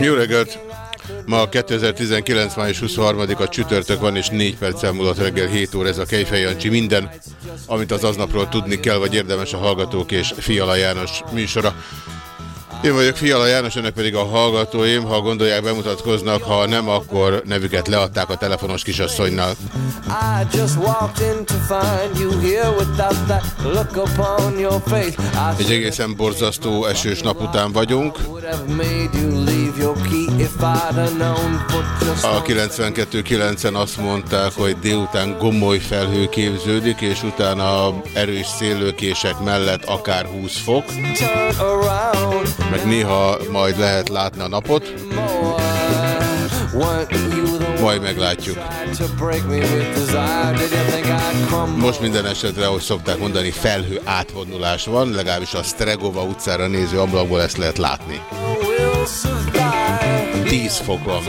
Jó reggelt! Ma 2019. május 23-a csütörtök van, és 4 perccel múlott reggel 7 óra ez a Kejfej Jancsi. Minden, amit az aznapról tudni kell, vagy érdemes a Hallgatók és Fiala János műsora. Én vagyok Fiala János, önök pedig a hallgatóim. Ha gondolják, bemutatkoznak, ha nem, akkor nevüket leadták a telefonos. I Egy egészen borzasztó esős nap után vagyunk. A 92.9-en azt mondták, hogy délután gomoly felhő képződik, és utána erős széllőkések mellett akár 20 fok, meg néha majd lehet látni a napot, majd meglátjuk. Most minden esetre, ahogy szokták mondani, felhő átvonulás van, legalábbis a Stregova utcára néző ablakból ezt lehet látni. We'll survive. 10 fok van.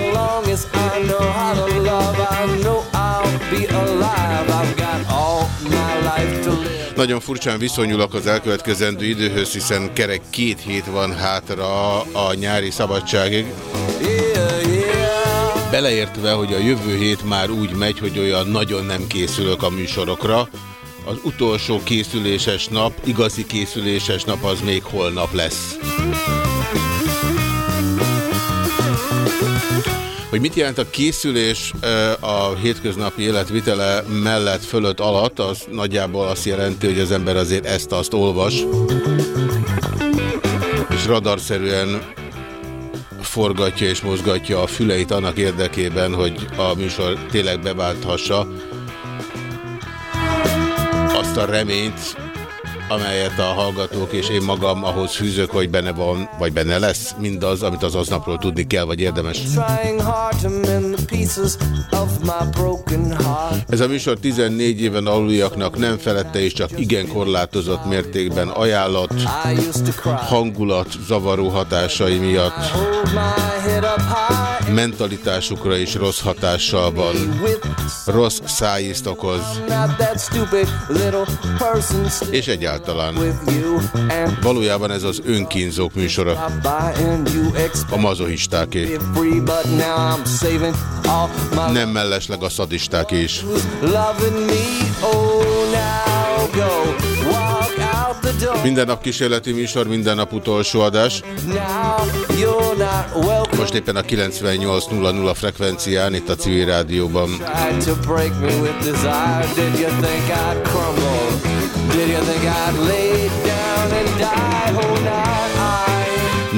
I've got all my life to live. Nagyon furcsán viszonyulok az elkövetkezendő időhöz, hiszen kerek két hét van hátra a nyári szabadságig. Beleértve, hogy a jövő hét már úgy megy, hogy olyan nagyon nem készülök a műsorokra. Az utolsó készüléses nap, igazi készüléses nap az még holnap lesz. Hogy mit jelent a készülés a hétköznapi életvitele mellett, fölött, alatt, az nagyjából azt jelenti, hogy az ember azért ezt-azt olvas, és radarszerűen forgatja és mozgatja a füleit annak érdekében, hogy a műsor tényleg beválthassa azt a reményt, amelyet a hallgatók és én magam ahhoz fűzök, hogy benne van, vagy benne lesz mindaz, amit az aznapról tudni kell, vagy érdemes. Ez a műsor 14 éven aluliaknak nem felette és csak igen korlátozott mértékben ajánlott, hangulat zavaró hatásai miatt Mentalitásukra is rossz hatással van. Rossz szájízt okoz, és egyáltalán. Valójában ez az önkínzók műsora, a mazohistáké. Nem mellesleg a szadistáké is. Minden nap kísérleti műsor, minden nap utolsó adás. Most éppen a 98.00 frekvencián, itt a civil rádióban. Did you think I'd lay down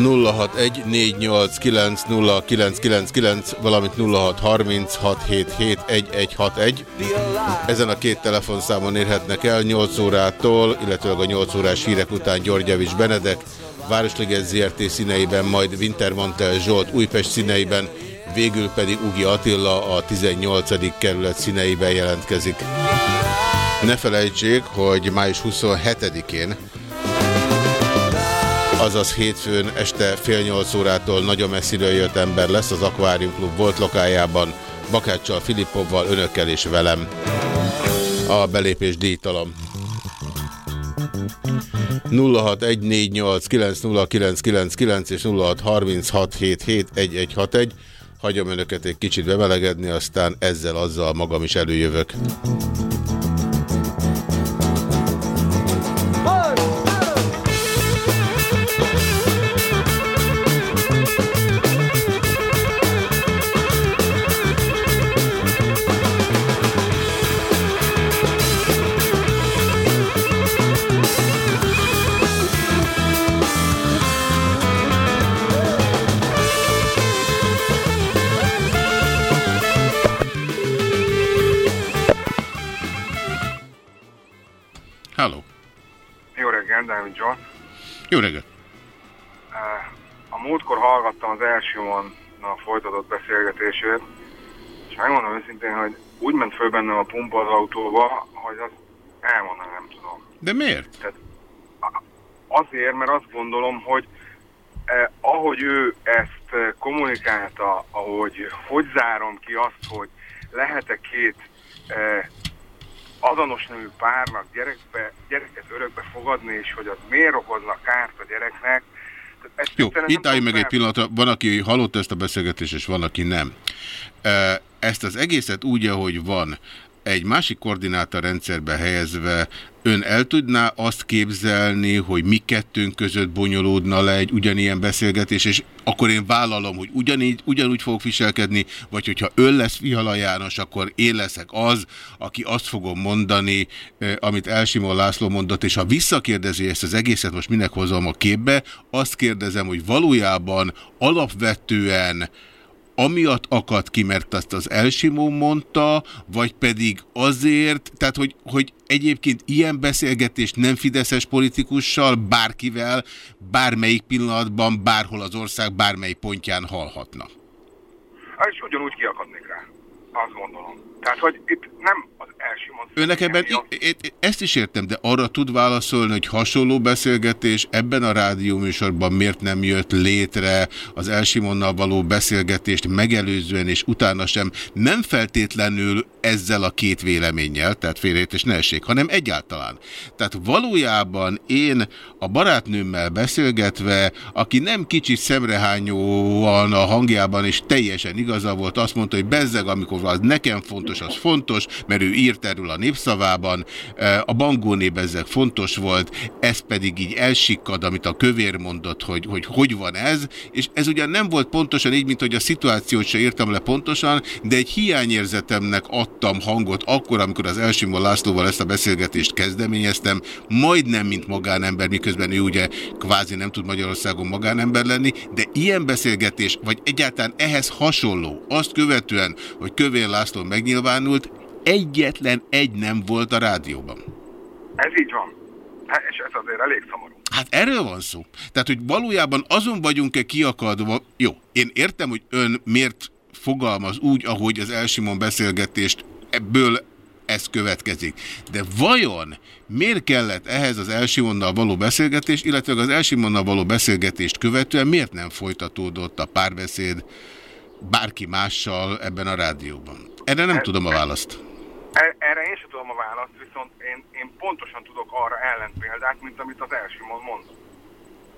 061 valamint 0636771161. Ezen a két telefonszámon érhetnek el 8 órától, illetve a 8 órás hírek után Györgyevics Benedek, Városliges ZRT színeiben, majd Wintermantel Zsolt Újpest színeiben, végül pedig Ugi Attila a 18. kerület színeiben jelentkezik. Ne felejtsék, hogy május 27-én azaz hétfőn este fél nyolc órától nagyon messziről jött ember lesz az Aquarium Klub volt lokájában, Bakáccsal, Filippovval, önökkel és velem. A belépés díjtalan. 0614890999 és 0636771161. Hagyom önöket egy kicsit bemelegedni, aztán ezzel-azzal magam is előjövök. Jó reggelt. A múltkor hallgattam az elsőmonnal folytatott beszélgetését, és megmondom őszintén, hogy úgy ment föl bennem a pumpa az autóba, hogy az elmondani nem tudom. De miért? Tehát azért, mert azt gondolom, hogy eh, ahogy ő ezt eh, kommunikálta, ahogy hogy zárom ki azt, hogy lehet-e két eh, azonos nemű párnak gyerekbe, gyereket örökbe fogadni, és hogy az miért okozna kárt a gyereknek. Jó, itt állj meg egy pillanatra. Van, aki hallott ezt a beszélgetést, és van, aki nem. Ezt az egészet úgy, ahogy van, egy másik koordinátorrendszerbe helyezve ön el tudná azt képzelni, hogy mi kettőnk között bonyolódna le egy ugyanilyen beszélgetés, és akkor én vállalom, hogy ugyanígy, ugyanúgy fogok viselkedni, vagy hogyha ön lesz Fiala János, akkor én leszek az, aki azt fogom mondani, amit Elsimon László mondott, és ha visszakérdezi ezt az egészet, most minek hozom a képbe, azt kérdezem, hogy valójában alapvetően amiatt akadt ki, mert azt az Elsimó mondta, vagy pedig azért, tehát hogy, hogy egyébként ilyen beszélgetést nem fideszes politikussal, bárkivel, bármelyik pillanatban, bárhol az ország bármely pontján hallhatna. És ugyanúgy kiakadnék rá, azt gondolom. Tehát, hogy itt nem az első mond. Önnek ebben, ezt is értem, de arra tud válaszolni, hogy hasonló beszélgetés ebben a rádióműsorban miért nem jött létre az Elsimonnal való beszélgetést megelőzően és utána sem, nem feltétlenül ezzel a két véleménnyel, tehát félreértés ne essék, hanem egyáltalán. Tehát valójában én a barátnőmmel beszélgetve, aki nem kicsit szemrehányóan a hangjában és teljesen igaza volt, azt mondta, hogy bezzeg, amikor az nekem fontos, fontos, az fontos, mert ő írt erről a népszavában, a bangóné bezzeg fontos volt, ez pedig így elsikkad, amit a kövér mondott, hogy, hogy hogy van ez, és ez ugyan nem volt pontosan így, mint hogy a szituációt se írtam le pontosan, de egy hiányérzetemnek adtam hangot akkor, amikor az Elsimon Lászlóval ezt a beszélgetést kezdeményeztem, majdnem, mint magánember, miközben ő ugye kvázi nem tud Magyarországon magánember lenni, de ilyen beszélgetés, vagy egyáltalán ehhez hasonló, azt követően, hogy Kövér László megnyilván, megnyilvánult, egyetlen egy nem volt a rádióban. Ez így van. Hát, és ez azért elég szomorú. Hát erről van szó. Tehát, hogy valójában azon vagyunk-e kiakadva, jó, én értem, hogy ön miért fogalmaz úgy, ahogy az Elsimon beszélgetést ebből ez következik. De vajon miért kellett ehhez az Elsimonnal való beszélgetés, illetve az Elsimonnal való beszélgetést követően miért nem folytatódott a párbeszéd bárki mással ebben a rádióban? Erre nem tudom a választ. E, erre én sem tudom a választ, viszont én, én pontosan tudok arra ellenpéldát, mint amit az első mond.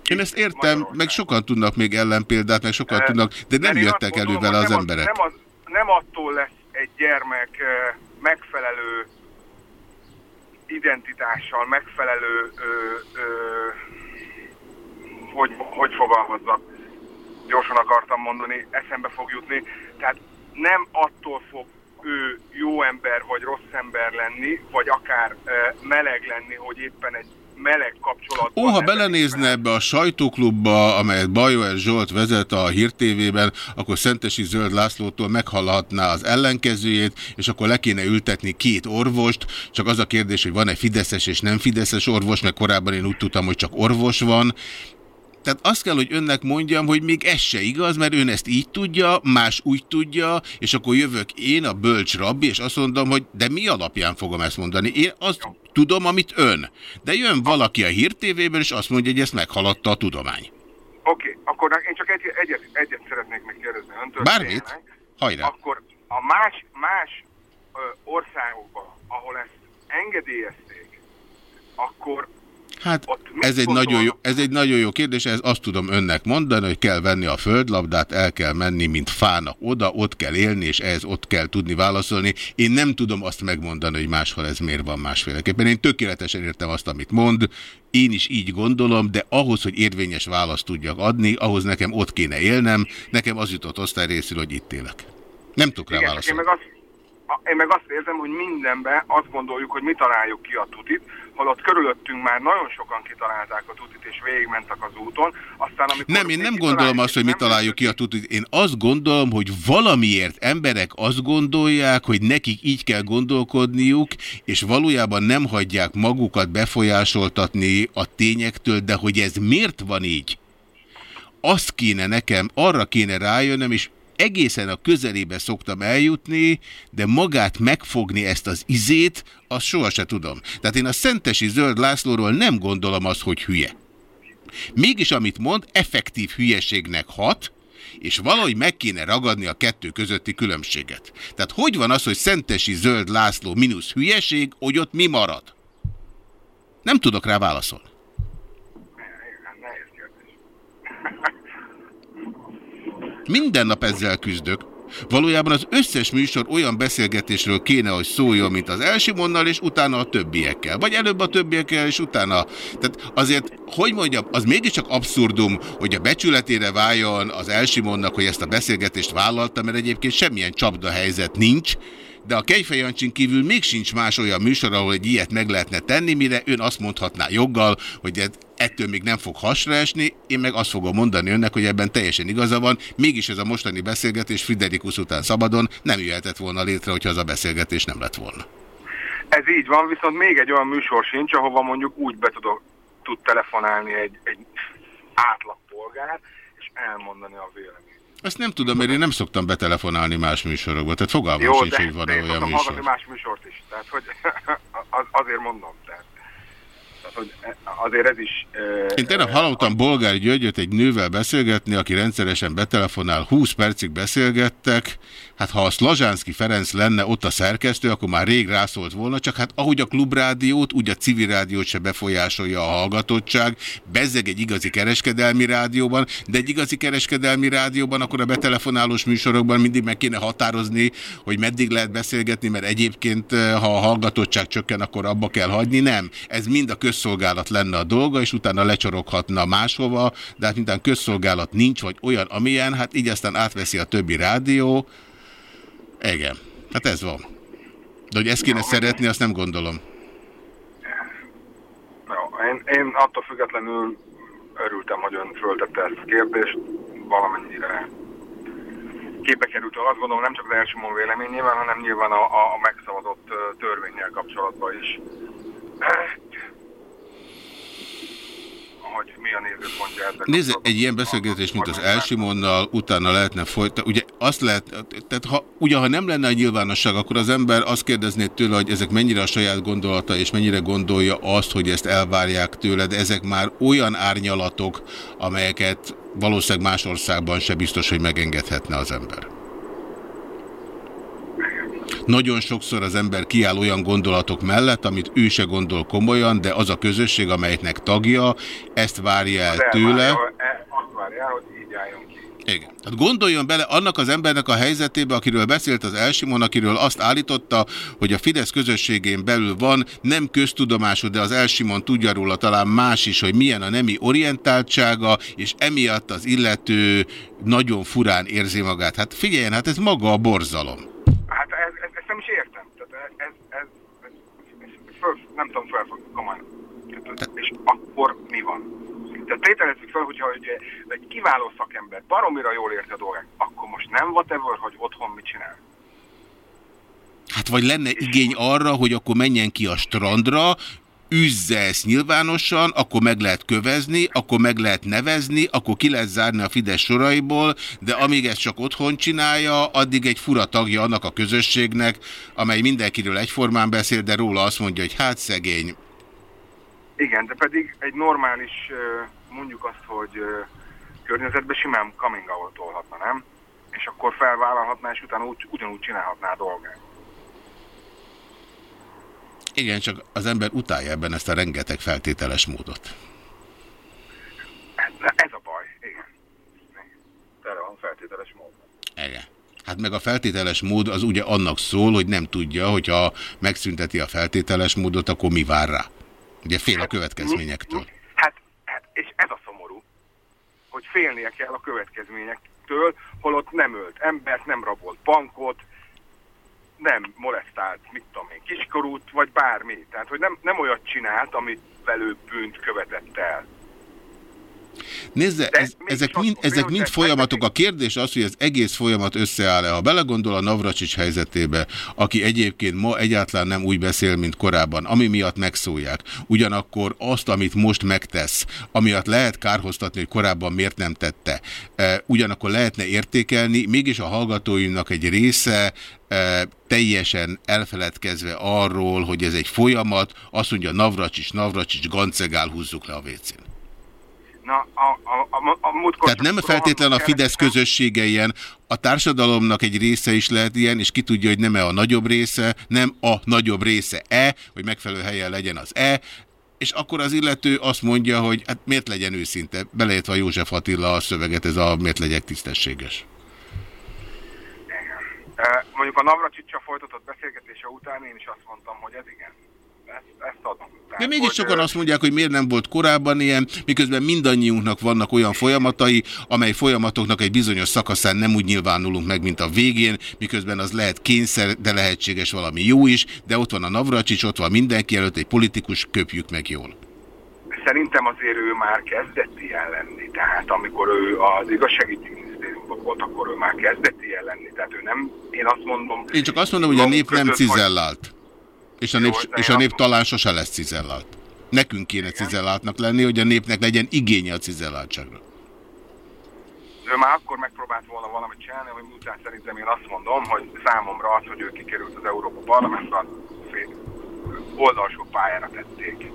Én ezt értem, meg sokan tudnak még ellenpéldát, meg sokan e, tudnak, de nem jöttek elő vele az, az emberek. Nem, az, nem attól lesz egy gyermek megfelelő identitással, megfelelő, ö, ö, hogy, hogy fogalmazzak, gyorsan akartam mondani, eszembe fog jutni. Tehát nem attól fog ő jó ember vagy rossz ember lenni, vagy akár meleg lenni, hogy éppen egy meleg kapcsolatban. Ó, ha belenézne ebbe a sajtóklubba, amelyet Bajoer Zsolt vezet a Hír TV-ben, akkor Szentesi Zöld Lászlótól meghallhatná az ellenkezőjét, és akkor le kéne ültetni két orvost, csak az a kérdés, hogy van-e fideszes és nem fideszes orvos, mert korábban én úgy tudtam, hogy csak orvos van, tehát azt kell, hogy önnek mondjam, hogy még ez se igaz, mert ön ezt így tudja, más úgy tudja, és akkor jövök én, a bölcs rabbi, és azt mondom, hogy de mi alapján fogom ezt mondani? Én azt Jó. tudom, amit ön. De jön valaki a hírtévéből, és azt mondja, hogy ezt meghaladta a tudomány. Oké, okay, akkor én csak egy, egyet, egyet szeretnék megkérdezni öntől. Bármit? Hajrá. Akkor a más, más ö, országokban, ahol ezt engedélyezték, akkor Hát ez egy, nagyon jó, ez egy nagyon jó kérdés, ez azt tudom önnek mondani, hogy kell venni a földlabdát, el kell menni, mint fának oda, ott kell élni, és ez ott kell tudni válaszolni. Én nem tudom azt megmondani, hogy máshol ez miért van másféleképpen. Én tökéletesen értem azt, amit mond, én is így gondolom, de ahhoz, hogy érvényes választ tudjak adni, ahhoz nekem ott kéne élnem, nekem az jutott osztály részül, hogy itt élek. Nem tudok rá válaszolni. Én meg azt, én meg azt érzem, hogy mindenben azt gondoljuk, hogy mi találjuk ki a tutit, holott körülöttünk már nagyon sokan kitalálták a tutit, és végigmentek az úton. Aztán, amikor nem, én nem gondolom azt, hogy mi találjuk ki a tutit. Én azt gondolom, hogy valamiért emberek azt gondolják, hogy nekik így kell gondolkodniuk, és valójában nem hagyják magukat befolyásoltatni a tényektől, de hogy ez miért van így? Azt kéne nekem, arra kéne rájönnöm, és egészen a közelébe szoktam eljutni, de magát megfogni ezt az izét, azt sohasem tudom. Tehát én a Szentesi Zöld Lászlóról nem gondolom azt, hogy hülye. Mégis amit mond, effektív hülyeségnek hat, és valahogy meg kéne ragadni a kettő közötti különbséget. Tehát hogy van az, hogy Szentesi Zöld László mínusz hülyeség, hogy ott mi marad? Nem tudok rá válaszolni. Minden nap ezzel küzdök. Valójában az összes műsor olyan beszélgetésről kéne, hogy szóljon, mint az Elsimonnal, és utána a többiekkel. Vagy előbb a többiekkel, és utána... Tehát azért, hogy mondjam, az mégiscsak abszurdum, hogy a becsületére váljon az Elsimonnak, hogy ezt a beszélgetést vállalta, mert egyébként semmilyen csapda helyzet nincs, de a Kejfejancsin kívül még sincs más olyan műsor, ahol egy ilyet meg lehetne tenni, mire ön azt mondhatná joggal, hogy ettől még nem fog hasra esni, én meg azt fogom mondani önnek, hogy ebben teljesen igaza van, mégis ez a mostani beszélgetés Friderikus után szabadon nem jöhetett volna létre, hogyha az a beszélgetés nem lett volna. Ez így van, viszont még egy olyan műsor sincs, ahova mondjuk úgy be tudok, tud telefonálni egy, egy átlagpolgár, és elmondani a véleményt. Ezt nem tudom, mert én nem szoktam betelefonálni más műsorokba, tehát fogalmam Jó, sincs, hogy van -e olyan műsor. más műsort is, tehát hogy az, azért mondom. Tehát hogy azért ez is... Én tényleg hallottam Bolgár Györgyöt egy nővel beszélgetni, aki rendszeresen betelefonál, 20 percig beszélgettek, hát ha a Slazsánszki Ferenc lenne ott a szerkesztő, akkor már rég rászólt volna, csak hát ahogy a klubrádiót, úgy a civil rádiót se befolyásolja a hallgatottság, bezzeg egy igazi kereskedelmi rádióban, de egy igazi kereskedelmi rádióban, akkor a betelefonálós műsorokban mindig meg kéne határozni, hogy meddig lehet beszélgetni, mert egyébként, ha a hallgatottság csökken, akkor abba kell hagyni. Nem. Ez mind a köz közszolgálat lenne a dolga, és utána lecsoroghatna máshova, de hát minden közszolgálat nincs, vagy olyan, amilyen, hát így aztán átveszi a többi rádió. Igen, hát ez van. De hogy ezt kéne szeretni, azt nem gondolom. Jó, én, én attól függetlenül örültem, hogy ön föltette ezt a kérdést, valamennyire képbe került, azt gondolom nem csak az első véleményével, hanem nyilván a, a megszavazott törvényel kapcsolatban is hogy mi a nézőpontja ezzel. Nézd, egy ilyen beszélgetés, mint az Elsimonnal, utána lehetne folytatni. Ugye azt lehet, tehát ha, ugye ha nem lenne a nyilvánosság, akkor az ember azt kérdezné tőle, hogy ezek mennyire a saját gondolata, és mennyire gondolja azt, hogy ezt elvárják tőle, de ezek már olyan árnyalatok, amelyeket valószínűleg más országban se biztos, hogy megengedhetne az ember. Nagyon sokszor az ember kiáll olyan gondolatok mellett, amit ő se gondol komolyan, de az a közösség, amelynek tagja, ezt várja el tőle. E, azt várja, hogy így álljon ki. Igen. Hát gondoljon bele annak az embernek a helyzetébe, akiről beszélt az Elsimon, akiről azt állította, hogy a Fidesz közösségén belül van, nem köztudomású, de az Elsimon tudja róla talán más is, hogy milyen a nemi orientáltsága, és emiatt az illető nagyon furán érzi magát. Hát figyeljen, hát ez maga a borzalom. Nem tudom felfogni komolyan. És akkor mi van? Tehát tételezzük fel, hogyha ugye, egy kiváló szakember baromira jól érte a dolgát, akkor most nem whatever, hogy otthon mit csinál. Hát vagy lenne igény arra, hogy akkor menjen ki a strandra, üzze ezt nyilvánosan, akkor meg lehet kövezni, akkor meg lehet nevezni, akkor ki lehet zárni a Fidesz soraiból, de amíg ezt csak otthon csinálja, addig egy fura tagja annak a közösségnek, amely mindenkiről egyformán beszél, de róla azt mondja, hogy hát szegény. Igen, de pedig egy normális, mondjuk azt, hogy környezetben simán coming out nem? És akkor felvállalhatná, és utána úgy, ugyanúgy csinálhatná a dolgát. Igen, csak az ember utálja ebben ezt a rengeteg feltételes módot. Ez a baj, igen. Tele van feltételes mód. Igen. Hát meg a feltételes mód az ugye annak szól, hogy nem tudja, hogyha megszünteti a feltételes módot, akkor mi vár rá. Ugye fél hát, a következményektől. Hát, hát, és ez a szomorú, hogy félnie kell a következményektől, holott nem ölt embert, nem rabolt bankot, nem molesztált, mit tudom én, kiskorút, vagy bármi. Tehát, hogy nem, nem olyat csinált, amit velő bűnt követett el. Nézze, ez, ezek, mind, ezek mind folyamatok. A kérdés az, hogy az egész folyamat összeáll-e. Ha belegondol a Navracsics helyzetébe, aki egyébként ma egyáltalán nem úgy beszél, mint korábban, ami miatt megszólják, ugyanakkor azt, amit most megtesz, amiatt lehet kárhoztatni, hogy korábban miért nem tette, e, ugyanakkor lehetne értékelni, mégis a hallgatóinak egy része e, teljesen elfeledkezve arról, hogy ez egy folyamat, azt mondja Navracsics, Navracsics, gancegál, húzzuk le a vécén. Na, a, a, a, a múltkor Tehát nem feltétlen a Fidesz közössége ilyen, a társadalomnak egy része is lehet ilyen, és ki tudja, hogy nem-e a nagyobb része, nem a nagyobb része-e, hogy megfelelő helyen legyen az E, és akkor az illető azt mondja, hogy hát miért legyen őszinte, beleértve a József Attila a szöveget, ez a miért legyek tisztességes. Igen. Mondjuk a Navracsicsa folytatott beszélgetése után én is azt mondtam, hogy ez igen ezt, ezt adom. De mégis sokan azt mondják, hogy miért nem volt korábban ilyen, miközben mindannyiunknak vannak olyan folyamatai, amely folyamatoknak egy bizonyos szakaszán nem úgy nyilvánulunk meg, mint a végén, miközben az lehet kényszer, de lehetséges valami jó is, de ott van a Navracsics, ott van mindenki előtt, egy politikus, köpjük meg jól. Szerintem azért ő már kezdett ilyen lenni, tehát amikor ő az igazságügyi minisztériumban volt, akkor ő már kezdett ilyen lenni, tehát ő nem, én azt mondom... Én csak azt mondom, hogy a nép nem cizellált. Majd... És a nép, és a nép talán sose lesz cizellált. Nekünk kéne Igen. cizelláltnak lenni, hogy a népnek legyen igénye a cizelláltságra. Ő már akkor megpróbált volna valamit csinálni, hogy után szerintem én azt mondom, hogy számomra az, hogy ő kikerült az Európa Parlamentben, oldalsó pályára tették,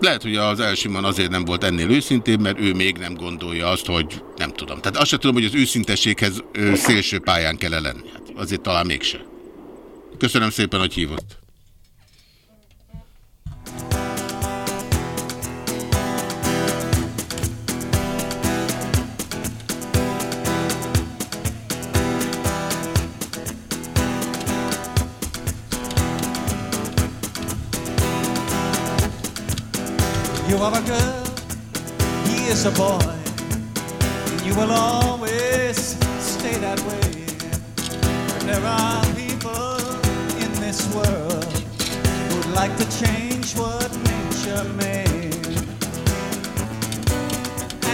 Lehet, hogy az elsőman azért nem volt ennél őszintébb, mert ő még nem gondolja azt, hogy nem tudom. Tehát azt sem tudom, hogy az őszintességhez szélső pályán kell lenni. Hát azért talán mégse. Köszönöm szépen, hogy hívott. You are a girl, he is a boy, and you will always stay that way. There are like to change what nature made.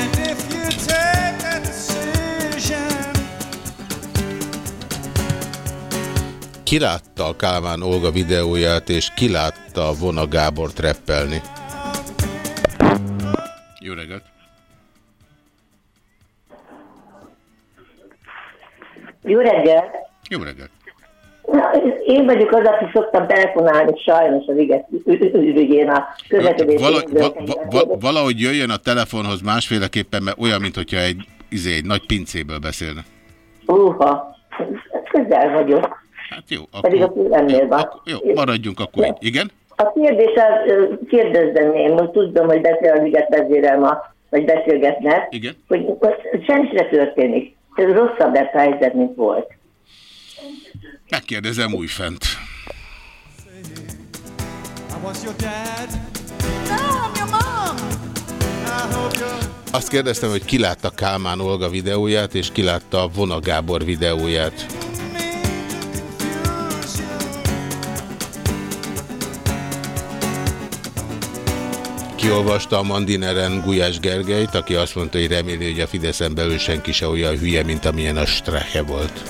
And if you take a decision Kilátta a Kálmán Olga videóját, és kilátta a Vona Gábor treppelni. Jó reggelt! Jó reggelt! Jó reggelt! Na, én vagyok az, aki szoktam telefonálni sajnos az ügyén a közlekedés. Vala, vala, vala, valahogy jöjjön a telefonhoz másféleképpen, mert olyan, mintha egy, izé, egy nagy pincéből beszélne. Uha, közel vagyok. Hát jó, akkor, Pedig a jó, akkor, jó, maradjunk akkor így. Igen? A kérdés az, kérdezzem én, most tudom, hogy beszél az ügyet vezérel ma, vagy beszélgetnek, Igen? hogy semmi se történik. Ez rosszabb a helyzet, mint volt. Megkérdezem újfent. Azt kérdeztem, hogy ki látta Kálmán Olga videóját, és ki látta Vona Gábor videóját. Kiolvasta a Mandineren Gulyás Gergelyt, aki azt mondta, hogy reméli, hogy a Fideszen belül senki se olyan hülye, mint amilyen a Streche volt.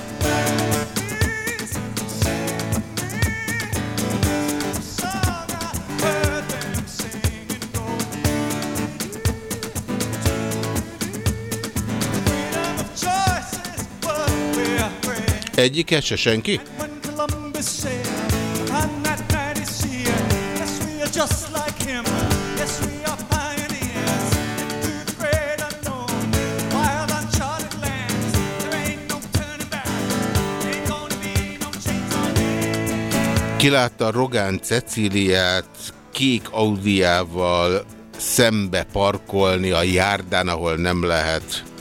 Egyiket se senki? Kilátta Rogán Ceciliát kék Audiával szembe parkolni a járdán, ahol nem lehet.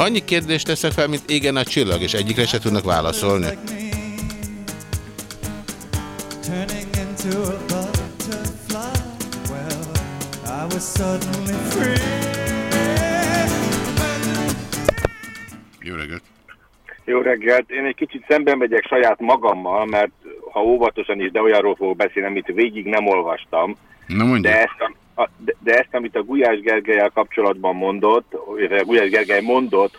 Annyi kérdést teszek fel, mint égen a csillag, és egyikre se tudnak válaszolni. Jó reggelt! Jó reggelt! Én egy kicsit szemben megyek saját magammal, mert ha óvatosan is, de olyanról fogok beszélni, amit végig nem olvastam. Na de ezt, a, de, ezt, amit a Gulyás Gergelyel kapcsolatban mondott, a Gulyás Gergely mondott,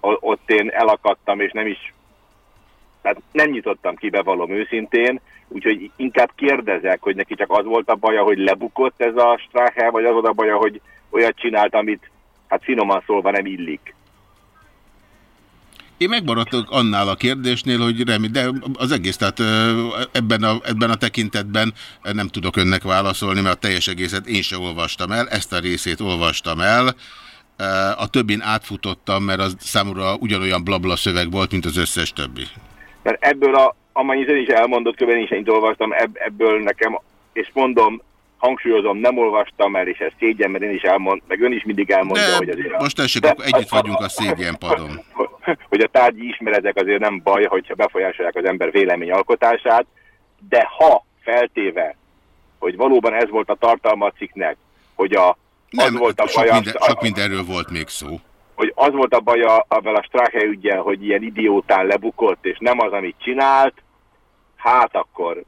ott én elakadtam, és nem is, tehát nem nyitottam ki, bevallom őszintén, úgyhogy inkább kérdezek, hogy neki csak az volt a baja, hogy lebukott ez a Strache, vagy az volt a baja, hogy olyat csinált, amit hát finoman szólva nem illik. Én megmaradtok annál a kérdésnél, hogy remi, de az egész, tehát ebben a, ebben a tekintetben nem tudok önnek válaszolni, mert a teljes egészet én sem olvastam el, ezt a részét olvastam el, a többin átfutottam, mert az számomra ugyanolyan blabla szöveg volt, mint az összes többi. Mert ebből, a, amennyit is elmondott, kb. én olvastam, ebből nekem, és mondom, hangsúlyozom, nem olvastam el, és ez szégyen, mert én is elmond, meg ön is mindig elmondja, de hogy azért... Most tessék, akkor együtt vagyunk a szégyenpadon. Hogy a tárgyi ismeretek azért nem baj, hogyha befolyásolják az ember véleményalkotását, de ha feltéve, hogy valóban ez volt a tartalma a cikknek, hogy a, nem, az volt a sok, baj, minden, sok mindenről volt még szó. Hogy az volt a baj a, a Strache ügyel, hogy ilyen idiótán lebukott, és nem az, amit csinált, hát akkor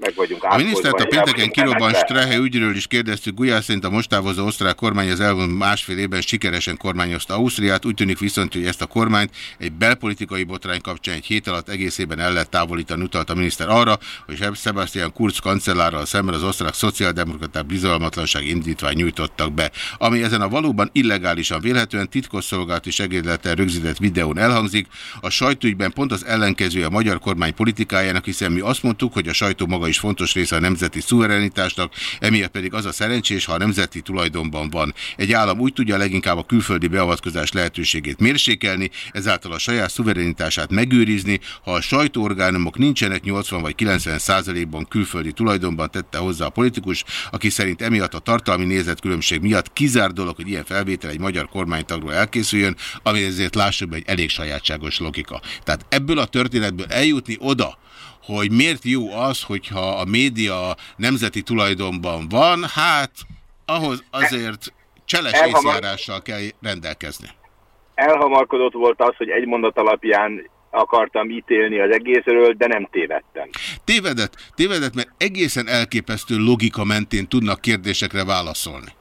meg vagyunk A minisztert a pénteken kirobban Strehe ügyről is kérdeztük. Gulyás szerint a most távozó osztrák kormány az elmúlt másfél évben sikeresen kormányozta Ausztriát. Úgy tűnik viszont, hogy ezt a kormányt egy belpolitikai botrány kapcsán egy hét alatt egészében el lehet távolítani, utalt a miniszter arra, hogy Sebastian Kurz kancellárral szemben az osztrák szociáldemokraták bizalmatlanság indítvány nyújtottak be. Ami ezen a valóban illegálisan vélhetően titkosszolgálati segédlettel rögzített videón elhangzik, a sajtóügyben pont az ellenkezője a magyar kormány politikájának, hiszen mi azt mondtuk, hogy a sajtó maga is fontos része a nemzeti szuverenitásnak, emiatt pedig az a szerencsés, ha a nemzeti tulajdonban van. Egy állam úgy tudja leginkább a külföldi beavatkozás lehetőségét mérsékelni, ezáltal a saját szuverenitását megőrizni, ha a sajtóorgánumok nincsenek 80 vagy 90 százalékban külföldi tulajdonban tette hozzá a politikus, aki szerint emiatt a tartalmi nézetkülönbség miatt kizár dolog, hogy ilyen felvétel egy magyar kormánytagról elkészüljön, ami ezért lássuk be egy elég sajátságos logika. Tehát ebből a történetből eljutni oda, hogy miért jó az, hogyha a média nemzeti tulajdonban van, hát ahhoz azért cseles Elhamar... észjárással kell rendelkezni. Elhamarkodott volt az, hogy egy mondat alapján akartam ítélni az egészről, de nem tévedtem. Tévedett, tévedett, mert egészen elképesztő logika mentén tudnak kérdésekre válaszolni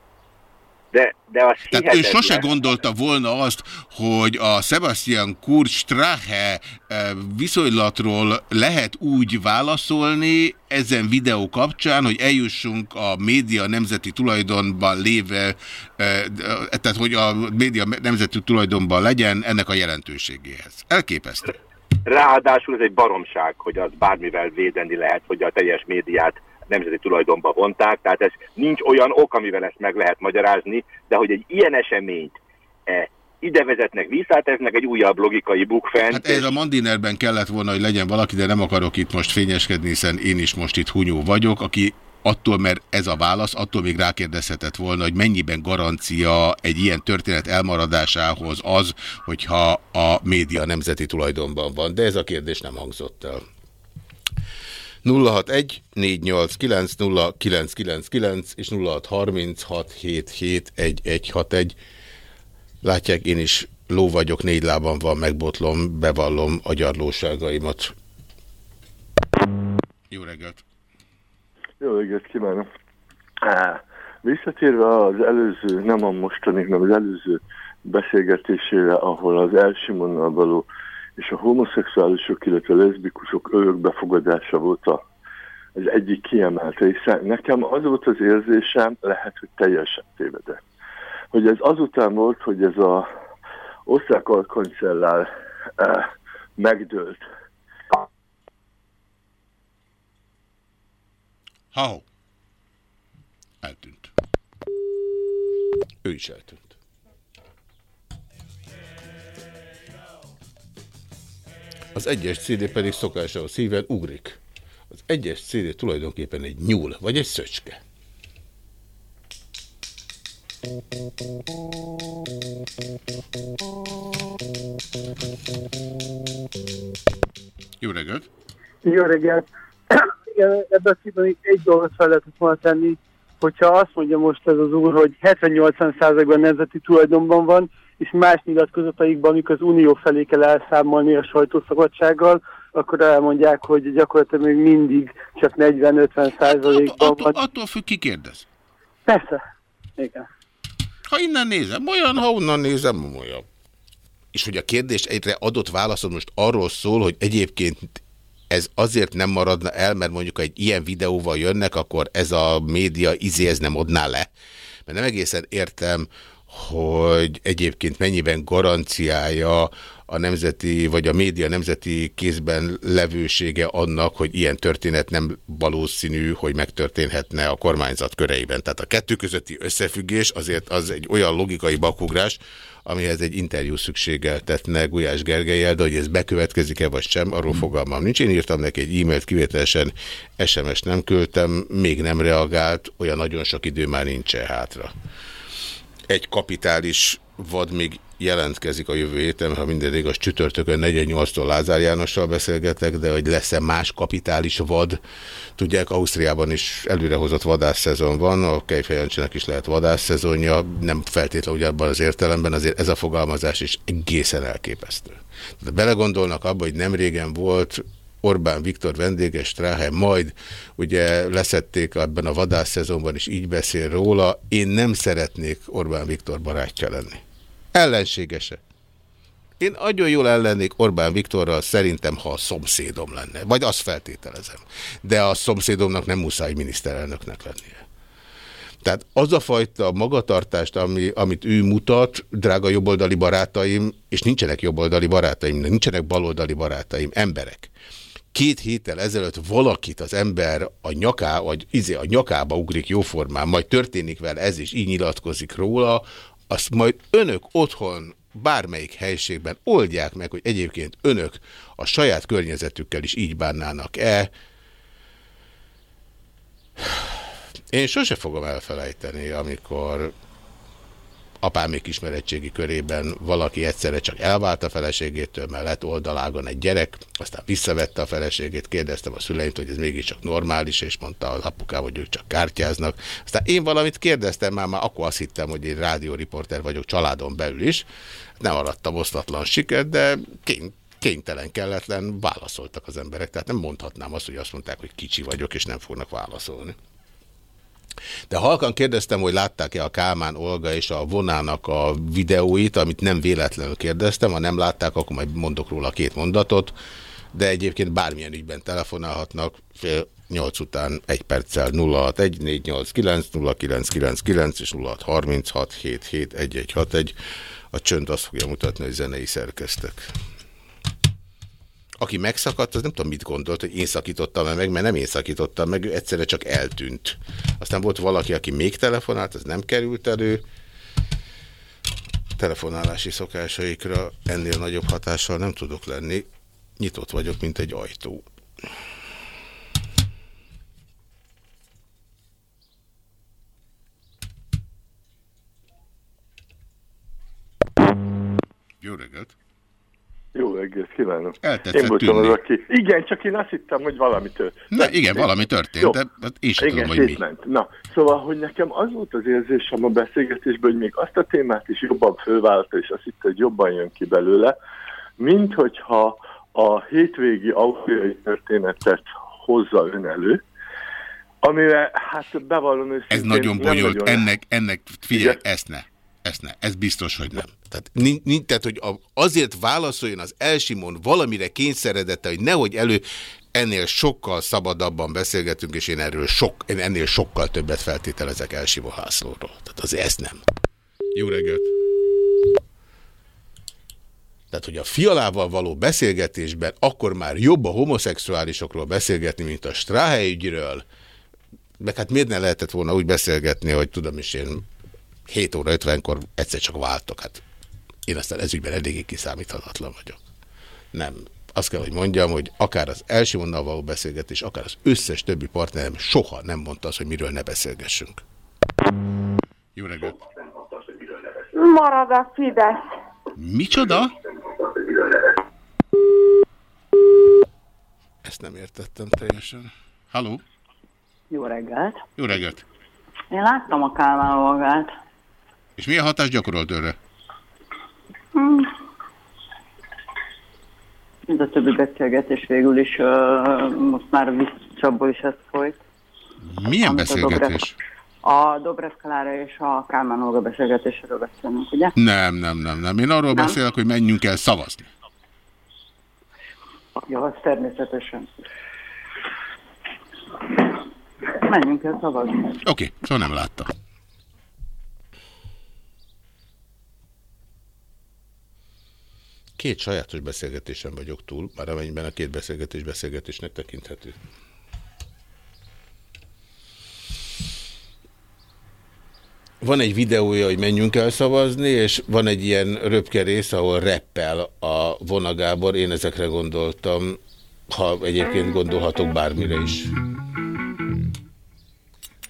de, de az Tehát ő sose gondolta volna azt, hogy a Sebastian Kurz Strache eh, viszonylatról lehet úgy válaszolni ezen videó kapcsán, hogy eljussunk a média nemzeti tulajdonban léve, eh, tehát hogy a média nemzeti tulajdonban legyen ennek a jelentőségéhez. Elképesztő. Ráadásul ez egy baromság, hogy az bármivel védeni lehet, hogy a teljes médiát nemzeti tulajdonba vonták, tehát ez nincs olyan ok, amivel ezt meg lehet magyarázni, de hogy egy ilyen eseményt e, ide vezetnek, visszateznek egy újabb logikai bukfent. Hát ez a Mandinerben kellett volna, hogy legyen valaki, de nem akarok itt most fényeskedni, hiszen én is most itt hunyó vagyok, aki attól, mert ez a válasz, attól még rákérdezhetett volna, hogy mennyiben garancia egy ilyen történet elmaradásához az, hogyha a média nemzeti tulajdonban van. De ez a kérdés nem hangzott el. 061 489 0999 és 0636771161. Látják, én is ló vagyok, négy lábam van, megbotlom, bevallom a gyarlóságaimat. Jó reggelt! Jó reggelt kívánok! Visszatérve az előző, nem a mostani, hanem az előző beszélgetésére, ahol az első való és a homoszexuálisok, illetve leszbikusok örökbefogadása volt a, az egyik kiemelte, hiszen nekem az volt az érzésem, lehet, hogy teljesen tévedek, hogy ez azután volt, hogy ez a osztrák alkancellár eh, megdőlt. Ha? Eltűnt. Ő is eltűnt. Az egyes CD pedig szokása a szíven ugrik. Az egyes CD tulajdonképpen egy nyúl, vagy egy szöcske. Jó reggelt! Jó reggelt! Ebben a cikkben egy dolgot fel lehetett volna tenni, hogyha azt mondja most ez az úr, hogy 70-80%-ban nemzeti tulajdonban van, és más nyilatkozataikban, amik az unió felé kell elszámolni a sajtószabadsággal, akkor elmondják, hogy gyakorlatilag még mindig csak 40-50 százalékban van. Attól függ, ki kérdez. Persze, igen. Ha innen nézem, olyan, ha onnan nézem, olyan. És hogy a kérdés egyre adott válaszod most arról szól, hogy egyébként ez azért nem maradna el, mert mondjuk egy ilyen videóval jönnek, akkor ez a média izé ez nem adná le. Mert nem egészen értem, hogy egyébként mennyiben garanciája a nemzeti, vagy a média nemzeti kézben levősége annak, hogy ilyen történet nem valószínű, hogy megtörténhetne a kormányzat köreiben. Tehát a kettő közötti összefüggés azért az egy olyan logikai bakugrás, amihez egy interjú szükségeltetne Gulyás Gergelyel, de hogy ez bekövetkezik-e vagy sem, arról fogalmam nincs. Én írtam neki egy e-mailt, kivételesen SMS nem küldtem, még nem reagált, olyan nagyon sok idő már nincsen hátra. Egy kapitális vad még jelentkezik a jövő héten, ha minden igaz, csütörtökön 48-tól Lázár Jánossal beszélgetek, de hogy lesz-e más kapitális vad, tudják, Ausztriában is előrehozott vadászszezon van, a Kejfejancsinak is lehet vadászszezonja, nem feltétlenül abban az értelemben, azért ez a fogalmazás is egészen elképesztő. De belegondolnak abba, hogy nem régen volt Orbán Viktor vendéges Stráhe, majd ugye leszették ebben a vadászszezonban is így beszél róla, én nem szeretnék Orbán Viktor barátja lenni. Ellenségese. Én nagyon jól ellennék Orbán Viktorral szerintem, ha a szomszédom lenne. Vagy azt feltételezem. De a szomszédomnak nem muszáj miniszterelnöknek lennie. Tehát az a fajta magatartást, ami, amit ő mutat, drága jobboldali barátaim, és nincsenek jobboldali barátaim, nincsenek baloldali barátaim, emberek. Két héttel ezelőtt valakit az ember a nyaká, vagy izé a nyakába ugrik jóformán, majd történik vele ez, és így nyilatkozik róla, azt majd önök otthon bármelyik helységben oldják meg, hogy egyébként önök a saját környezetükkel is így bánnának-e. Én sose fogom elfelejteni, amikor apámék ismeretségi körében valaki egyszerre csak elvált a feleségétől, mert lett oldalágon egy gyerek, aztán visszavette a feleségét, kérdeztem a szüleimtől, hogy ez mégiscsak normális, és mondta az apukám, hogy ők csak kártyáznak. Aztán én valamit kérdeztem, már, már akkor azt hittem, hogy én rádióriporter vagyok családon belül is. Nem arattam osztatlan sikert, de kény, kénytelen, kelletlen válaszoltak az emberek. Tehát nem mondhatnám azt, hogy azt mondták, hogy kicsi vagyok, és nem fognak válaszolni. De halkan kérdeztem, hogy látták-e a Kálmán Olga és a vonának a videóit, amit nem véletlenül kérdeztem, ha nem látták, akkor majd mondok róla két mondatot, de egyébként bármilyen ügyben telefonálhatnak, fél 8 után 1 perccel 061489 0999 és 0636771161. A csönd azt fogja mutatni, hogy zenei szerkeztek. Aki megszakadt, az nem tudom, mit gondolt, hogy én szakítottam -e meg, mert nem én szakítottam meg, ő egyszerre csak eltűnt. Aztán volt valaki, aki még telefonált, az nem került elő. Telefonálási szokásaikra ennél nagyobb hatással nem tudok lenni. Nyitott vagyok, mint egy ajtó. Jó reggelt! Reggelt kívánok. Eltetszett én voltam az, aki... Igen, csak én azt hittem, hogy valami történt. Na, igen, valami történt, Jó. de hát én sem igen, tudom, hogy mi. Ment. Na, szóval, hogy nekem az volt az érzésem a beszélgetésben, hogy még azt a témát is jobban fölvállalta, és azt hitte, hogy jobban jön ki belőle, mint hogyha a hétvégi autói történetet hozza ön elő, amire hát bevallom őszintén... Ez nagyon bonyolult, ennek, ennek figyelj, ezt ne. Ezt ne, ez biztos, hogy nem. Tehát, nincs, tehát hogy azért válaszoljon az Elsimon valamire kényszeredette, hogy nehogy elő, ennél sokkal szabadabban beszélgetünk, és én erről sok, én ennél sokkal többet feltételezek Elsimon Hászlóról. Tehát az ezt nem. Jó reggelt! Tehát, hogy a fialával való beszélgetésben akkor már jobb a homoszexuálisokról beszélgetni, mint a Strahe ügyről, meg hát miért ne lehetett volna úgy beszélgetni, hogy tudom is én 7 óra 50-kor egyszer csak váltok. Hát én aztán ezügyben eléggé kiszámíthatatlan vagyok. Nem. Azt kell, hogy mondjam, hogy akár az első mondal való beszélgetés, akár az összes többi partnerem soha nem mondta azt, hogy miről ne beszélgessünk. Jó reggelt! Marad a Fidesz. Micsoda? Ezt nem értettem teljesen. Halló? Jó reggelt! Jó reggelt! Én láttam a Kálmán Olgát. És milyen hatást gyakorolt őre? Hmm. Ez a többi beszélgetés végül is, uh, most már visszacsapból is ez folyt. Milyen beszélgetés? A Dobrev Klára és a Kálmán Olga beszélgetéséről beszélünk, ugye? Nem, nem, nem, nem. Én arról nem? beszélek, hogy menjünk el szavazni. Ja, az természetesen. Menjünk el szavazni. Oké, okay, szóval nem látta. Két sajátos beszélgetésen vagyok túl, már amennyiben a két beszélgetés beszélgetésnek tekinthető. Van egy videója, hogy menjünk el szavazni, és van egy ilyen röpke rész, ahol reppel a vonagábor. Én ezekre gondoltam, ha egyébként gondolhatok bármire is.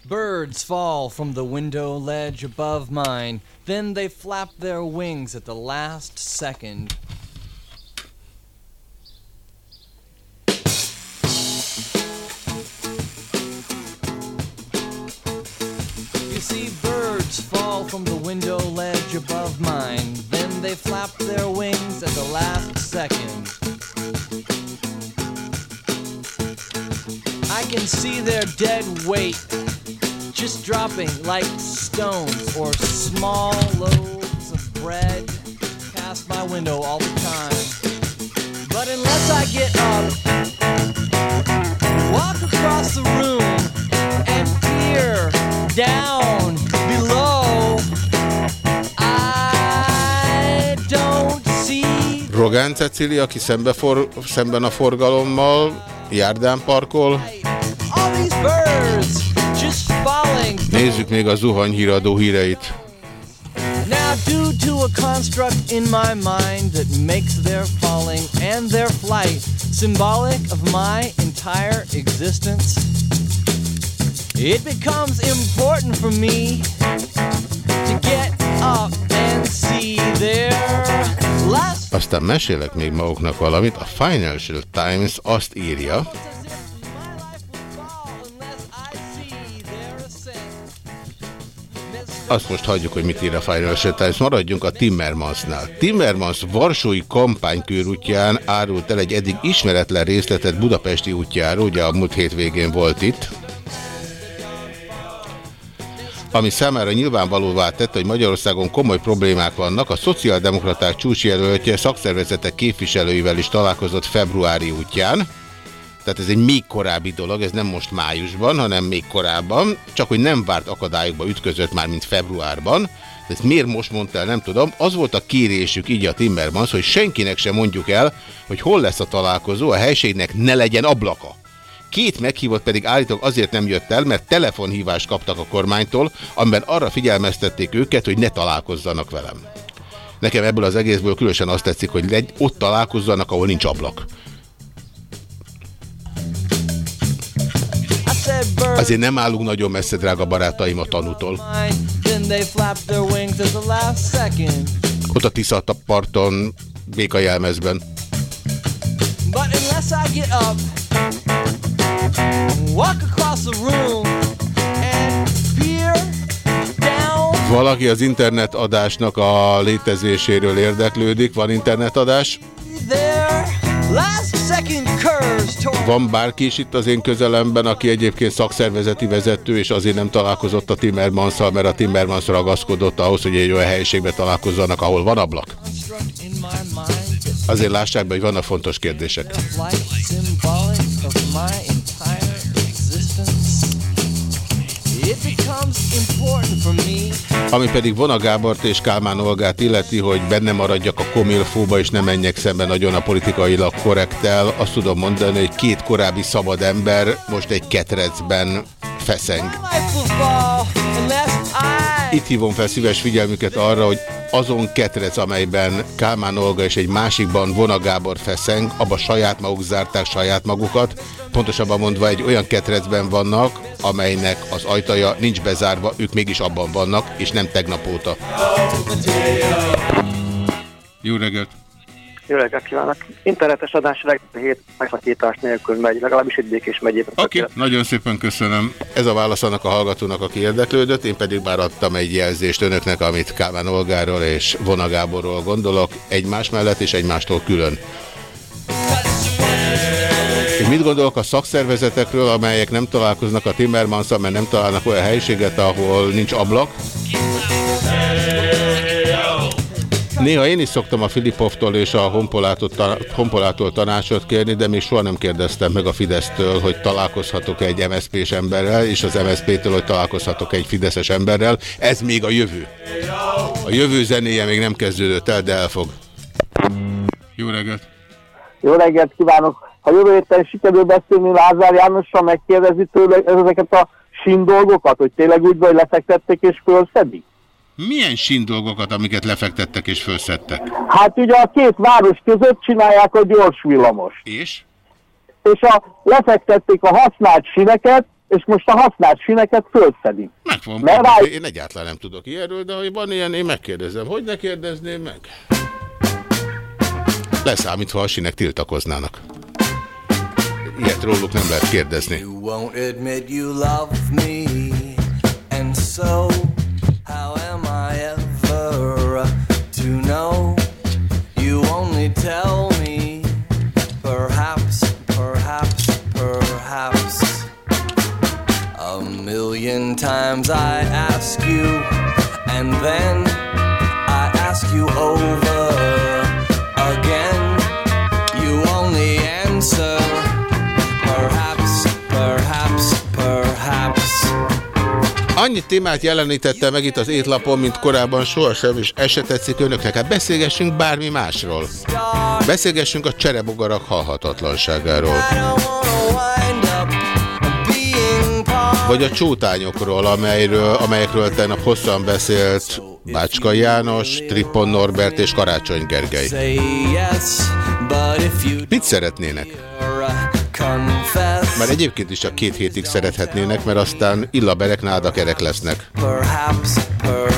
Birds fall from the window ledge above mine, then they flap their wings at the last second. See birds fall from the window ledge above mine. Then they flap their wings at the last second. I can see their dead weight just dropping like stones or small loaves of bread past my window all the time. But unless I get up, walk across the room, and peer down below. I don't see. Rogán Cecilia, aki szembe for, szemben a forgalommal, járdán parkol. Nézzük még a zuhanyhíradó híreit. Now due to a construct in my mind that makes their falling and their flight symbolic of my entire existence It becomes important for me to get up and see their last... Aztán mesélek még maguknak valamit. A Financial Times azt írja, azt most hagyjuk, hogy mit ír a Financial Times. Maradjunk a Timmermansnál. Timmermans Varsói kampánykörútján árult el egy eddig ismeretlen részletet Budapesti útjáról, ugye a múlt hétvégén volt itt ami számára nyilvánvalóvá tette, hogy Magyarországon komoly problémák vannak. A szociáldemokraták csúcsjelöltje szakszervezetek képviselőivel is találkozott februári útján. Tehát ez egy még korábbi dolog, ez nem most májusban, hanem még korábban, csak hogy nem várt akadályokba ütközött már, mint februárban. De ezt miért most mondta el, nem tudom. Az volt a kérésük így a Timmermans, hogy senkinek sem mondjuk el, hogy hol lesz a találkozó, a helységnek ne legyen ablaka. Két meghívott pedig állítólag azért nem jött el, mert telefonhívást kaptak a kormánytól, amiben arra figyelmeztették őket, hogy ne találkozzanak velem. Nekem ebből az egészből különösen azt tetszik, hogy legy, ott találkozzanak, ahol nincs ablak. Azért nem állunk nagyon messze, drága barátaim, a tanútól. Ott a Tisza parton, béka jelmezben. But unless I get up valaki az internetadásnak a létezéséről érdeklődik. Van internetadás? Van bárki is itt az én közelemben, aki egyébként szakszervezeti vezető, és azért nem találkozott a timmermans mert a Timmermans ragaszkodott ahhoz, hogy egy olyan helyiségbe találkozzanak, ahol van ablak. Azért lássák be, hogy vannak fontos kérdések. Ami pedig Vona Gábort és Kálmán Olgát illeti, hogy benne maradjak a komilfóba és nem menjek szembe nagyon a politikailag korrektel, azt tudom mondani, hogy két korábbi szabad ember most egy ketrecben feszeng. Itt hívom fel szíves figyelmüket arra, hogy azon ketrec, amelyben Kálmán Olga és egy másikban Vona Gábor feszeng, abba saját maguk zárták saját magukat, pontosabban mondva egy olyan ketrecben vannak, amelynek az ajtaja nincs bezárva, ők mégis abban vannak, és nem tegnap óta. Jó reggelt! Jó reggelt kívánok! Internetes adás reggel hét megszakítás nélkül megy, legalábbis egy békés megyében. Oké, okay, nagyon szépen köszönöm. Ez a válasz annak a hallgatónak, aki érdeklődött, én pedig már adtam egy jelzést önöknek, amit Kálmán Olgáról és Vonagáborról gondolok, egymás mellett és egymástól külön. Én mit gondolok a szakszervezetekről, amelyek nem találkoznak a timmermans mert nem találnak olyan helyiséget, ahol nincs ablak? Néha én is szoktam a Filipovtól és a Honpolától tanácsot kérni, de még soha nem kérdeztem meg a Fidesztől, hogy találkozhatok egy MSZP-s emberrel, és az MSZP-től, hogy találkozhatok egy Fideszes emberrel. Ez még a jövő. A jövő zenéje még nem kezdődött el, de elfog. Jó reggelt! Jó reggelt kívánok! Ha jövő héten sikerül beszélni Lázár Jánossal, megkérdezi tőle ezeket a sin dolgokat, hogy tényleg úgy vagy lefektették és fölszedik? Milyen sin dolgokat, amiket lefektettek és felszettek? Hát ugye a két város között csinálják a gyors villamos. És? És a, lefektették a használt sineket, és most a használt sineket fölszedik. Megvan, Mert rá... én egyáltalán nem tudok ilyenről, de hogy van ilyen, én megkérdezem. Hogy ne kérdezném meg? Leszámítva a sinek tiltakoznának. Ilyet róluk nem lehet kérdezni. You won't admit you love me, and so tell me, perhaps, perhaps, perhaps. A million times I ask you, and then I ask you over Annyi témát jelenítettem meg itt az étlapon, mint korábban sohasem, és se tetszik önöknek. Hát beszélgessünk bármi másról. Beszélgessünk a cserebogarak halhatatlanságáról. Vagy a csótányokról, amelyről, amelyekről tegnap hosszan beszélt Bácska János, Trippon Norbert és Karácsony Gergely. Mit szeretnének? Már egyébként is csak két hétig szerethetnének, mert aztán illaberek, nádakerek lesznek.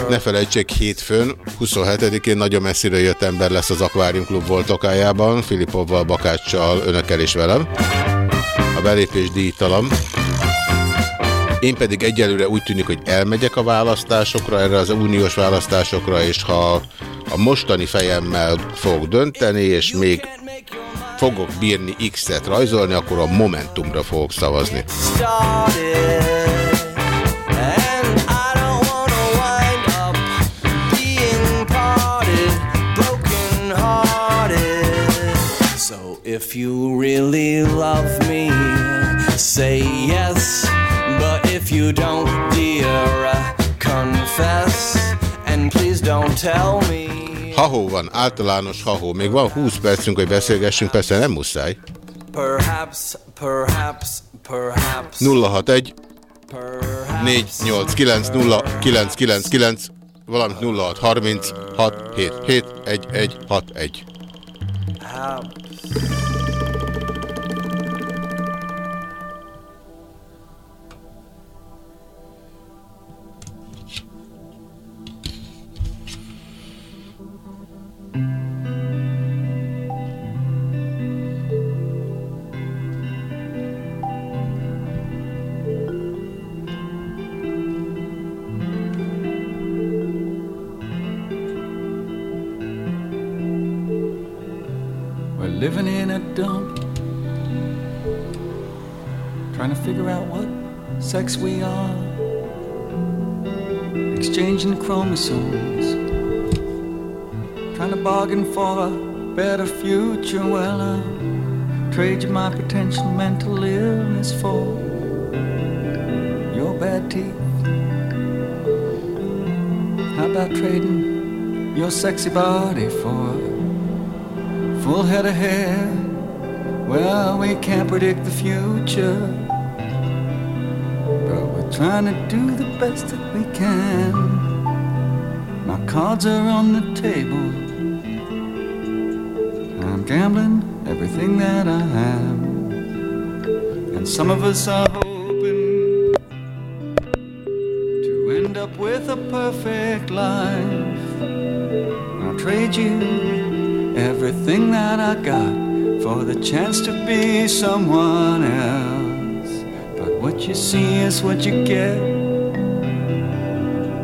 Ne felejtsék, hétfőn, 27-én nagyon messzire jött ember lesz az Aquarium Klub voltokájában, Filipovval, Bakáccsal, önökkel és velem. A belépés díjtalan. Én pedig egyelőre úgy tűnik, hogy elmegyek a választásokra, erre az uniós választásokra, és ha a mostani fejemmel fog dönteni, és még fogok bírni X-et rajzolni, akkor a Momentumra fogok szavazni. If you really love me, say yes. But if you don't, please don't tell me. Hahó van, általános hahó. Még van 20 percünk, hogy beszélgessünk, persze nem muszáj. Perhaps, perhaps, perhaps. 061 489 0999 valamint 0630 677 1161. Living in a dump, trying to figure out what sex we are, exchanging chromosomes, trying to bargain for a better future. Well, I'll trade you my potential mental illness for your bad teeth. How about trading your sexy body for full head of hair. Well, we can't predict the future, but we're trying to do the best that we can. My cards are on the table. Gambling everything that I have, and some of us are hoping to end up with a perfect life. I'll trade you everything that I got for the chance to be someone else. But what you see is what you get,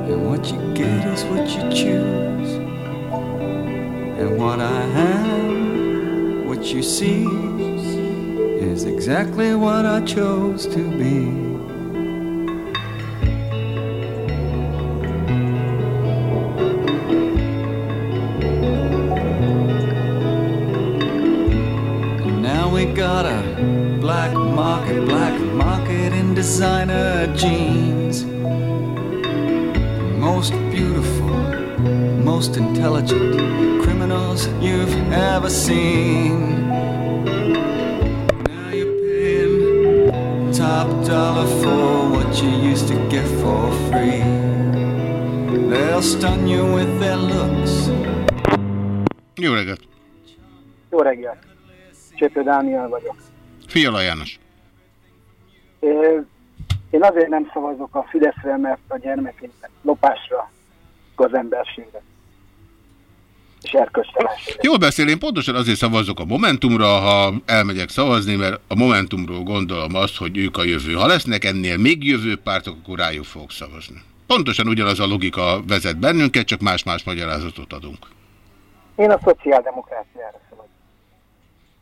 and what you get is what you choose. And what I what you see, is exactly what I chose to be. Now we got a black market, black market in designer jeans. Most beautiful, most intelligent criminals you've ever seen. Stun you with their looks. Jó reggelt! Jó reggelt! Csépő Dániel vagyok. Fiala János. Én azért nem szavazok a Fideszre, mert a gyermekének lopásra, gazemberségre és erkölcstelenségre. Jól beszél, én pontosan azért szavazok a Momentumra, ha elmegyek szavazni, mert a Momentumról gondolom azt, hogy ők a jövő. Ha lesznek ennél még jövő pártok, akkor rájuk fogok szavazni. Pontosan ugyanaz a logika vezet bennünket, csak más-más magyarázatot adunk. Én a szociáldemokráciára szavazok.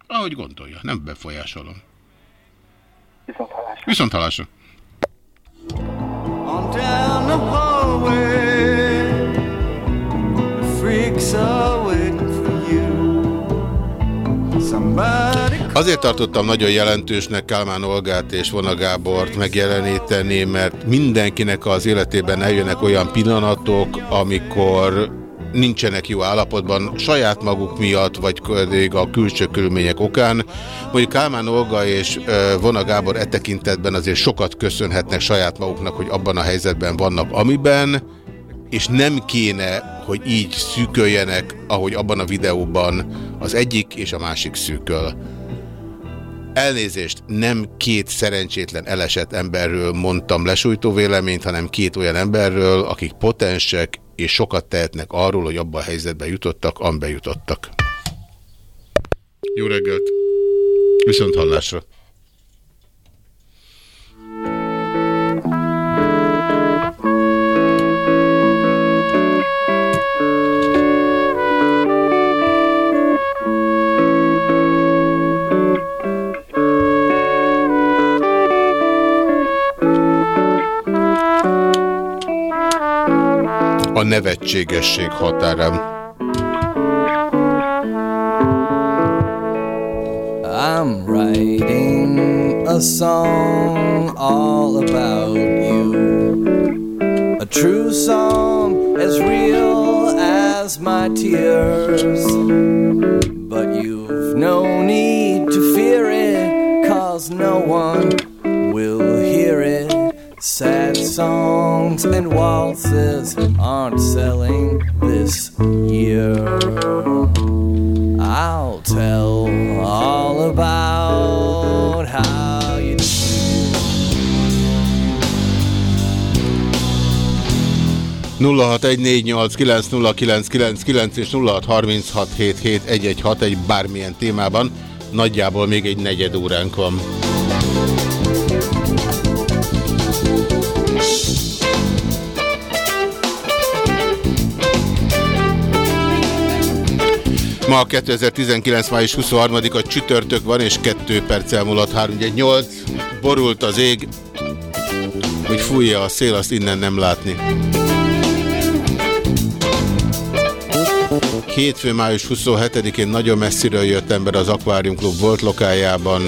Ahogy gondolja, nem befolyásolom. Viszont hallásra. Viszont hallásra. On down the hallway, the freaks are waiting Azért tartottam nagyon jelentősnek Kálmán Olgát és Vona Gábort megjeleníteni, mert mindenkinek az életében eljönnek olyan pillanatok, amikor nincsenek jó állapotban, saját maguk miatt, vagy pedig a külső körülmények okán. Mondjuk Kálmán Olga és Vona Gábor e tekintetben azért sokat köszönhetnek saját maguknak, hogy abban a helyzetben vannak, amiben, és nem kéne, hogy így szűköljenek, ahogy abban a videóban az egyik és a másik szűköl. Elnézést, nem két szerencsétlen elesett emberről mondtam lesújtó véleményt, hanem két olyan emberről, akik potensek és sokat tehetnek arról, hogy abban a helyzetben jutottak, amiben jutottak. Jó reggelt! Viszont hallásra! Nevetségesség határán. I'm writing a song all about you. A true song as real as my tears. But you've no need to fear it, cause no one will hear it. Sad songs and waltzes aren't selling this year. I'll tell all about how you 0614890999 és 0636771161 bármilyen témában. Nagyjából még egy negyed óránk van. Ma 2019. május 23-a csütörtök van, és 2 perccel múlott 318. Borult az ég, hogy fújja a szél, azt innen nem látni. Hétfő, május 27-én nagyon messziről jött ember az Aquarium Club volt lokájában.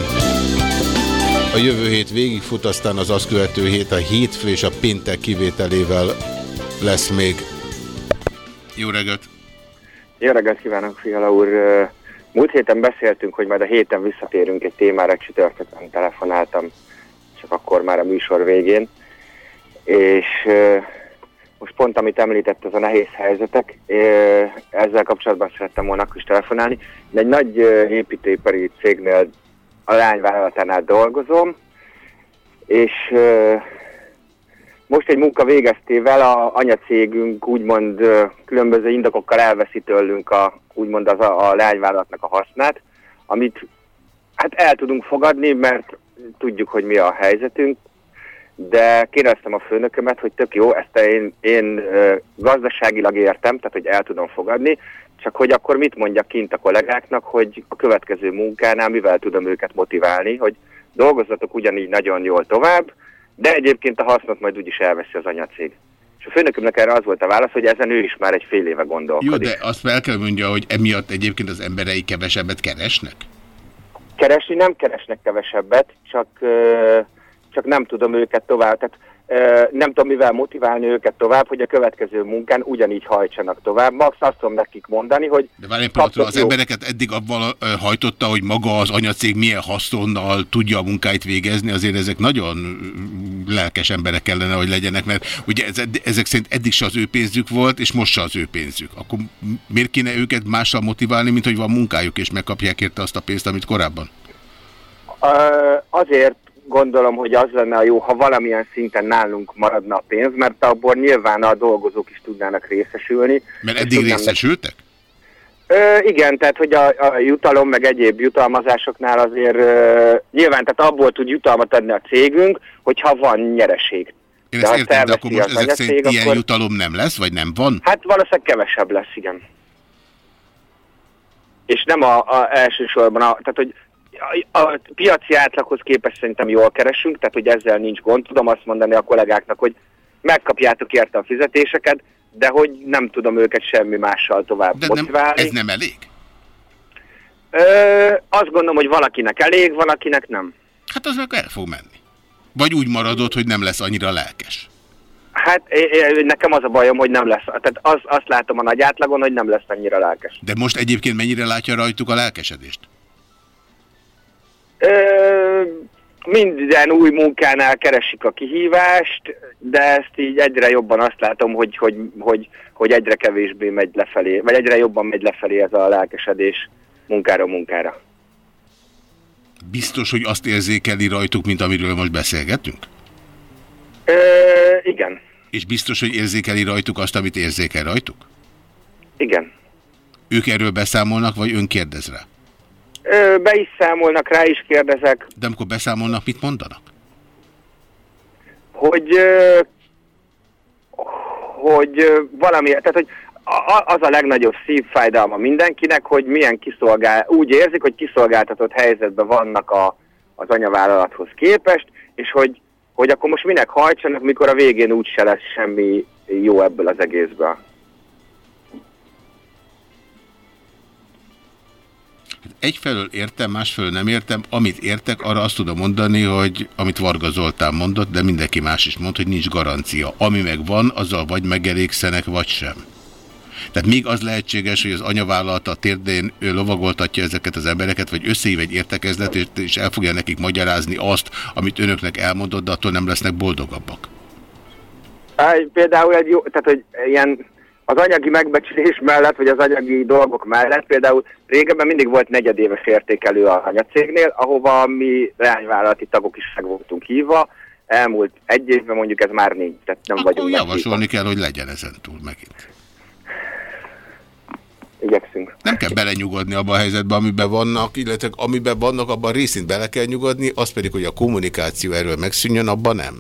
A jövő hét végigfut, aztán az azt követő hét a hétfő és a péntek kivételével lesz még. Jó reggelt! Jó reggelt kívánok, Fiala úr! Múlt héten beszéltünk, hogy majd a héten visszatérünk egy témára, csütörtökön telefonáltam, csak akkor már a műsor végén. És most pont, amit említett, az a nehéz helyzetek, ezzel kapcsolatban szerettem volna is telefonálni. De egy nagy építőipari cégnél a lányvállalatánál dolgozom, és most egy munka végeztével a anyacégünk úgymond különböző indokokkal elveszi tőlünk a, úgymond az a, a leányvállalatnak a hasznát, amit hát el tudunk fogadni, mert tudjuk, hogy mi a helyzetünk, de kérdeztem a főnökömet, hogy tök jó, ezt én, én gazdaságilag értem, tehát hogy el tudom fogadni, csak hogy akkor mit mondjak kint a kollégáknak, hogy a következő munkánál mivel tudom őket motiválni, hogy dolgozzatok ugyanígy nagyon jól tovább, de egyébként a hasznot majd úgyis elveszi az anyacég. És a főnökömnek erre az volt a válasz, hogy ezen ő is már egy fél éve gondolkodik. Jó, de azt el kell mondja, hogy emiatt egyébként az emberei kevesebbet keresnek? Keresni nem keresnek kevesebbet, csak, csak nem tudom őket tovább, tehát nem tudom mivel motiválni őket tovább, hogy a következő munkán ugyanígy hajtsanak tovább. Max azt tudom nekik mondani, hogy De várj pillanatra, az jó. embereket eddig abban hajtotta, hogy maga az anyacég milyen haszonnal tudja a munkáit végezni, azért ezek nagyon ö, lelkes emberek kellene, hogy legyenek, mert ugye ez, ezek szerint eddig se az ő pénzük volt, és most se az ő pénzük. Akkor miért kéne őket mással motiválni, mint hogy van munkájuk, és megkapják érte azt a pénzt, amit korábban? Azért gondolom, hogy az lenne a jó, ha valamilyen szinten nálunk maradna a pénz, mert abból nyilván a dolgozók is tudnának részesülni. Mert eddig tudnának- részesültek? Ö, igen, tehát hogy a, a jutalom meg egyéb jutalmazásoknál azért ö, nyilván tehát abból tud jutalmat adni a cégünk, hogyha van nyereség. Én De ezt értem, de akkor most ezek szerint ilyen akkor- jutalom nem lesz, vagy nem van? Hát valószínűleg kevesebb lesz, igen. És nem a, a elsősorban, a, tehát hogy a, piaci átlaghoz képest szerintem jól keresünk, tehát hogy ezzel nincs gond. Tudom azt mondani a kollégáknak, hogy megkapjátok érte a fizetéseket, de hogy nem tudom őket semmi mással tovább De nem, motiválni. ez nem elég? Ö, azt gondolom, hogy valakinek elég, valakinek nem. Hát az meg el fog menni. Vagy úgy maradott, hogy nem lesz annyira lelkes. Hát nekem az a bajom, hogy nem lesz. Tehát az, azt látom a nagy átlagon, hogy nem lesz annyira lelkes. De most egyébként mennyire látja rajtuk a lelkesedést? Minden új munkánál keresik a kihívást, de ezt így egyre jobban azt látom, hogy, hogy, hogy, hogy egyre kevésbé megy lefelé, vagy egyre jobban megy lefelé ez a lelkesedés munkára munkára. Biztos, hogy azt érzékeli rajtuk, mint amiről most beszélgetünk? Ö, igen, És biztos, hogy érzékeli rajtuk azt, amit érzékel rajtuk? igen. Ők erről beszámolnak, vagy ön kérdez rá? Ö, be is számolnak, rá is kérdezek, De amikor beszámolnak, mit mondanak? hogy, ö, hogy ö, valami, tehát hogy az a legnagyobb szívfájdalma mindenkinek, hogy milyen kiszolgál, úgy érzik, hogy kiszolgáltatott helyzetben vannak a, az anyavállalathoz képest, és hogy, hogy akkor most minek hajtsanak, mikor a végén úgyse lesz semmi jó ebből az egészből. Egyfelől értem, másfelől nem értem. Amit értek, arra azt tudom mondani, hogy amit Varga Zoltán mondott, de mindenki más is mond, hogy nincs garancia. Ami meg van, azzal vagy megelégszenek, vagy sem. Tehát még az lehetséges, hogy az anyavállalata a térdén ő lovagoltatja ezeket az embereket, vagy összehív egy értekezlet, és el fogja nekik magyarázni azt, amit önöknek elmondott, de attól nem lesznek boldogabbak. Például egy jó, tehát hogy ilyen az anyagi megbecsülés mellett, vagy az anyagi dolgok mellett, például régebben mindig volt negyedéves értékelő a anyacégnél, ahova mi leányvállalati tagok is meg voltunk hívva, elmúlt egy évben mondjuk ez már nincs, tehát nem Akkor vagyunk meghívva. javasolni kell, hogy legyen ezen túl megint. Igyekszünk. Nem kell belenyugodni abba a helyzetbe, amiben vannak, illetve amiben vannak, abban részint bele kell nyugodni, az pedig, hogy a kommunikáció erről megszűnjön, abban nem.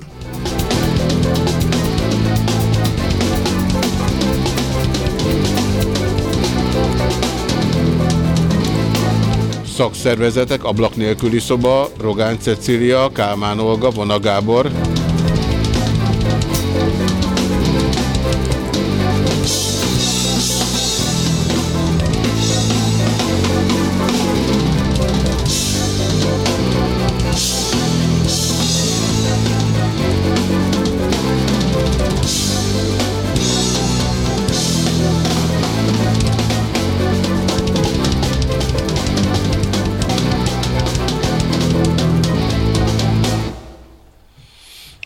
Szakszervezetek, ablak nélküli szoba, Rogán Cecília, Kálmán Olga, Vona Gábor.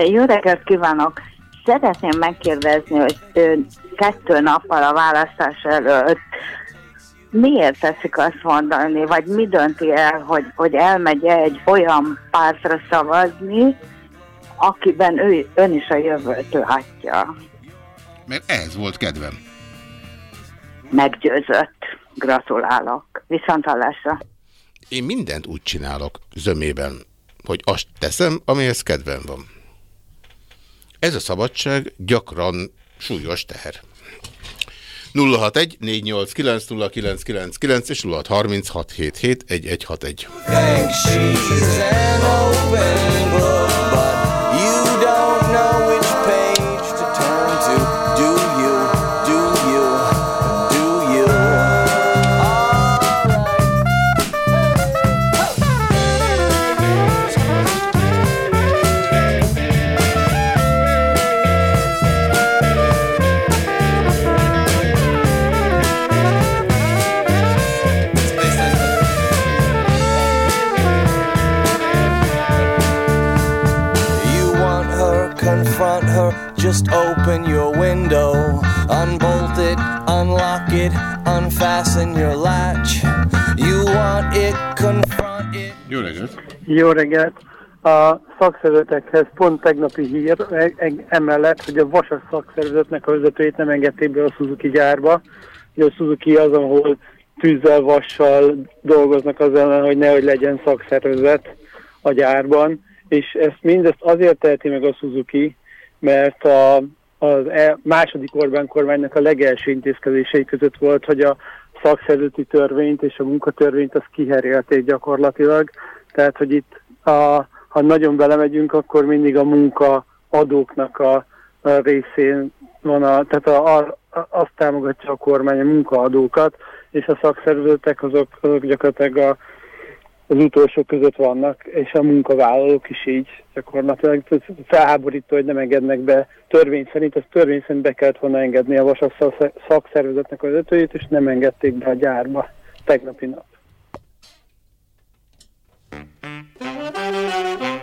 Jó reggelt kívánok! Szeretném megkérdezni, hogy ön kettő nappal a választás előtt miért teszik azt mondani, vagy mi dönti el, hogy, hogy elmegy -e egy olyan pártra szavazni, akiben ő, ön is a jövőt látja. Mert ez volt kedvem. Meggyőzött. Gratulálok. Viszont hallásra. Én mindent úgy csinálok zömében, hogy azt teszem, amihez kedvem van. Ez a szabadság gyakran súlyos teher. 061 489 0999 és 0636771161. it, unfasten your latch. You want it, confront it. Jó reggelt! Jó reggelt! A szakszervezetekhez pont tegnapi hír e- emellett, hogy a Vasas szakszervezetnek a vezetőjét nem engedték be a Suzuki gyárba. Ugye a Suzuki az, ahol tűzzel, vassal dolgoznak az ellen, hogy nehogy legyen szakszervezet a gyárban, és ezt mindezt azért teheti meg a Suzuki, mert a, az e, második Orbán kormánynak a legelső intézkedései között volt, hogy a szakszervezeti törvényt és a munkatörvényt azt kiherélték gyakorlatilag. Tehát, hogy itt a, ha nagyon belemegyünk, akkor mindig a munkaadóknak a, a részén van, a, tehát a, a, azt támogatja a kormány a munkaadókat, és a szakszervezetek azok, azok gyakorlatilag a, az utolsók között vannak, és a munkavállalók is így gyakorlatilag. Felháborító, hogy nem engednek be törvény szerint, ez törvény szerint be kellett volna engedni a vasas szakszervezetnek az ötőjét, és nem engedték be a gyárba tegnapi nap. Who'll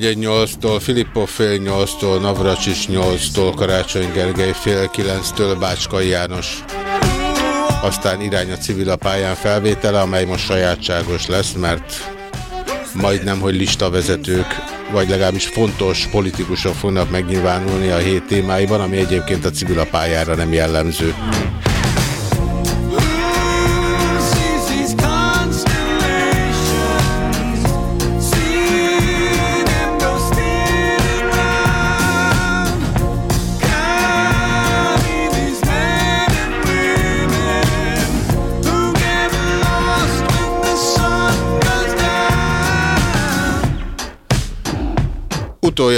Holnap 4-8-tól, Filippov fél 8-tól, Navracsics 8-tól, Karácsony Gergely fél 9-től, Bácskai János. Aztán irány a civil a pályán felvétele, amely most sajátságos lesz, mert majdnem, hogy listavezetők, vagy legalábbis fontos politikusok fognak megnyilvánulni a hét témáiban, ami egyébként a civil a pályára nem jellemző.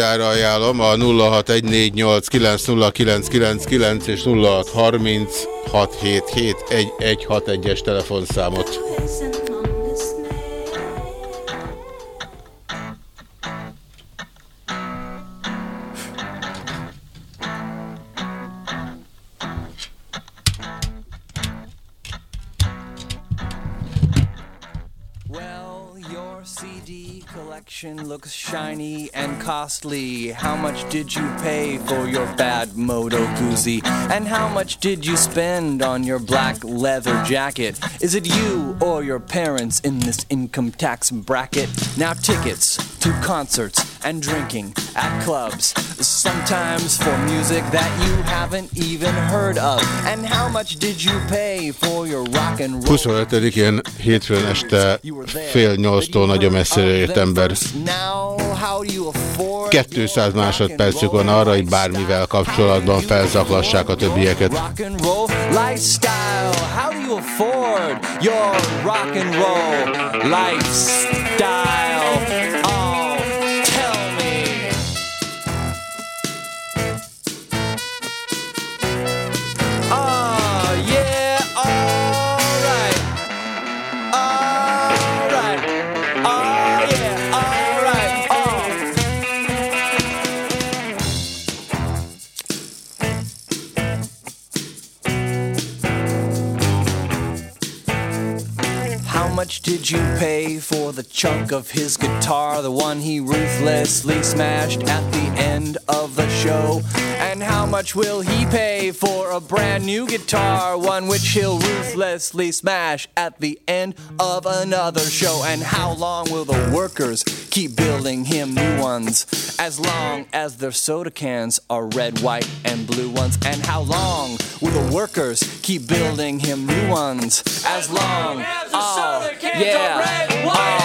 Utoljára ajánlom a 0614890999 és 0636771161-es telefonszámot. Costly. How much did you pay for your bad Moto Guzzi? And how much did you spend on your black leather jacket? Is it you or your parents in this income tax bracket? Now tickets to concerts and drinking at clubs. Sometimes for music that you haven't even heard of. And how much did you pay for your rock and roll? 25-én hétfőn este fél nyolctól nagyon messzire ért ember. Now how do you afford 200 másodpercük van arra, hogy bármivel kapcsolatban felzaklassák a többieket. How do you afford your rock and roll lifestyle? Did you pay for the chunk of his guitar, the one he ruthlessly smashed at the end of the show? How much will he pay for a brand new guitar, one which he'll ruthlessly smash at the end of another show? And how long will the workers keep building him new ones? As long as their soda cans are red, white, and blue ones. And how long will the workers keep building him new ones? As long as the soda cans oh, yeah, oh, oh,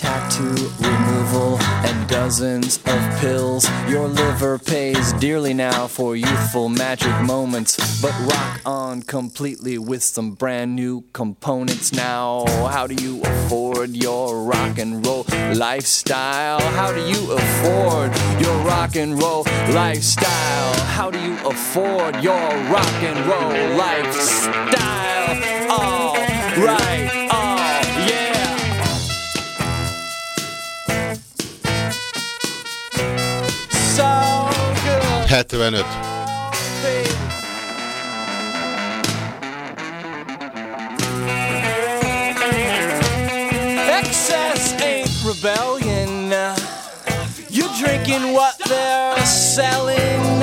tattoo removal, and dozens of pills. Your liver pays dearly now for youthful magic moments, but rock on completely with some brand new components now. How do you afford your rock and roll lifestyle? How do you afford your rock and roll lifestyle? How do you afford your rock and roll lifestyle? All right, 75. Excess ain't rebellion. You're drinking what they're selling.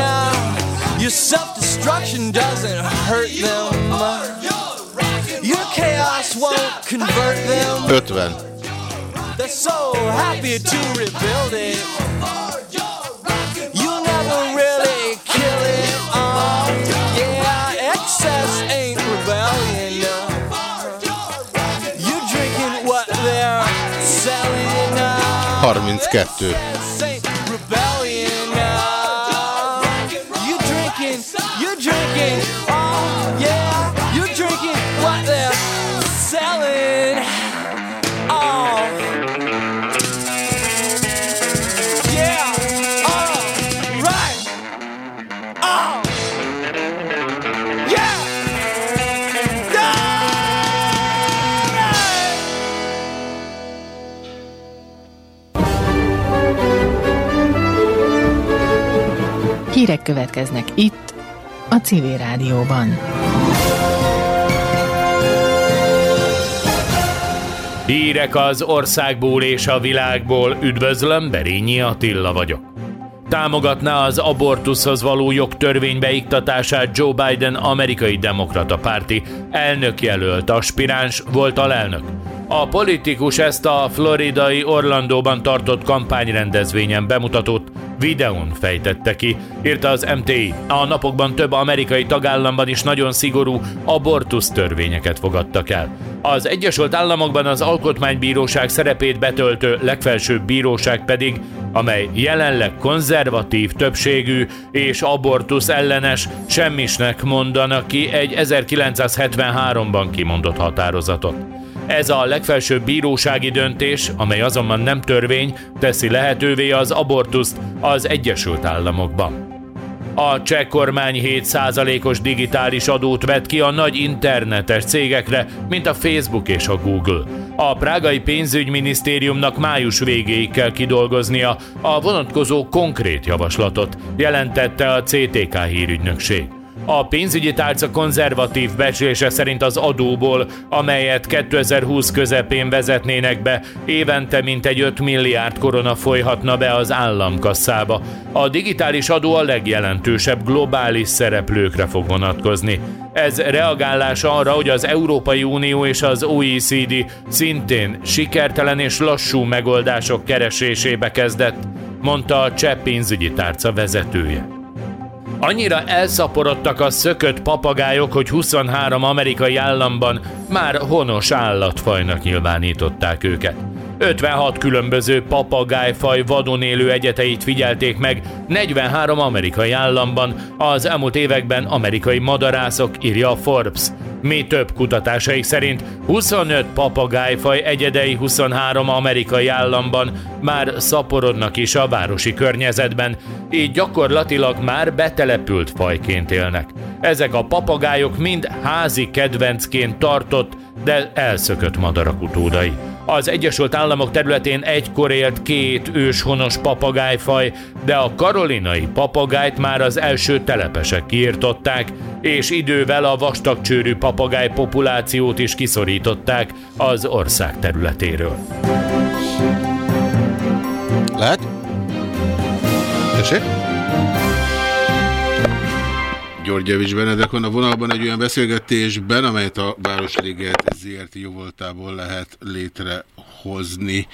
Your self destruction doesn't hurt them. Your chaos won't convert them. 50. They're so happy to rebuild it. 32. Hírek következnek itt, a Civil Rádióban. Hírek az országból és a világból. Üdvözlöm, Berényi Attila vagyok. Támogatná az abortuszhoz való jogtörvény beiktatását Joe Biden amerikai demokrata párti elnökjelölt aspiráns volt alelnök. A politikus ezt a floridai Orlandóban tartott kampányrendezvényen bemutatott videón fejtette ki, írta az MTI. A napokban több amerikai tagállamban is nagyon szigorú abortusz törvényeket fogadtak el. Az Egyesült Államokban az Alkotmánybíróság szerepét betöltő legfelsőbb bíróság pedig, amely jelenleg konzervatív többségű és abortusz ellenes, semmisnek mondanak ki egy 1973-ban kimondott határozatot. Ez a legfelsőbb bírósági döntés, amely azonban nem törvény, teszi lehetővé az abortuszt az Egyesült Államokban. A cseh kormány 7%-os digitális adót vet ki a nagy internetes cégekre, mint a Facebook és a Google. A prágai pénzügyminisztériumnak május végéig kell kidolgoznia a vonatkozó konkrét javaslatot, jelentette a CTK hírügynökség. A pénzügyi tárca konzervatív becslése szerint az adóból, amelyet 2020 közepén vezetnének be, évente mintegy 5 milliárd korona folyhatna be az államkasszába. A digitális adó a legjelentősebb globális szereplőkre fog vonatkozni. Ez reagálás arra, hogy az Európai Unió és az OECD szintén sikertelen és lassú megoldások keresésébe kezdett, mondta a cseh pénzügyi tárca vezetője. Annyira elszaporodtak a szökött papagájok, hogy 23 amerikai államban már honos állatfajnak nyilvánították őket. 56 különböző papagájfaj vadon élő egyeteit figyelték meg 43 amerikai államban, az elmúlt években amerikai madarászok, írja a Forbes. Mi több kutatásaik szerint 25 papagájfaj egyedei 23 amerikai államban már szaporodnak is a városi környezetben, így gyakorlatilag már betelepült fajként élnek. Ezek a papagájok mind házi kedvencként tartott, de elszökött madarak utódai. Az Egyesült Államok területén egykor élt két őshonos papagájfaj, de a karolinai papagájt már az első telepesek kiirtották, és idővel a vastagcsőrű papagáj populációt is kiszorították az ország területéről. Lehet? Tessék? Györgyevics Benedek van a vonalban egy olyan beszélgetésben, amelyet a Városliget ZRT jóvoltából lehet létrehozni.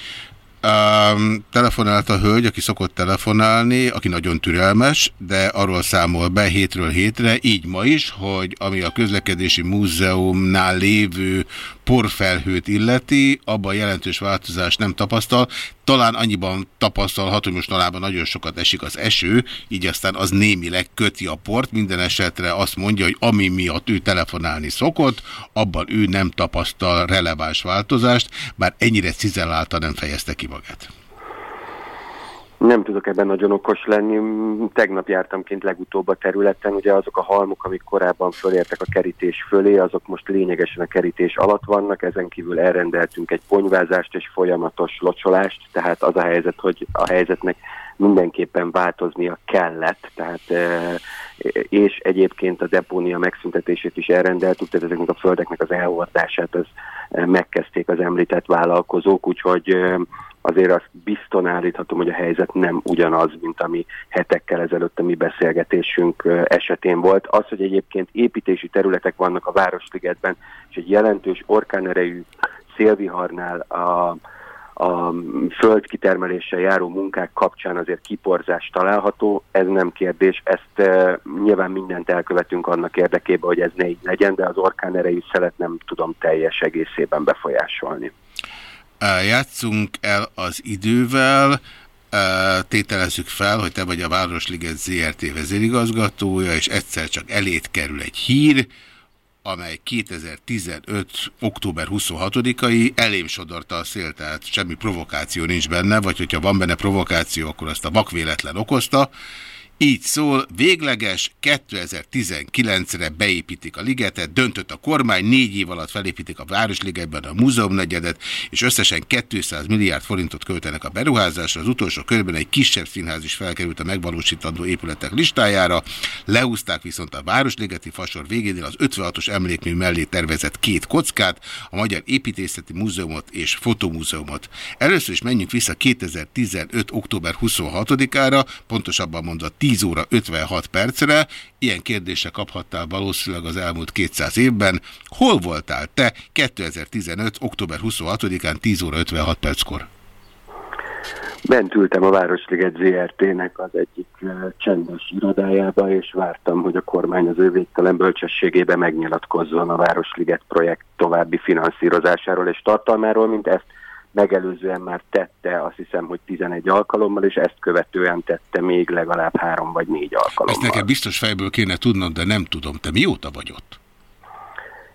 Um, telefonált a hölgy, aki szokott telefonálni, aki nagyon türelmes, de arról számol be hétről hétre, így ma is, hogy ami a közlekedési múzeumnál lévő porfelhőt illeti, abban jelentős változást nem tapasztal. Talán annyiban tapasztalhat, hogy most talában nagyon sokat esik az eső, így aztán az némileg köti a port. Minden esetre azt mondja, hogy ami miatt ő telefonálni szokott, abban ő nem tapasztal releváns változást, bár ennyire cizellálta nem fejezte ki magát. Nem tudok ebben nagyon okos lenni. Tegnap jártam kint legutóbb a területen, ugye azok a halmok, amik korábban fölértek a kerítés fölé, azok most lényegesen a kerítés alatt vannak, ezen kívül elrendeltünk egy ponyvázást és folyamatos locsolást, tehát az a helyzet, hogy a helyzetnek mindenképpen változnia kellett, tehát e, és egyébként a depónia megszüntetését is elrendeltük, tehát ezeknek a földeknek az elhordását az e, megkezdték az említett vállalkozók, úgyhogy e, azért azt bizton állíthatom, hogy a helyzet nem ugyanaz, mint ami hetekkel ezelőtt a mi beszélgetésünk esetén volt. Az, hogy egyébként építési területek vannak a Városligetben, és egy jelentős orkánerejű szélviharnál a, a földkitermeléssel járó munkák kapcsán azért kiporzás található, ez nem kérdés, ezt e, nyilván mindent elkövetünk annak érdekében, hogy ez ne így legyen, de az orkánerejű szelet nem tudom teljes egészében befolyásolni. Játszunk el az idővel, tételezzük fel, hogy te vagy a Városliget ZRT vezérigazgatója, és egyszer csak elét kerül egy hír, amely 2015. október 26-ai elém sodorta a szél, tehát semmi provokáció nincs benne, vagy hogyha van benne provokáció, akkor azt a vakvéletlen okozta. Így szól, végleges 2019-re beépítik a ligetet, döntött a kormány, négy év alatt felépítik a Városligetben a múzeumnegyedet, és összesen 200 milliárd forintot költenek a beruházásra. Az utolsó körben egy kisebb színház is felkerült a megvalósítandó épületek listájára. Leúzták viszont a Városligeti fasor végénél az 56-os emlékmű mellé tervezett két kockát, a Magyar Építészeti Múzeumot és Fotomúzeumot. Először is menjünk vissza 2015. október 26-ára, pontosabban mondva 10 óra 56 percre. Ilyen kérdése kaphattál valószínűleg az elmúlt 200 évben. Hol voltál te 2015. október 26-án 10 óra 56 perckor? Bent ültem a Városliget ZRT-nek az egyik csendes irodájába, és vártam, hogy a kormány az ő végtelen bölcsességébe megnyilatkozzon a Városliget projekt további finanszírozásáról és tartalmáról, mint ezt megelőzően már tette, azt hiszem, hogy 11 alkalommal, és ezt követően tette még legalább három vagy négy alkalommal. Ezt nekem biztos fejből kéne tudnom, de nem tudom. Te mióta vagy ott?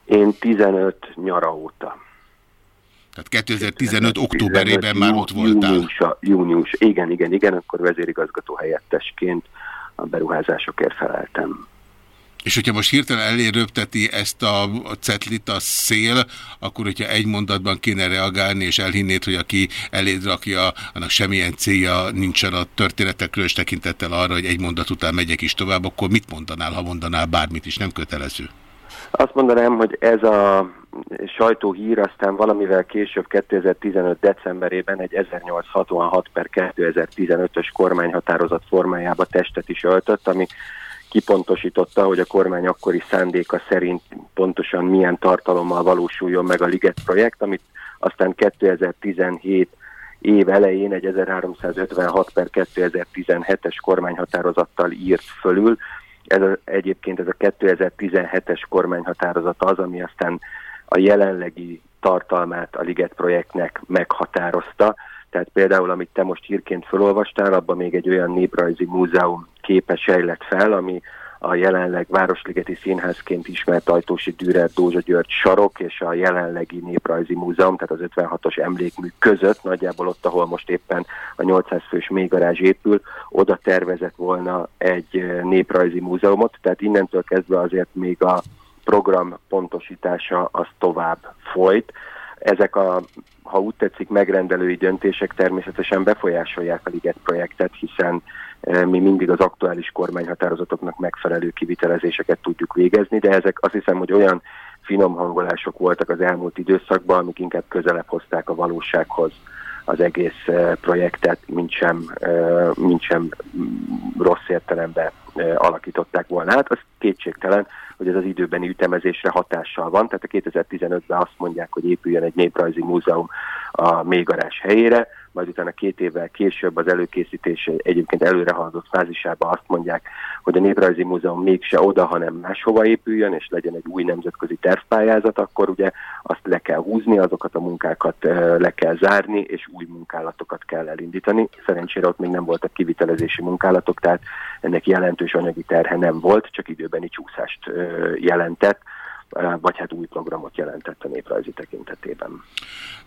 Én 15 nyara óta. Tehát 2015 októberében már ott voltál. Június, június, igen, igen, igen, akkor vezérigazgató helyettesként a beruházásokért feleltem. És hogyha most hirtelen elérőpteti ezt a a cetlit a szél, akkor hogyha egy mondatban kéne reagálni, és elhinnéd, hogy aki eléd rakja, annak semmilyen célja nincsen a történetekről, és tekintettel arra, hogy egy mondat után megyek is tovább, akkor mit mondanál, ha mondanál bármit is, nem kötelező? Azt mondanám, hogy ez a sajtóhír aztán valamivel később 2015. decemberében egy 1866 per 2015-ös kormányhatározat formájába testet is öltött, ami kipontosította, hogy a kormány akkori szándéka szerint pontosan milyen tartalommal valósuljon meg a Liget projekt, amit aztán 2017 év elején egy 1356 per 2017-es kormányhatározattal írt fölül. Ez a, egyébként ez a 2017-es kormányhatározat az, ami aztán a jelenlegi tartalmát a Liget projektnek meghatározta. Tehát például, amit te most hírként felolvastál, abban még egy olyan néprajzi múzeum képe sejlett fel, ami a jelenleg Városligeti Színházként ismert Ajtósi Dürer Dózsa György sarok és a jelenlegi Néprajzi Múzeum, tehát az 56-os emlékmű között, nagyjából ott, ahol most éppen a 800 fős mélygarázs épül, oda tervezett volna egy eh, néprajzi múzeumot, tehát innentől kezdve azért még a program pontosítása az tovább folyt. Ezek a, ha úgy tetszik, megrendelői döntések természetesen befolyásolják a Liget projektet, hiszen e, mi mindig az aktuális kormányhatározatoknak megfelelő kivitelezéseket tudjuk végezni, de ezek azt hiszem, hogy olyan finom hangolások voltak az elmúlt időszakban, amik inkább közelebb hozták a valósághoz az egész eh, projektet, mint sem, eh, mint sem rossz értelemben alakították volna át. Az kétségtelen, hogy ez az időbeni ütemezésre hatással van. Tehát a 2015-ben azt mondják, hogy épüljön egy néprajzi múzeum a mélygarás helyére, majd utána két évvel később az előkészítés egyébként előre haladott fázisában azt mondják, hogy a Néprajzi Múzeum mégse oda, hanem máshova épüljön, és legyen egy új nemzetközi tervpályázat, akkor ugye azt le kell húzni, azokat a munkákat le kell zárni, és új munkálatokat kell elindítani. Szerencsére ott még nem voltak kivitelezési munkálatok, tehát ennek jelentős anyagi terhe nem volt, csak időbeni csúszást jelentett, vagy hát új programot jelentett a néprajzi tekintetében.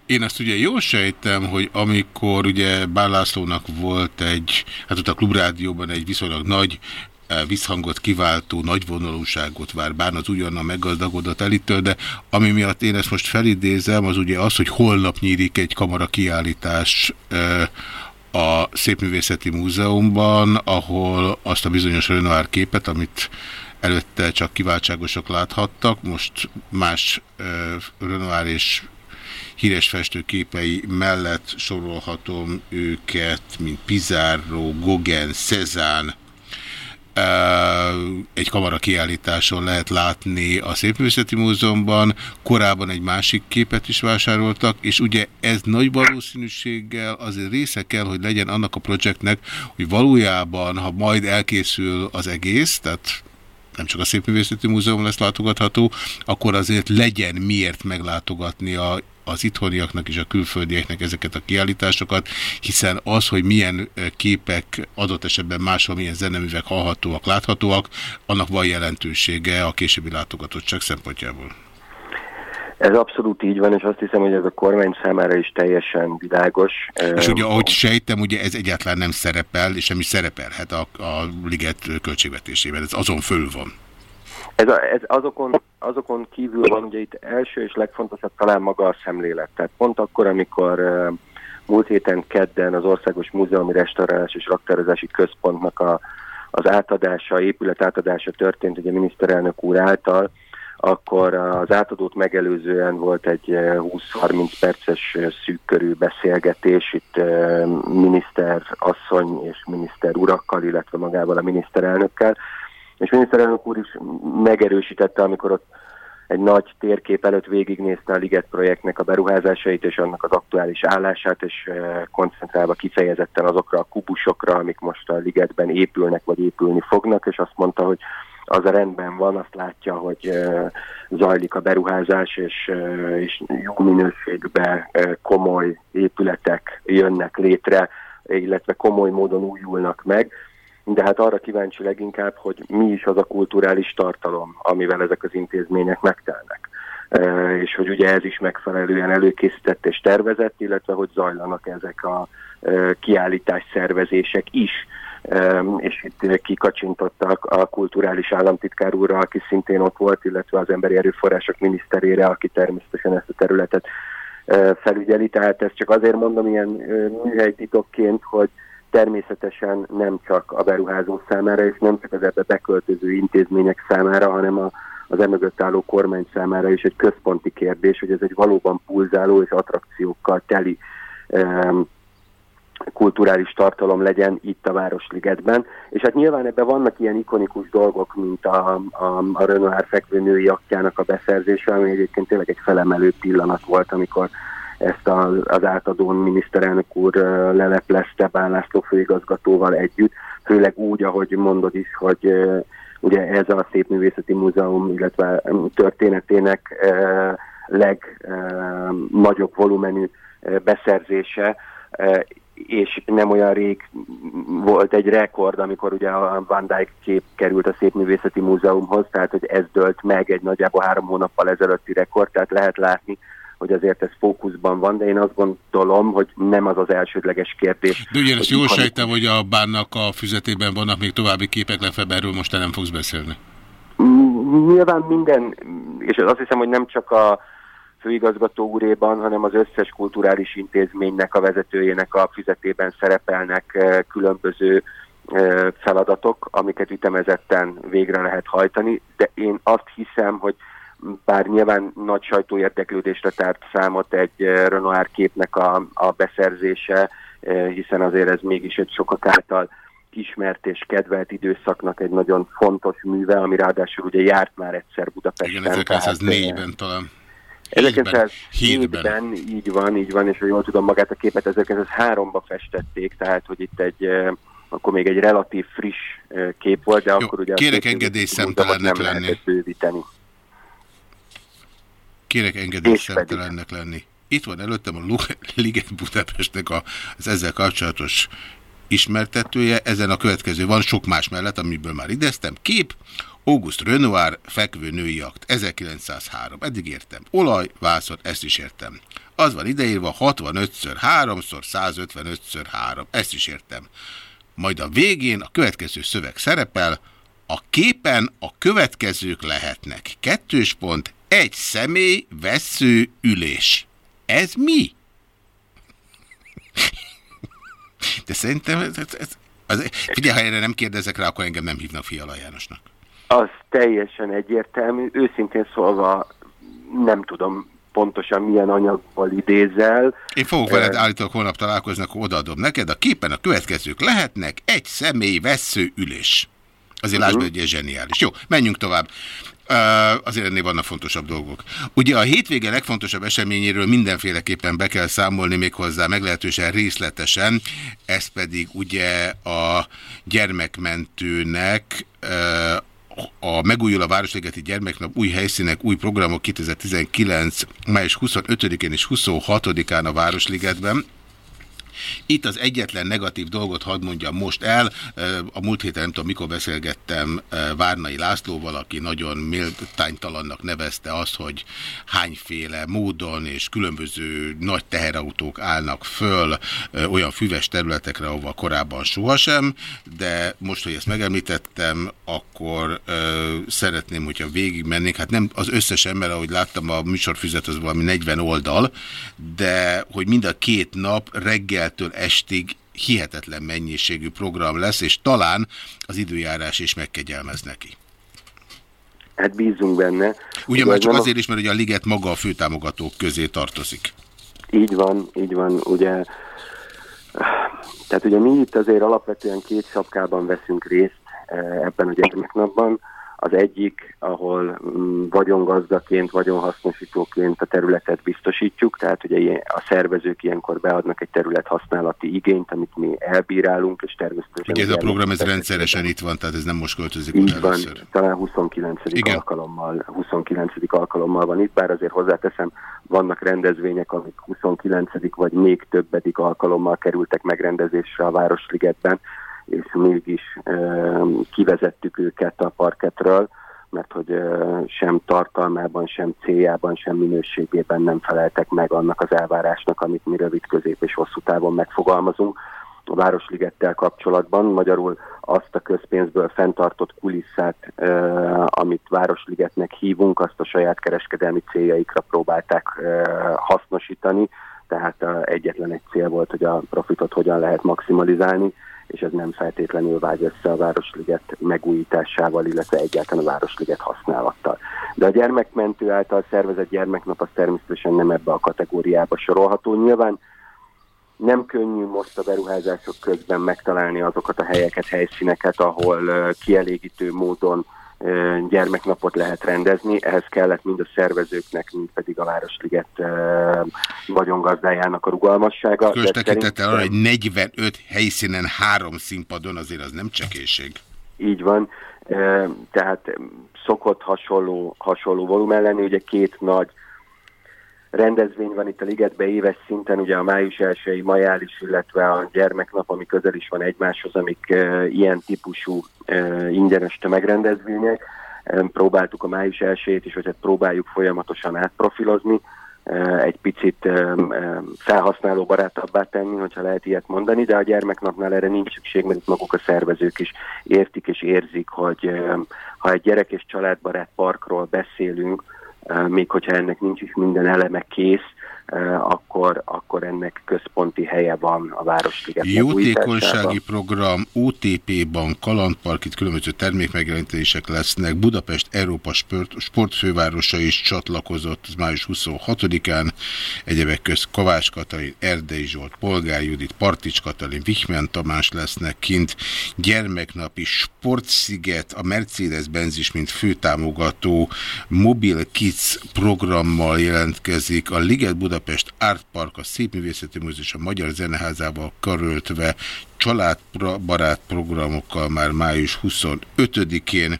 Én azt ugye jól sejtem, hogy amikor ugye Bál Lászlónak volt egy, hát ott a Klubrádióban egy viszonylag nagy eh, visszhangot kiváltó nagyvonalúságot vár, bár az ugyan meggazdagodott elitől, de ami miatt én ezt most felidézem, az ugye az, hogy holnap nyílik egy kamara kiállítás eh, a Szépművészeti Múzeumban, ahol azt a bizonyos Renoir képet, amit előtte csak kiváltságosok láthattak, most más uh, Renoir és híres festőképei mellett sorolhatom őket, mint Pizarro, Gauguin, Cézanne, egy kamara kiállításon lehet látni a Szépművészeti Múzeumban, korábban egy másik képet is vásároltak, és ugye ez nagy valószínűséggel azért része kell, hogy legyen annak a projektnek, hogy valójában, ha majd elkészül az egész, tehát nem csak a Szépművészeti Múzeum lesz látogatható, akkor azért legyen miért meglátogatni a az itthoniaknak és a külföldieknek ezeket a kiállításokat, hiszen az, hogy milyen képek adott esetben máshol milyen zeneművek hallhatóak, láthatóak, annak van jelentősége a későbbi látogatottság szempontjából. Ez abszolút így van, és azt hiszem, hogy ez a kormány számára is teljesen világos. És ugye, ahogy sejtem, ugye ez egyáltalán nem szerepel, és nem is szerepelhet a, a liget költségvetésében, ez azon fölül van. Ez, a, ez azokon, azokon kívül van, ugye itt első és legfontosabb talán maga a szemlélet. Tehát pont akkor, amikor uh, múlt héten kedden az Országos Múzeumi Restaurálás és Raktározási Központnak a, az átadása, épület átadása történt ugye a miniszterelnök úr által, akkor az átadót megelőzően volt egy 20-30 perces szűkkörű beszélgetés. Itt miniszter asszony és miniszter urakkal, illetve magával a miniszterelnökkel, és miniszterelnök úr is megerősítette, amikor ott egy nagy térkép előtt végignézte a Liget projektnek a beruházásait és annak az aktuális állását, és koncentrálva kifejezetten azokra a kubusokra, amik most a Ligetben épülnek vagy épülni fognak, és azt mondta, hogy az a rendben van, azt látja, hogy zajlik a beruházás, és, és jó minőségben komoly épületek jönnek létre, illetve komoly módon újulnak meg de hát arra kíváncsi leginkább, hogy mi is az a kulturális tartalom, amivel ezek az intézmények megtelnek. és hogy ugye ez is megfelelően előkészített és tervezett, illetve hogy zajlanak ezek a kiállítás szervezések is. És itt kikacsintottak a kulturális államtitkár úrra, aki szintén ott volt, illetve az emberi erőforrások miniszterére, aki természetesen ezt a területet e, felügyeli. Tehát ezt csak azért mondom ilyen e, műhelytitokként, hogy természetesen nem csak a beruházó számára, és nem csak az ebbe beköltöző intézmények számára, hanem a, az emögött álló kormány számára is egy központi kérdés, hogy ez egy valóban pulzáló és attrakciókkal teli um, kulturális tartalom legyen itt a Városligetben. És hát nyilván ebben vannak ilyen ikonikus dolgok, mint a, a, a Renoir fekvőnői aktjának a beszerzése, ami egyébként tényleg egy felemelő pillanat volt, amikor ezt az, az átadón miniszterelnök úr leleplezte Bán László főigazgatóval együtt, főleg úgy, ahogy mondod is, hogy ugye ez a Szépművészeti Múzeum, illetve történetének legnagyobb volumenű beszerzése, és nem olyan rég volt egy rekord, amikor ugye a Van Dyke kép került a Szépművészeti Múzeumhoz, tehát hogy ez dölt meg egy nagyjából három hónappal ezelőtti rekord, tehát lehet látni, hogy azért ez fókuszban van, de én azt gondolom, hogy nem az az elsődleges kérdés. De ugye ezt jól ikonikus- sejtem, hogy a bánnak a füzetében vannak még további képek, legfeljebb erről most te nem fogsz beszélni. Mm, Nyilván minden, és azt hiszem, hogy nem csak a főigazgató úréban, hanem az összes kulturális intézménynek, a vezetőjének a füzetében szerepelnek eh, különböző eh, feladatok, amiket ütemezetten végre lehet hajtani, de én azt hiszem, hogy bár nyilván nagy sajtó érdeklődésre tárt számot egy eh, Renoir képnek a, a beszerzése, hiszen azért ez mégis egy sokak által ismert és kedvelt időszaknak egy nagyon fontos műve, ami ráadásul ugye járt már egyszer Budapesten. Igen, tehát, eh, 1904-ben talán. 1907-ben, így van, így van, és hogy jól tudom magát a képet, 1903-ba festették, tehát hogy itt egy, akkor még egy relatív friss kép volt, de akkor ugye... kérek Szépművészeti engedélyt Múzeumot szemtelennek nem lenni. bővíteni. Kérek engedélyt szemtelennek lenni. Itt van előttem a Liget Budapestnek az ezzel kapcsolatos ismertetője. Ezen a következő van sok más mellett, amiből már ideztem. Kép, August Renoir, fekvő női akt, 1903. Eddig értem. Olaj, vászon, ezt is értem. Az van ideírva 65-ször 3-szor 155-ször 3. Ezt is értem. Majd a végén a következő szöveg szerepel, a képen a következők lehetnek. Kettős pont, egy személy, vesző, ülés. Ez mi? De szerintem ez, ez, az, figyelj, ha erre nem kérdezek rá, akkor engem nem hívnak Fiala Jánosnak. Az teljesen egyértelmű. Őszintén szólva nem tudom pontosan milyen anyagból idézel. Én fogok veled állítólag holnap találkozni, akkor odaadom neked. A képen a következők lehetnek egy személy, vesző, ülés. Azért lásd be, hogy ez zseniális. Jó, menjünk tovább. Uh, azért ennél vannak fontosabb dolgok. Ugye a hétvége legfontosabb eseményéről mindenféleképpen be kell számolni méghozzá meglehetősen részletesen, ez pedig ugye a gyermekmentőnek uh, a Megújul a Városligeti Gyermeknap új helyszínek, új programok 2019. május 25-én és 26-án a Városligetben. Itt az egyetlen negatív dolgot hadd mondjam most el. A múlt héten nem tudom, mikor beszélgettem Várnai Lászlóval, aki nagyon méltánytalannak nevezte azt, hogy hányféle módon és különböző nagy teherautók állnak föl olyan füves területekre, ahova korábban sohasem, de most, hogy ezt megemlítettem, akkor ö, szeretném, hogyha végigmennénk, hát nem az összesen, mert ahogy láttam a műsorfüzet az valami 40 oldal, de hogy mind a két nap reggeltől estig hihetetlen mennyiségű program lesz, és talán az időjárás is megkegyelmez neki. Hát bízunk benne. Ugye már csak azért is, mert ugye a Liget maga a főtámogatók közé tartozik. Így van, így van, ugye. Tehát ugye mi itt azért alapvetően két sapkában veszünk részt eh, ebben a gyermeknapban. Az egyik, ahol mm, vagyongazdaként, vagyonhasznosítóként a területet biztosítjuk, tehát ugye a szervezők ilyenkor beadnak egy terület használati igényt, amit mi elbírálunk, és természetesen... Ugye ez a program ez rendszeresen itt van, tehát ez nem most költözik így van, először. talán 29. Igen. alkalommal, 29. alkalommal van itt, bár azért hozzáteszem, vannak rendezvények, amik 29. vagy még többedik alkalommal kerültek megrendezésre a Városligetben, és mégis kivezettük őket a parketről, mert hogy sem tartalmában, sem céljában, sem minőségében nem feleltek meg annak az elvárásnak, amit mi rövid, közép és hosszú távon megfogalmazunk a Városligettel kapcsolatban. Magyarul azt a közpénzből fenntartott kulisszát, amit Városligetnek hívunk, azt a saját kereskedelmi céljaikra próbálták hasznosítani, tehát egyetlen egy cél volt, hogy a profitot hogyan lehet maximalizálni, és ez nem feltétlenül vágy össze a Városliget megújításával, illetve egyáltalán a Városliget használattal. De a gyermekmentő által szervezett gyermeknap az természetesen nem ebbe a kategóriába sorolható. Nyilván nem könnyű most a beruházások közben megtalálni azokat a helyeket, helyszíneket, ahol kielégítő módon ö, gyermeknapot lehet rendezni. Ehhez kellett mind a szervezőknek, mind pedig a Városliget vagyongazdájának a rugalmassága. Különös tekintettel arra, hogy 45 helyszínen három színpadon azért az nem csekéség. Így van, tehát szokott hasonló, hasonló volumen lenni, ugye két nagy rendezvény van itt a Ligetben éves szinten, ugye a május 1 majális, illetve a gyermeknap, ami közel is van egymáshoz, amik e, ilyen típusú e, ingyenes tömegrendezvények. E, próbáltuk a május 1 is, vagy hát próbáljuk folyamatosan átprofilozni, e, egy picit e, felhasználó barátabbá tenni, hogyha lehet ilyet mondani, de a gyermeknapnál erre nincs szükség, mert itt maguk a szervezők is értik és érzik, hogy e, ha egy gyerek és családbarát parkról beszélünk, még hogyha ennek nincs is minden eleme kész, akkor, akkor ennek központi helye van a Városliget Jótékonysági program, OTP-ban, Kalandpark, itt különböző termékmegjelenítések lesznek. Budapest Európa sport, sportfővárosa is csatlakozott május 26-án. Egyebek közt Kovács Katalin, Erdei Zsolt, Polgár Judit, Partics Katalin, Vichmen Tamás lesznek kint. Gyermeknapi Sportsziget, a Mercedes-Benz is, mint főtámogató Mobil Kids programmal jelentkezik. A Liget Budapest Art Park, a Szépművészeti Múzeum a Magyar Zeneházával karöltve családbarát programokkal már május 25-én.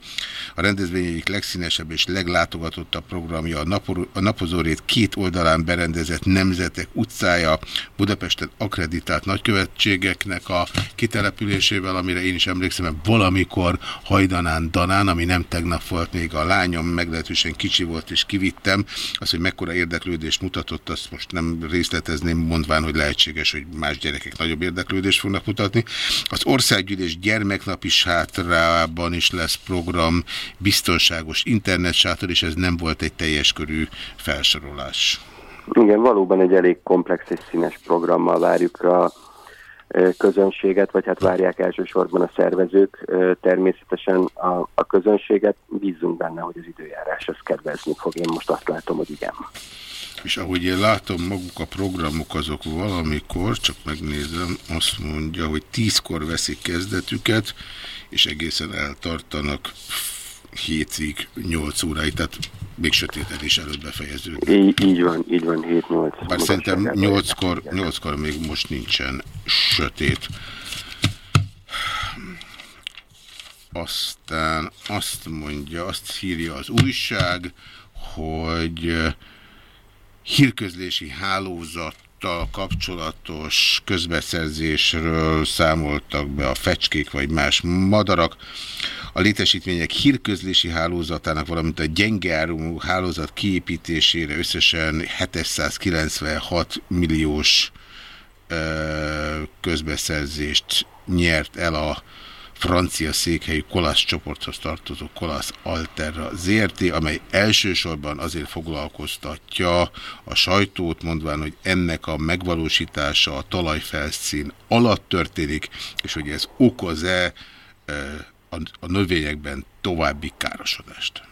A rendezvény egyik legszínesebb és leglátogatottabb programja a, napor, a napozórét két oldalán berendezett Nemzetek utcája, Budapesten akreditált nagykövetségeknek a kitelepülésével, amire én is emlékszem, mert valamikor hajdanán Danán, ami nem tegnap volt még a lányom, meglehetősen kicsi volt és kivittem. Az, hogy mekkora érdeklődést mutatott, azt most nem részletezném, mondván, hogy lehetséges, hogy más gyerekek nagyobb érdeklődést fognak mutatni. Az Országgyűlés gyermeknapi sátrában is lesz program, biztonságos internetsátor, és ez nem volt egy teljes körű felsorolás. Igen, valóban egy elég komplex és színes programmal várjuk a közönséget, vagy hát várják elsősorban a szervezők természetesen a, a közönséget. Bízunk benne, hogy az időjárás ezt kedvezni fog. Én most azt látom, hogy igen. És ahogy én látom, maguk a programok azok valamikor, csak megnézem, azt mondja, hogy tízkor veszik kezdetüket, és egészen eltartanak hétig, 8 óráig, tehát még sötétedés előtt befejeződik. Így, így van, így van, 7-8. Bár szerintem 8-kor 8 még most nincsen sötét. Aztán azt mondja, azt írja az újság, hogy hírközlési hálózattal kapcsolatos közbeszerzésről számoltak be a fecskék vagy más madarak. A létesítmények hírközlési hálózatának, valamint a gyengeárumú hálózat kiépítésére összesen 796 milliós közbeszerzést nyert el a francia székhelyű Kolasz csoporthoz tartozó Kolasz Alterra ZRT, amely elsősorban azért foglalkoztatja a sajtót, mondván, hogy ennek a megvalósítása a talajfelszín alatt történik, és hogy ez okoz-e a növényekben további károsodást.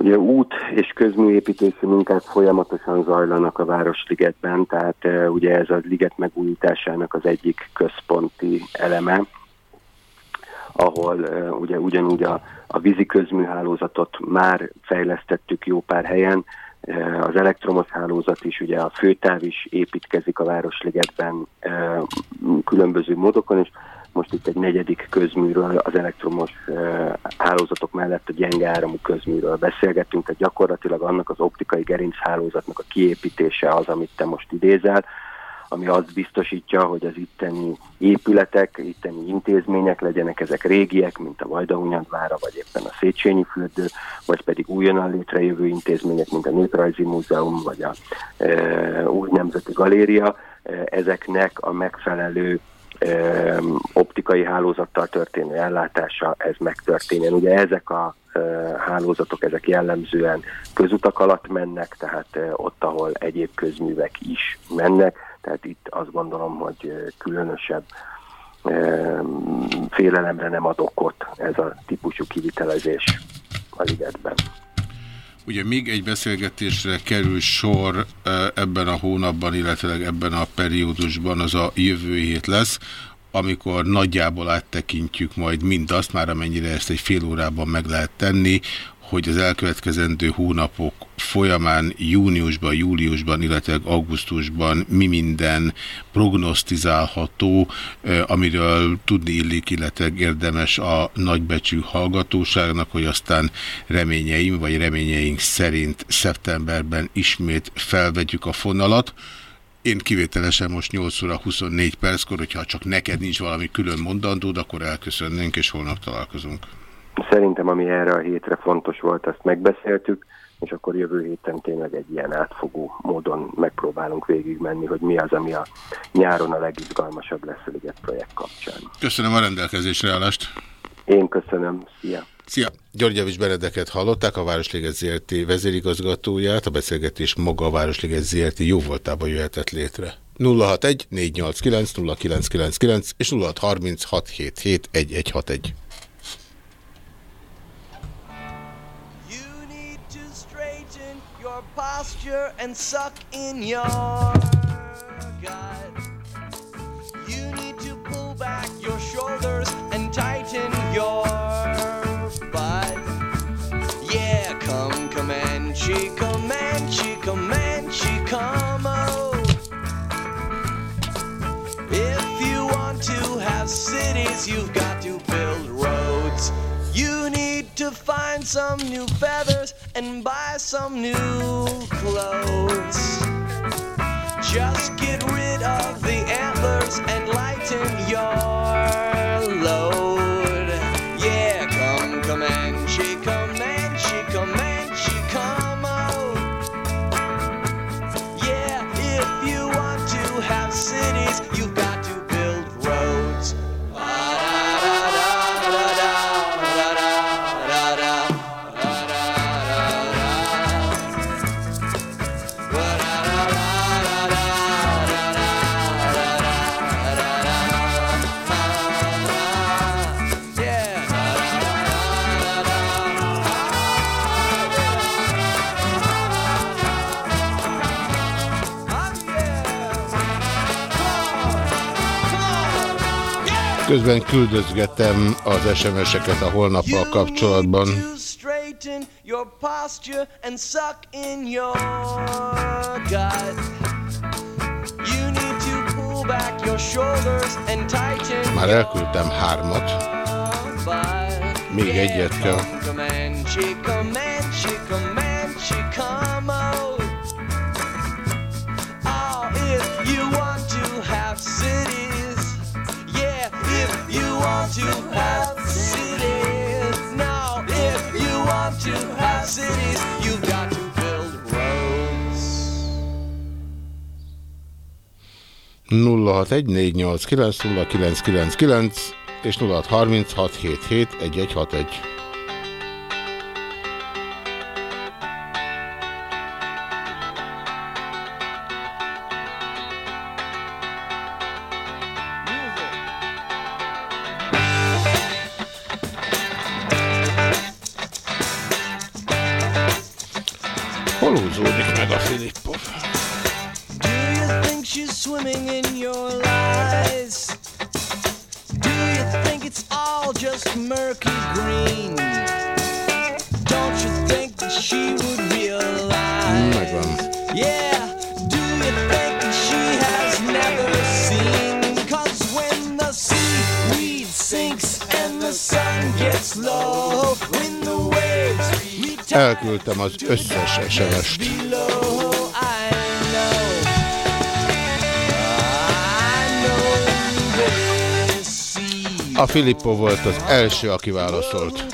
Ugye út és közműépítési munkák folyamatosan zajlanak a Városligetben, tehát ugye ez a liget megújításának az egyik központi eleme, ahol ugye ugyanúgy a, a vízi közműhálózatot már fejlesztettük jó pár helyen, az elektromos hálózat is, ugye a főtáv is építkezik a Városligetben különböző módokon, és most itt egy negyedik közműről, az elektromos hálózatok mellett a gyenge áramú közműről beszélgettünk, tehát gyakorlatilag annak az optikai gerinchálózatnak a kiépítése az, amit te most idézel, ami azt biztosítja, hogy az itteni épületek, itteni intézmények legyenek ezek régiek, mint a Vajdahunyadvára, vagy éppen a Széchenyi fürdő, vagy pedig újonnan létrejövő intézmények, mint a Néprajzi Múzeum, vagy a e, új Nemzeti Galéria, ezeknek a megfelelő optikai hálózattal történő ellátása, ez megtörténjen. Ugye ezek a hálózatok, ezek jellemzően közutak alatt mennek, tehát ott, ahol egyéb közművek is mennek, tehát itt azt gondolom, hogy különösebb félelemre nem ad okot ez a típusú kivitelezés a ligetben. Ugye még egy beszélgetésre kerül sor e, ebben a hónapban, illetve ebben a periódusban, az a jövő hét lesz, amikor nagyjából áttekintjük majd mindazt, már amennyire ezt egy fél órában meg lehet tenni, hogy az elkövetkezendő hónapok folyamán júniusban, júliusban, illetve augusztusban mi minden prognosztizálható, amiről tudni illik, illetve érdemes a nagybecsű hallgatóságnak, hogy aztán reményeim, vagy reményeink szerint szeptemberben ismét felvegyük a fonalat. Én kivételesen most 8 óra 24 perckor, hogyha csak neked nincs valami külön mondandód, akkor elköszönnénk, és holnap találkozunk. Szerintem, ami erre a hétre fontos volt, azt megbeszéltük, és akkor jövő héten tényleg egy ilyen átfogó módon megpróbálunk végigmenni, hogy mi az, ami a nyáron a legizgalmasabb lesz a Liget projekt kapcsán. Köszönöm a rendelkezésre állást. Én köszönöm, szia! Szia! Györgyevics Benedeket hallották, a Városliget ZRT vezérigazgatóját, a beszélgetés maga a Városliget ZRT jóvoltában jöhetett létre. 061 489 0999 és 0630 posture and suck in your gut. You need to pull back your shoulders and tighten your butt. Yeah, come Comanche, Comanche, Comanche, come oh. If you want to have cities, you've got to build roads. You need to find some new feathers and buy some new clothes. Just get rid of the antlers and lighten your load. Közben küldözgetem az SMS-eket a holnappal kapcsolatban. Már elküldtem hármat. Még egyet kell. Comanche, you want to have cities, now, if you want to have cities, you've got to build roads. 061 489 és 0636771161. Hol húzódik meg a Filippov? Do you think she's swimming in your lies? Do you think it's all just murky green? Don't you think that she would realize? Megvan. Yeah, do you think that she has never seen? Cause when the seaweed sinks and the sun gets low, elküldtem az összes sms A Filippo volt az első, aki válaszolt.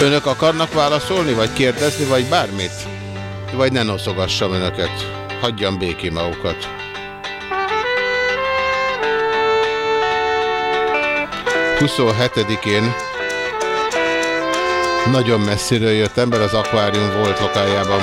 Önök akarnak válaszolni, vagy kérdezni, vagy bármit? Vagy ne noszogassam önöket. Hagyjam békén magukat. 27-én nagyon messziről jött ember az akvárium volt lokájában.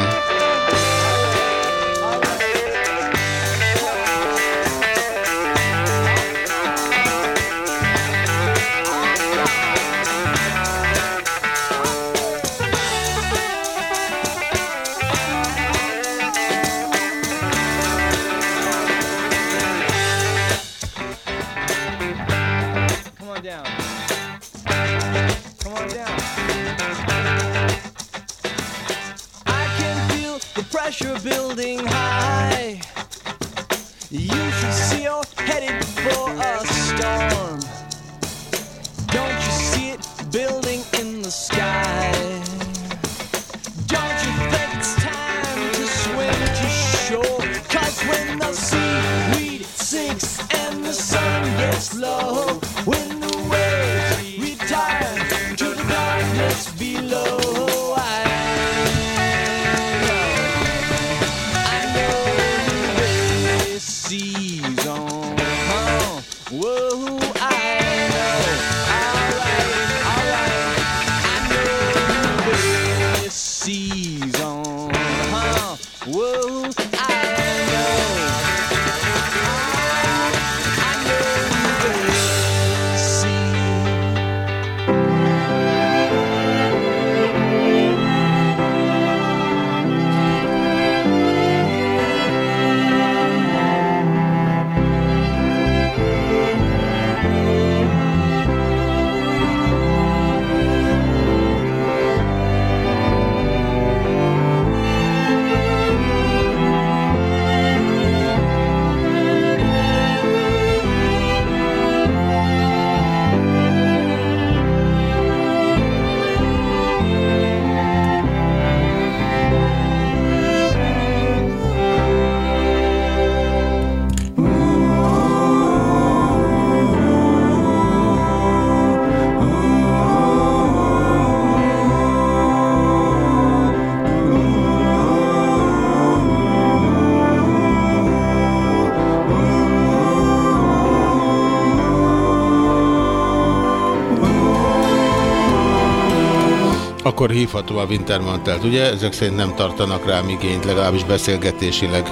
Akkor hívható a Wintermantelt, ugye? Ezek szerint nem tartanak rám igényt, legalábbis beszélgetésileg.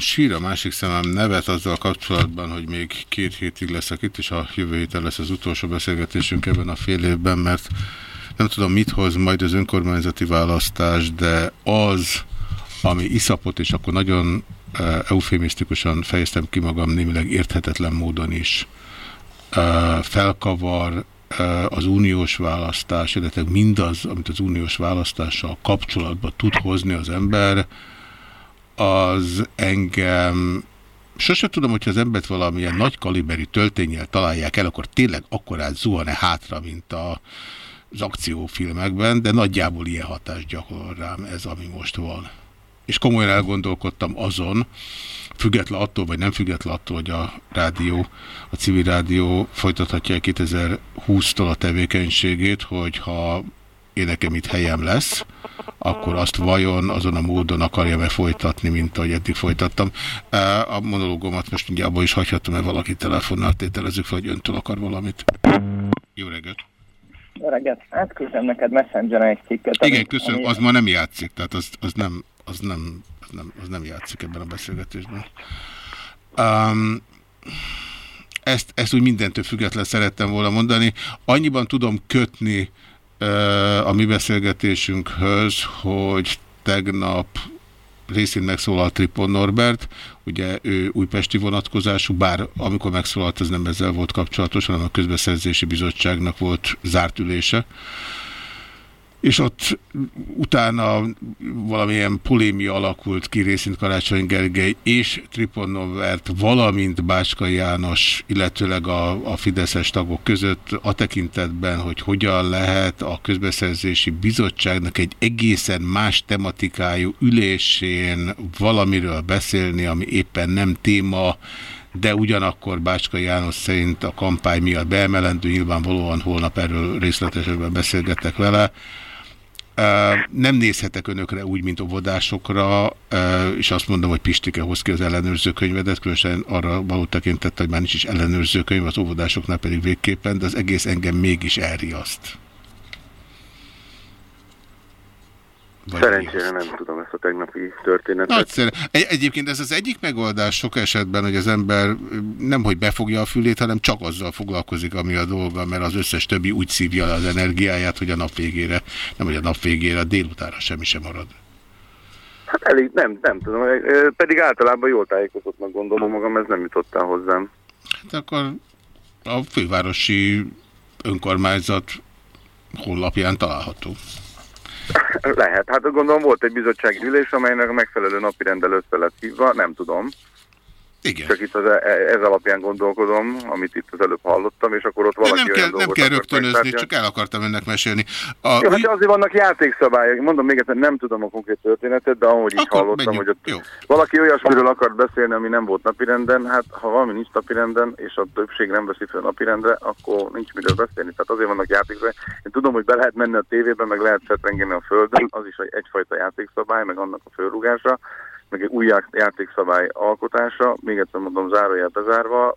Szemem sír, a másik szemem nevet azzal kapcsolatban, hogy még két hétig leszek itt, és a jövő héten lesz az utolsó beszélgetésünk ebben a fél évben, mert nem tudom, mit hoz majd az önkormányzati választás, de az, ami iszapot, és akkor nagyon uh, eufémisztikusan fejeztem ki magam némileg érthetetlen módon is, uh, felkavar uh, az uniós választás, illetve mindaz, amit az uniós választással kapcsolatban tud hozni az ember, az engem sose tudom, hogyha az embert valamilyen nagy kaliberű töltényel találják el, akkor tényleg akkorát zuhan-e hátra, mint a, az akciófilmekben, de nagyjából ilyen hatást gyakorol rám ez, ami most van. És komolyan elgondolkodtam azon, független attól, vagy nem független attól, hogy a rádió, a civil rádió folytathatja 2020-tól a tevékenységét, hogy ha én nekem itt helyem lesz, akkor azt vajon azon a módon akarja-e folytatni, mint ahogy eddig folytattam. A monológomat most ugye abban is hagyhatom, mert valaki telefonnal tételezzük fel, hogy öntől akar valamit. Jó reggelt! Jó reggelt. Átküldtem neked Messengeren egy cikket. Igen, köszönöm, az ma nem játszik, tehát az, az, nem, az, nem, az, nem, az nem játszik ebben a beszélgetésben. Um, ezt, ezt úgy mindentől független szerettem volna mondani. Annyiban tudom kötni a mi beszélgetésünkhöz, hogy tegnap részén megszólalt Tripon Norbert, ugye ő újpesti vonatkozású, bár amikor megszólalt, ez nem ezzel volt kapcsolatos, hanem a közbeszerzési bizottságnak volt zárt ülése. És ott utána valamilyen polémia alakult ki részint Karácsony Gergely és Tripon Norbert, valamint Bácskai János, illetőleg a, a Fideszes tagok között a tekintetben, hogy hogyan lehet a közbeszerzési bizottságnak egy egészen más tematikájú ülésén valamiről beszélni, ami éppen nem téma, de ugyanakkor Bácskai János szerint a kampány miatt beemelendő, nyilvánvalóan holnap erről részletesebben beszélgetek vele. Nem nézhetek önökre úgy, mint óvodásokra, és azt mondom, hogy Pistike hoz ki az ellenőrzőkönyvedet, különösen arra való tekintett, hogy már nincs is ellenőrzőkönyv, az óvodásoknál pedig végképpen, de az egész engem mégis elriaszt. Vagy Szerencsére nem tudom ezt a tegnapi történetet. Nagyszerű. Egy, egyébként ez az egyik megoldás sok esetben, hogy az ember nem hogy befogja a fülét, hanem csak azzal foglalkozik, ami a dolga, mert az összes többi úgy szívja le az energiáját, hogy a nap végére, nem hogy a nap végére, a délutára semmi sem marad. Hát elég, nem, nem tudom, ö, pedig általában jól tájékozottnak gondolom magam, ez nem jutott el hozzám. Hát akkor a fővárosi önkormányzat honlapján található. Lehet, hát gondolom volt egy bizottsági ülés, amelynek megfelelő napi rendel össze hívva, nem tudom. Igen. Csak itt az, e- ez alapján gondolkodom, amit itt az előbb hallottam, és akkor ott De valaki nem kell, nem kell rögtönözni, csak el akartam önnek mesélni. A, Jó, hát azért vannak játékszabályok. Mondom még egyszer, nem tudom a konkrét történetet, de ahogy így Akkor hallottam, menjünk. hogy ott Jó. valaki olyasmiről akart beszélni, ami nem volt napirenden, hát ha valami nincs napirenden, és a többség nem veszi fel napirendre, akkor nincs miről beszélni. Tehát azért vannak játékszabályok. Én tudom, hogy be lehet menni a tévébe, meg lehet fetrengeni a földön, az is egy, egyfajta játékszabály, meg annak a fölrugása, meg egy új já- játékszabály alkotása, még egyszer mondom, zárójel bezárva,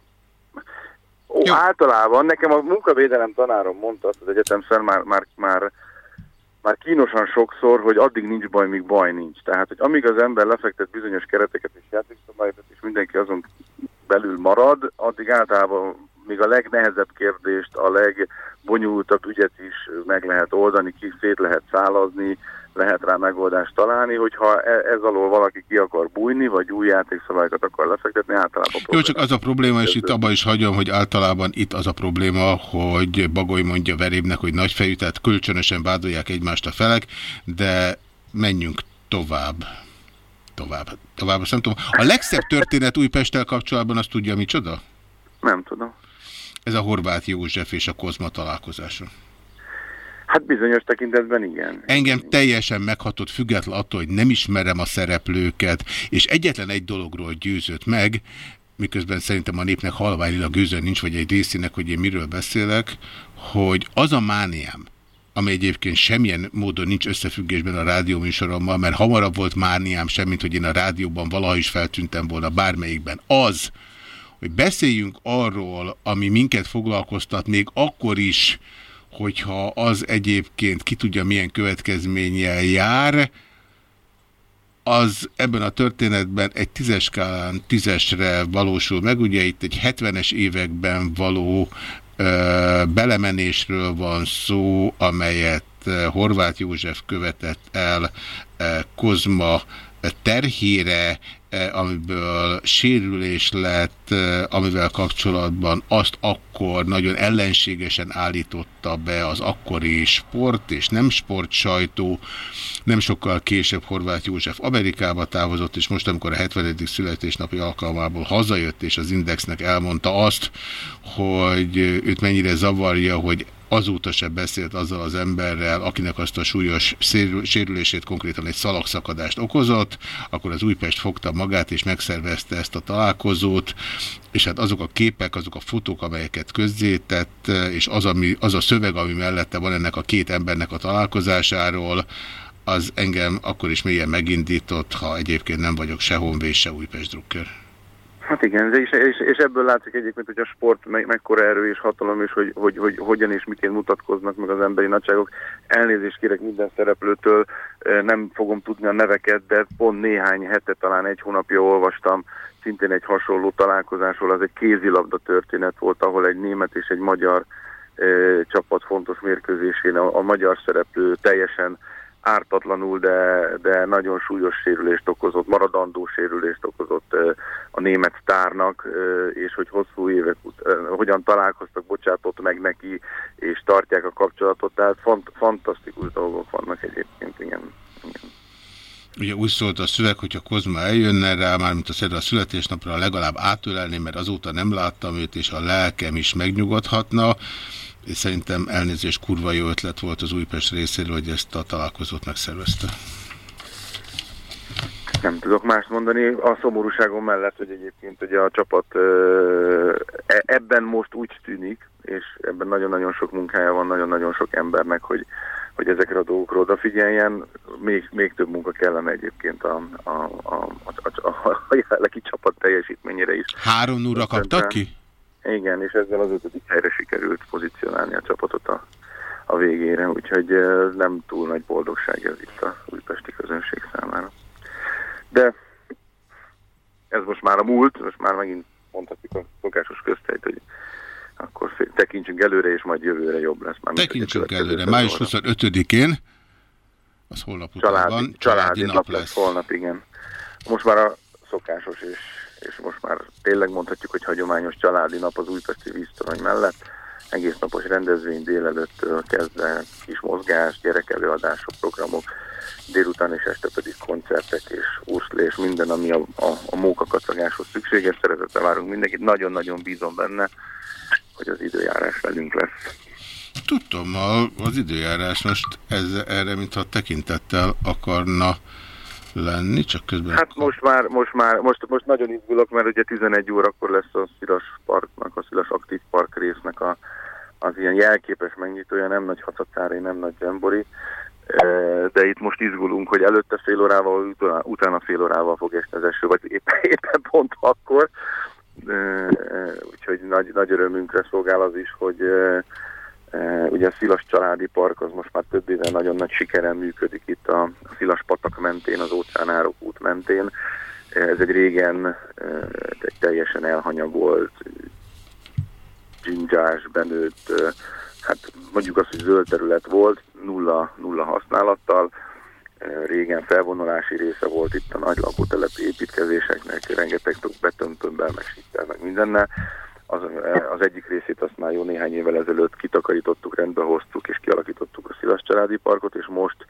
Ó, általában nekem a munkavédelem tanárom mondta azt az egyetemszer már, már, már, már kínosan sokszor, hogy addig nincs baj, míg baj nincs. Tehát, hogy amíg az ember lefektet bizonyos kereteket és játékszabályokat, és mindenki azon belül marad, addig általában még a legnehezebb kérdést, a legbonyolultabb ügyet is meg lehet oldani, ki szét lehet szálazni, lehet rá megoldást találni, hogyha e- ez alól valaki ki akar bújni, vagy új játékszabályokat akar lefektetni, általában Jó, csak az a probléma, és itt abban is hagyom, hogy általában itt az a probléma, hogy Bagoly mondja Verébnek, hogy nagyfejű, tehát kölcsönösen vádolják egymást a felek, de menjünk tovább. Tovább. Tovább, azt nem tudom. A legszebb történet Újpesttel kapcsolatban azt tudja micsoda? Nem tudom. Ez a Horváth József és a Kozma találkozása. Hát bizonyos tekintetben igen. Engem teljesen meghatott, független attól, hogy nem ismerem a szereplőket, és egyetlen egy dologról győzött meg, miközben szerintem a népnek halványilag gőzön nincs, vagy egy részének, hogy én miről beszélek, hogy az a mániám, ami egyébként semmilyen módon nincs összefüggésben a rádióműsorommal, mert hamarabb volt mániám semmint, hogy én a rádióban valaha is feltűntem volna bármelyikben. Az, hogy beszéljünk arról, ami minket foglalkoztat, még akkor is, hogyha az egyébként ki tudja milyen következménnyel jár, az ebben a történetben egy tízes skálán tízesre valósul meg. Ugye itt egy 70-es években való ö, belemenésről van szó, amelyet Horváth József követett el Kozma terhére, amiből sérülés lett, eh, amivel kapcsolatban azt akkor nagyon ellenségesen állította be az akkori sport és nem sport sajtó. Nem sokkal később Horváth József Amerikába távozott, és most, amikor a 70. születésnapi alkalmából hazajött, és az Indexnek elmondta azt, hogy őt mennyire zavarja, hogy azóta se beszélt azzal az emberrel, akinek azt a súlyos sérülését konkrétan egy szalagszakadást okozott, akkor az Újpest fogta magát és megszervezte ezt a találkozót, és hát azok a képek, azok a fotók, amelyeket közzétett, és az, ami, az a szöveg, ami mellette van ennek a két embernek a találkozásáról, az engem akkor is mélyen megindított, ha egyébként nem vagyok se Honvéd, se Újpest Drucker. Hát igen, és, és, és ebből látszik egyébként, hogy a sport me mekkora erő és hatalom, és hogy, hogy, hogy hogyan és miként mutatkoznak meg az emberi nagyságok. Elnézést kérek minden szereplőtől, nem fogom tudni a neveket, de pont néhány hete, talán egy hónapja olvastam szintén egy hasonló találkozásról, az egy kézilabda történet volt, ahol egy német és egy magyar csapat fontos mérkőzésén a, a magyar szereplő teljesen ártatlanul, de, de nagyon súlyos sérülést okozott, maradandó sérülést okozott a német tárnak, és hogy hosszú évek hogyan találkoztak, bocsátott meg neki, és tartják a kapcsolatot, tehát fant fantasztikus dolgok vannak egyébként, igen. igen. Ugye úgy szólt a szöveg, hogyha Kozma eljönne rá, mármint a szedve a születésnapra legalább átölelni, mert azóta nem láttam őt, és a lelkem is megnyugodhatna és szerintem elnézés kurva jó ötlet volt az Újpest részéről, hogy ezt a találkozót megszervezte. Nem tudok mást mondani, a szomorúságom mellett, hogy egyébként hogy a csapat e, ebben most úgy tűnik, és ebben nagyon-nagyon sok munkája van, nagyon-nagyon sok embernek, hogy, hogy ezekre a dolgokra odafigyeljen. Még, még több munka kellene egyébként a, a, a, a, a, a jelenlegi csapat teljesítményére is. Három óra kaptak ki? Igen, és ezzel az ötödik helyre sikerült pozícionálni a csapatot a, a végére, úgyhogy nem túl nagy boldogság ez itt a újpesti közönség számára. De ez most már a múlt, most már megint mondhatjuk a szokásos köztejt, hogy akkor tekintsünk előre, és majd jövőre jobb lesz. Már tekintsünk előre. Május 25-én, az holnap után családi, családi, családi nap, nap lesz. lesz holnap, igen. Most már a szokásos és és most már tényleg mondhatjuk, hogy hagyományos családi nap az újpesti víztorony mellett. Egész napos rendezvény délelőttől kezdve kis mozgás, gyerekelőadások, programok, délután és este pedig koncertek és úrszlé és minden, ami a, a, a mókakacagáshoz szükséges. Szeretettel várunk mindenkit. Nagyon-nagyon bízom benne, hogy az időjárás velünk lesz. Tudtam, az időjárás most ez, erre, mintha tekintettel akarna lenni, csak közben... Hát most már, most már, most, most nagyon izgulok, mert ugye 11 órakor lesz a Szilas Parknak, a Szilas Aktív Park résznek a, az ilyen jelképes megnyitója, nem nagy hacacári, nem nagy zsembori, de itt most izgulunk, hogy előtte fél órával, utána fél órával fog esni az eső, vagy éppen, éppen pont akkor. Úgyhogy nagy, nagy örömünkre szolgál az is, hogy Ugye a Szilas Családi Park az most már több éve nagyon nagy sikeren működik itt a Szilas patak mentén, az óceánárok út mentén. Ez egy régen egy teljesen elhanyagolt, dzsindzsás, benőtt, hát mondjuk azt, hogy zöld terület volt, nulla, nulla használattal. Régen felvonulási része volt itt a nagy lakótelepi építkezéseknek, rengeteg betöntőben, meg meg mindennel az, az egyik részét azt már jó néhány évvel ezelőtt kitakarítottuk, rendbe hoztuk és kialakítottuk a Szilas családi parkot, és most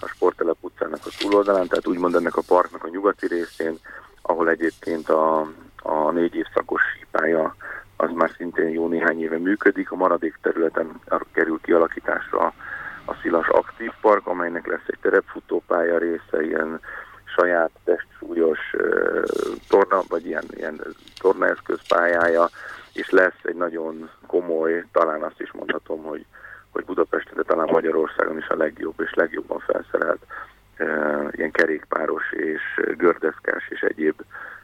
a Sporttelep utcának a túloldalán, tehát úgymond ennek a parknak a nyugati részén, ahol egyébként a, a négy évszakos sípája az már szintén jó néhány éve működik, a maradék területen kerül kialakításra a Szilas Aktív Park, amelynek lesz egy terepfutópálya része, ilyen saját testsúlyos uh, torna, vagy ilyen, ilyen tornaeszközpályája, és lesz egy nagyon komoly, talán azt is mondhatom, hogy, hogy Budapesten, de talán Magyarországon is a legjobb és legjobban felszerelt e, ilyen kerékpáros és gördeszkás és egyéb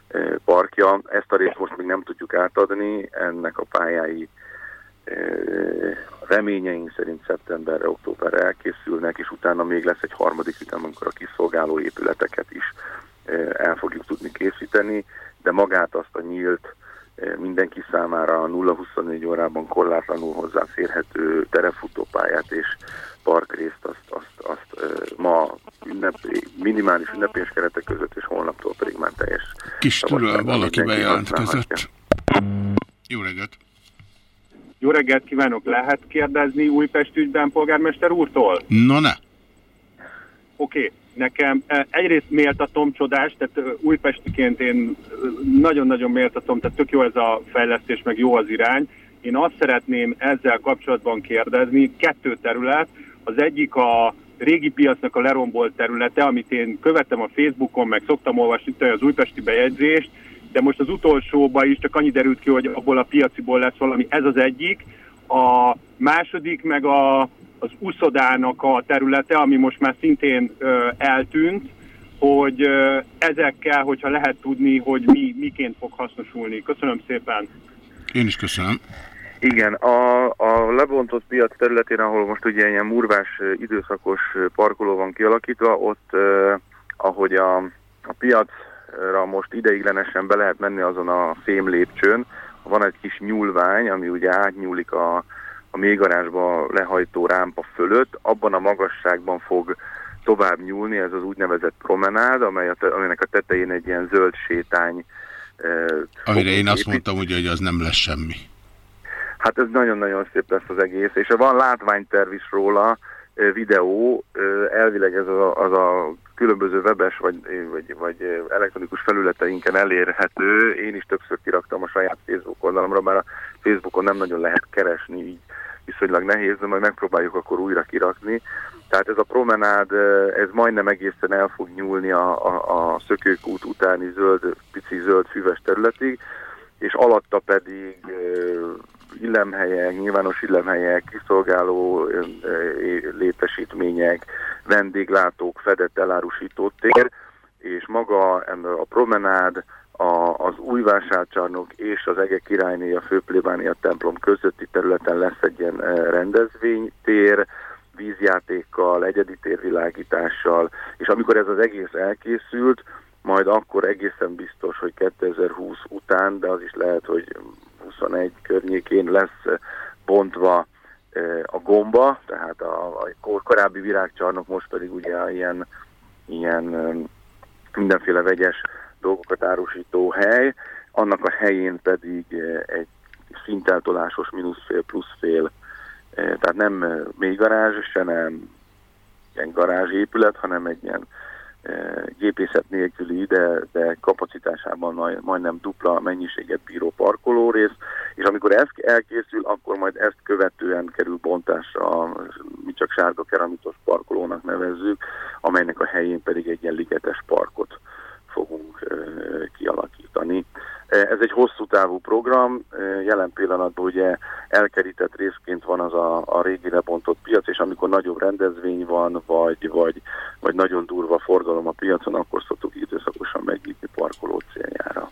e, parkja. Ezt a részt most még nem tudjuk átadni, ennek a pályái e, reményeink szerint szeptemberre, októberre elkészülnek, és utána még lesz egy harmadik ütem, amikor a kiszolgáló épületeket is el fogjuk tudni készíteni, de magát azt a nyílt mindenki számára a 0-24 órában korlátlanul hozzáférhető terefutópályát és parkrészt azt, azt, azt ma ünnepi, minimális ünnepés keretek között, és holnaptól pedig már teljes. Kis türel valaki bejelentkezett. Jó reggelt! Jó reggelt kívánok! Lehet kérdezni Újpest ügyben polgármester úrtól? No ne! Oké. Okay nekem eh, egyrészt méltatom csodás, tehát eh, újpestiként én eh, nagyon-nagyon méltatom, tehát tök jó ez a fejlesztés, meg jó az irány, Én azt szeretném ezzel kapcsolatban kérdezni, kettő terület, az egyik a régi piacnak a lerombolt területe, amit én követtem a Facebookon, meg szoktam olvasni az újpesti bejegyzést, de most az utolsóban is csak annyi derült ki, hogy abból a piaciból lesz valami, ez az egyik. A második meg a, az uszodának a területe, ami most már szintén ö, eltűnt, hogy ö, ezekkel, hogyha lehet tudni, hogy mi, miként fog hasznosulni. Köszönöm szépen. Én is köszönöm. Igen, a, a lebontott piac területén, ahol most ugye ilyen murvás időszakos parkoló van kialakítva, ott eh, ahogy a, a piacra most ideiglenesen be lehet menni azon a fém lépcsőn, van egy kis nyúlvány, ami ugye átnyúlik a, a mélygarázsba lehajtó rámpa fölött, abban a magasságban fog tovább nyúlni, ez az úgynevezett promenád, amely a, aminek a tetején egy ilyen zöld sétány eh, Amire én azt mondtam, ugye, hogy az nem lesz semmi. Hát ez nagyon-nagyon szép lesz az egész, és van látványterv is róla, ö, videó, ö, elvileg ez a, az a különböző webes vagy, vagy, vagy elektronikus felületeinken elérhető. Én is többször kiraktam a saját Facebook oldalamra, bár a Facebookon nem nagyon lehet keresni, így viszonylag nehéz, de majd megpróbáljuk akkor újra kirakni. Tehát ez a promenád, ez majdnem egészen el fog nyúlni a, a, a szökőkút utáni zöld, pici zöld füves területig, és alatta pedig illemhelyek, nyilvános illemhelyek, kiszolgáló létesítmények, vendéglátók, fedett elárusító tér, és maga a promenád, a, az új vásárcsarnok és az Ege királyné, a főplébánia templom közötti területen lesz egy ilyen rendezvénytér, vízjátékkal, egyedi térvilágítással, és amikor ez az egész elkészült, majd akkor egészen biztos, hogy 2020 után, de az is lehet, hogy 21 környékén lesz bontva eh, a gomba, tehát a, a kor- korábbi virágcsarnok most pedig ugye ilyen, ilyen eh, mindenféle vegyes dolgokat árusító hely, annak a helyén pedig eh, egy szinteltolásos mínuszfél pluszfél, eh, tehát nem eh, mély garázs, se nem ilyen garázsépület, hanem egy ilyen eh, gépészet nélküli, de, de kapacitásában majd, majdnem dupla mennyiséget bíró parkolórész, és amikor ez elkészül, akkor majd ezt követően kerül bontásra, mi csak sárga keramitos parkolónak nevezzük, amelynek a helyén pedig egy ilyen ligetes parkot fogunk kialakítani. Ez egy hosszú távú program, jelen pillanatban ugye elkerített részként van az a, a régi lebontott piac, és amikor nagyobb rendezvény van, vagy, vagy, vagy nagyon durva forgalom a piacon, akkor szoktuk időszakosan megnyitni parkoló céljára.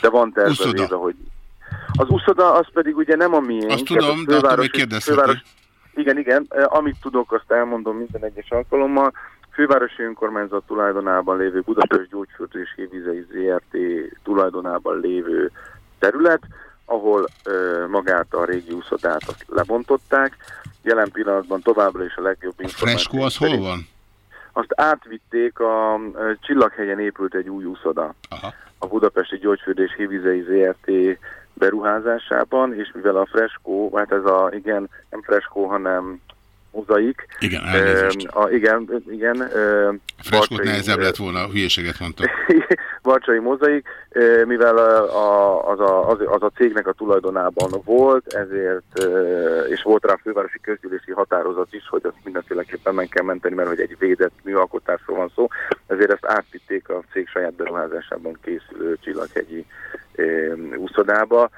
De van tervezve, hogy az uszoda az pedig ugye nem a miénk. Azt tudom, de attól kérdezheti. igen, igen, eh, amit tudok, azt elmondom minden egyes alkalommal. Fővárosi önkormányzat tulajdonában lévő Budapest Gyógyfürdő és Hévizei ZRT tulajdonában lévő terület, ahol ö, magát a régi úszodát azt lebontották. Jelen pillanatban továbbra is a legjobb információ. Freskó az hol van? Azt átvitték, a ö, Csillaghegyen épült egy új úszoda. Aha. A Budapesti Gyógyfürdő és Hévizei ZRT beruházásában, és mivel a freskó, hát ez a, igen, nem freskó, hanem mozaik. Igen, elnézést. Ö, a, igen, igen. ö, Freskót nehezebb lett volna, hülyeséget mondtam. Barcsai mozaik, ö, mivel a, a, az, a, az, az a cégnek a tulajdonában volt, ezért, ö, és volt rá fővárosi közgyűlési határozat is, hogy azt mindenféleképpen meg kell menteni, mert hogy egy védett műalkotásról van szó, ezért ezt átvitték a cég saját beruházásában készülő Csillaghegyi ö, úszodába.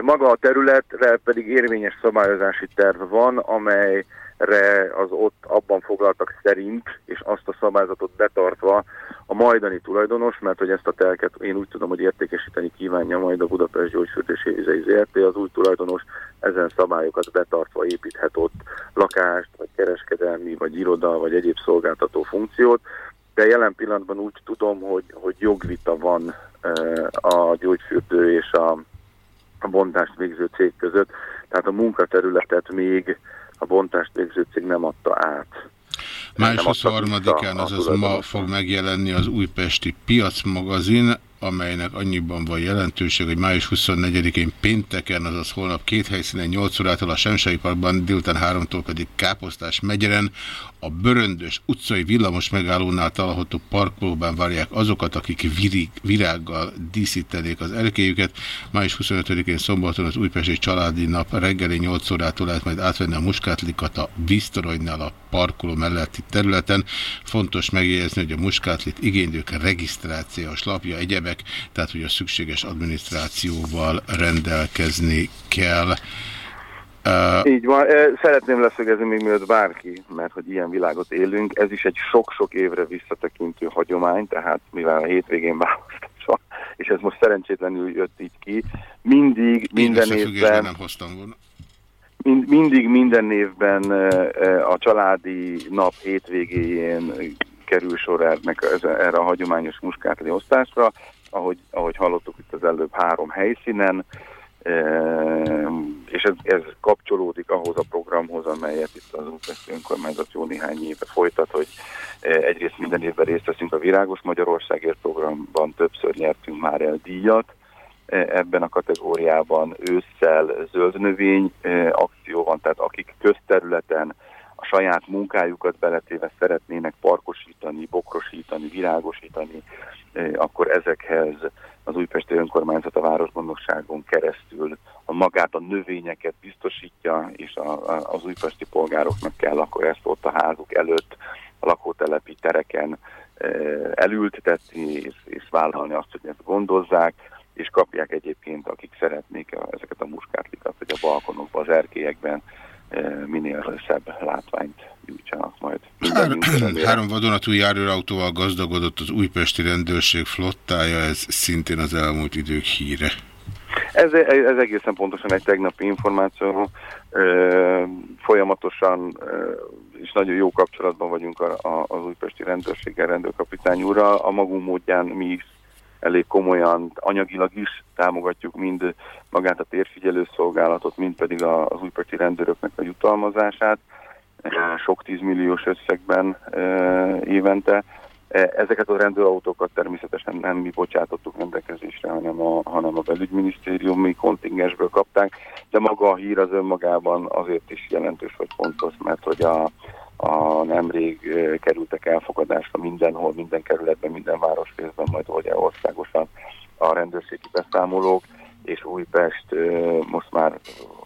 Maga a területre pedig érvényes szabályozási terv van, amely az ott abban foglaltak szerint, és azt a szabályzatot betartva a majdani tulajdonos, mert hogy ezt a telket én úgy tudom, hogy értékesíteni kívánja majd a Budapest Gyógyfürdés Évizei ZRT, az új tulajdonos ezen szabályokat betartva építhet ott lakást, vagy kereskedelmi, vagy iroda, vagy egyéb szolgáltató funkciót, de jelen pillanatban úgy tudom, hogy, hogy jogvita van a gyógyfürdő és a, a bontást végző cég között, tehát a munkaterületet még a bontást végző cég nem adta át. Május Nem adta 23-án, vissza a azaz ma fog megjelenni az újpesti piacmagazin, amelynek annyiban van jelentőség, hogy május 24-én pénteken, azaz holnap két helyszínen 8 órától a Semsai Parkban, délután 3-tól pedig Káposztás megyeren a Böröndös utcai villamos megállónál található parkolóban várják azokat, akik virig, virággal díszítenék az erkélyüket. Május 25-én szombaton az Újpesti Családi Nap reggeli 8 órától lehet majd átvenni a Muskátlikat a Víztoronynál a parkoló melletti területen. Fontos megjegyezni, hogy a Muskátlit igénylők regisztrációs lapja egyebek, tehát hogy a szükséges adminisztrációval rendelkezni kell. Uh, Így van. Szeretném leszögezni még mielőtt bárki, mert hogy ilyen világot élünk, ez is egy sok-sok évre visszatekintő hagyomány, tehát mivel a hétvégén választás van, és ez most szerencsétlenül jött így ki, mindig, minden évben, nem hoztam volna. mind, mindig minden évben a családi nap hétvégéjén kerül sor erre a hagyományos muskátli osztásra, ahogy, ahogy hallottuk itt az előbb három helyszínen, és ez, ez kapcsolódik ahhoz a programhoz, amelyet itt az Újpesti Önkormányzat jó néhány éve folytat, hogy eh, egyrészt minden évben részt veszünk a Virágos Magyarországért programban, többször nyertünk már el díjat, eh, ebben a kategóriában ősszel zöld növény eh, akció van, tehát akik közterületen a saját munkájukat beletéve szeretnének parkosítani, bokrosítani, virágosítani, akkor ezekhez az Újpesti Önkormányzat a Városgondnokságon keresztül a magát a növényeket biztosítja, és a, a, az újpesti polgároknak kell akkor ezt ott a házuk előtt, a lakótelepi tereken e, elültetni, és, és vállalni azt, hogy ezt gondozzák, és kapják egyébként, akik szeretnék a, ezeket a muskátlikat, hogy a balkonokban, az erkélyekben minél szebb látványt nyújtsanak majd. Három, három vadonatúj járőrautóval gazdagodott az újpesti rendőrség flottája, ez szintén az elmúlt idők híre. Ez, ez egészen pontosan egy tegnapi információ. Ö, folyamatosan ö, és nagyon jó kapcsolatban vagyunk a, a, az újpesti rendőrséggel, rendőrkapitány úrral. A magunk módján mi is elég komolyan, anyagilag is támogatjuk mind magát a térfigyelő szolgálatot, mind pedig az újpesti rendőröknek a jutalmazását ö, sok tízmilliós összegben ö, évente. E, Ezeket a rendőrautókat természetesen nem mi bocsátottuk rendelkezésre, hanem a, hanem a belügyminisztériumi kontingensből kapták, de maga a hír az önmagában azért is jelentős vagy fontos, mert hogy a, a nemrég kerültek elfogadásra mindenhol, minden kerületben, minden városrészben, majd ugye országosan a rendőrségi beszámolók, és Újpest most már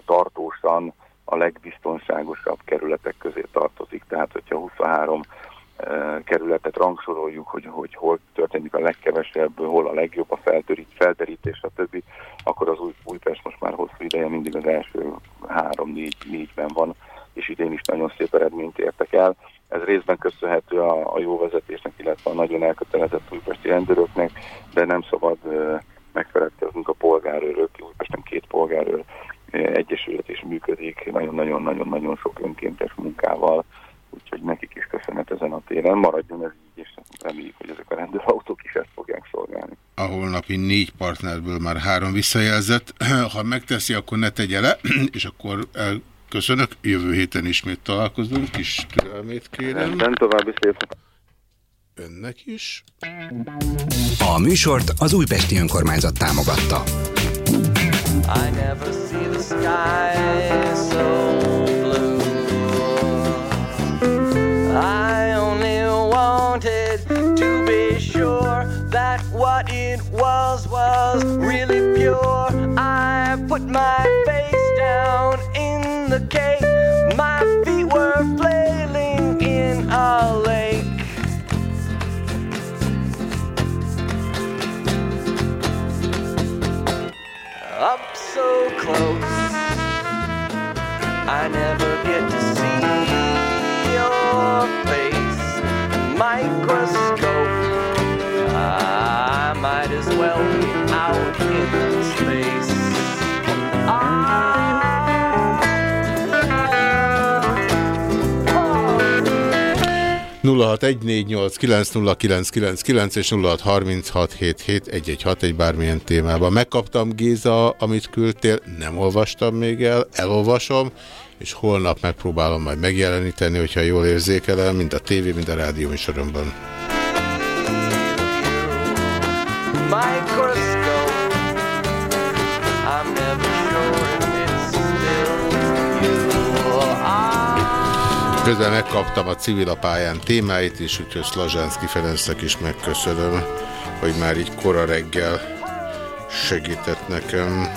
tartósan a legbiztonságosabb kerületek közé tartozik, tehát hogyha 23 eh, kerületet rangsoroljuk, hogy, hogy hol történik a legkevesebb, hol a legjobb a feltörít, felterítés, stb., akkor az új, Újpest most már hosszú ideje mindig az első három-négy-négyben van, és idén is nagyon szép eredményt értek el. Ez részben köszönhető a, a jó vezetésnek, illetve a nagyon elkötelezett újpesti rendőröknek, de nem szabad megfeledkeznünk a polgárőrök, Újpesten két polgárőr egyesület is működik, nagyon-nagyon-nagyon-nagyon sok önkéntes munkával, úgyhogy nekik is köszönet ezen a téren. Maradjon ez így, és reméljük, hogy ezek a rendőrautók is ezt fogják szolgálni. A holnapi négy partnerből már három visszajelzett. Ha megteszi, akkor ne tegye le, és akkor köszönök. Jövő héten ismét találkozunk. Kis türelmét kérem. Rendben, további szép Önnek is. A műsort az Újpesti Önkormányzat támogatta. I never see the sky so blue. I only wanted to be sure that what it was was really pure. I put my face down the. My feet were flailing in a lake. up so close. I never get to see your face. Microscope. 0614890999 és 0636771161 bármilyen témában. Megkaptam Géza, amit küldtél, nem olvastam még el, elolvasom, és holnap megpróbálom majd megjeleníteni, hogyha jól érzékelem, mind a tévé, mind a rádió műsoromban. microscope. Közben megkaptam a civil a pályán témáit is, úgyhogy Szlazsánszki Ferencnek is megköszönöm, hogy már így kora reggel segített nekem.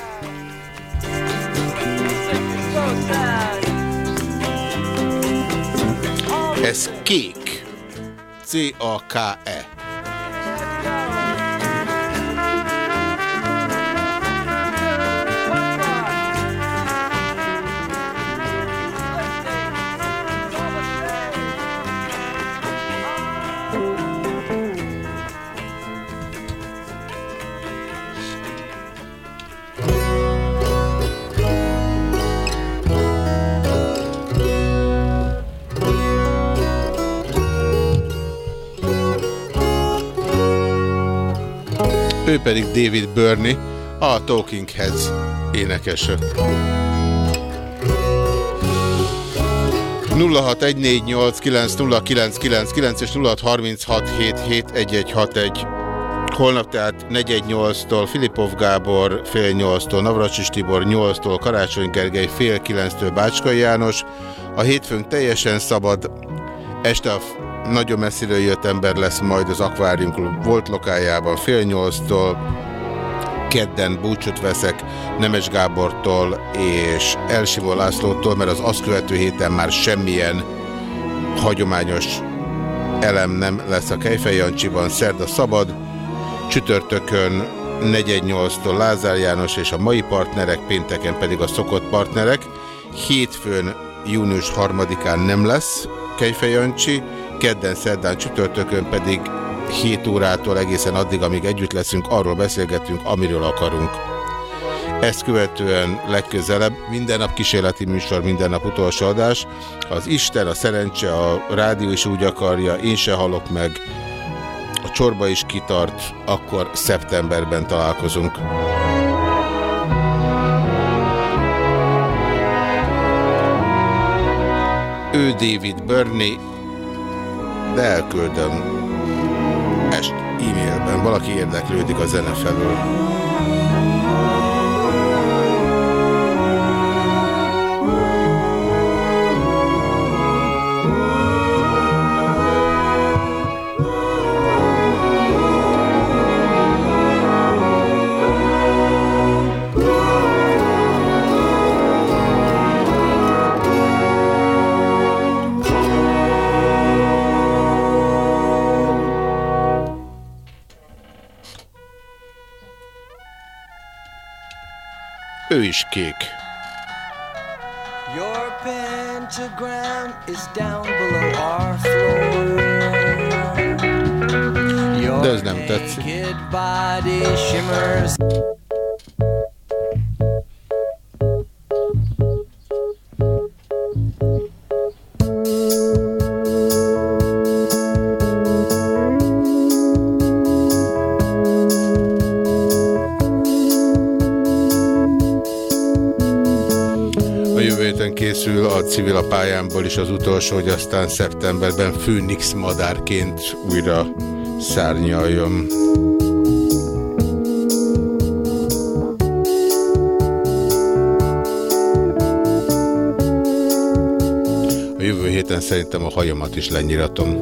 Ez kék. C-A-K-E. Ő pedig David Burney, a Talking Heads énekese. 0614890999 és 0636771161. Holnap tehát 418-tól Filipov Gábor, fél 8-tól Navracsis Tibor, 8-tól Karácsony Gergely, fél 9-től Bácskai János. A hétfőnk teljesen szabad, este a nagyon messziről jött ember lesz majd az Aquarium Club volt lokájában fél 8-tól, kedden búcsút veszek Nemes Gábortól és Elsimó Lászlótól, mert az azt követő héten már semmilyen hagyományos elem nem lesz a Kejfej Jancsiban, szerda szabad, csütörtökön 418-tól Lázár János és a mai partnerek, pénteken pedig a szokott partnerek, hétfőn június 3-án nem lesz Kejfej Jancsi, kedden, szerdán, csütörtökön pedig 7 órától egészen addig, amíg együtt leszünk, arról beszélgetünk, amiről akarunk. Ezt követően legközelebb minden nap kísérleti műsor, minden nap utolsó adás. Az Isten, a szerencse, a rádió is úgy akarja, én se halok meg, a csorba is kitart, akkor szeptemberben találkozunk. Ő David Burney, de elküldöm est e-mailben. Valaki érdeklődik a zene felől. Ő is kék. Your pentagram is down below our floor. De ez nem tetszik. Civil a pályámból is az utolsó, hogy aztán szeptemberben Főnix madárként újra szárnyaljon. A jövő héten szerintem a hajamat is lenyiratom.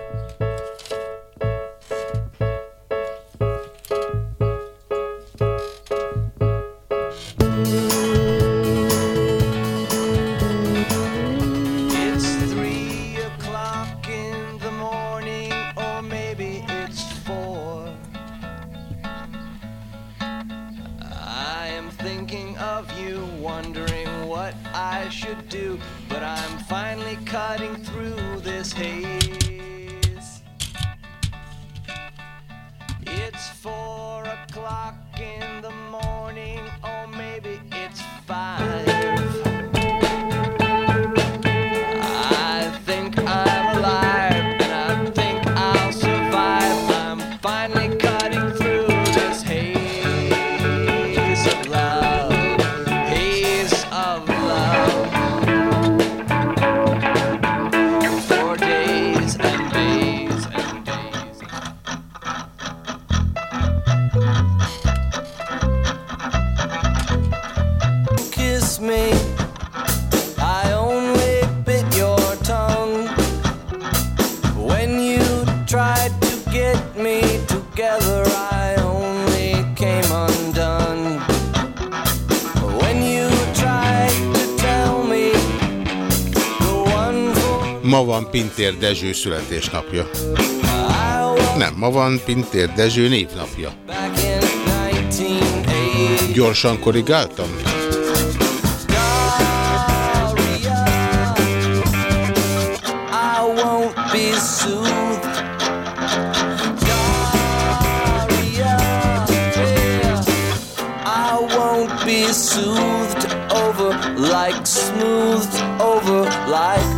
Pintér Dezső születésnapja. Nem, ma van Pintér Dezső névnapja. Gyorsan korrigáltam? like smoothed over like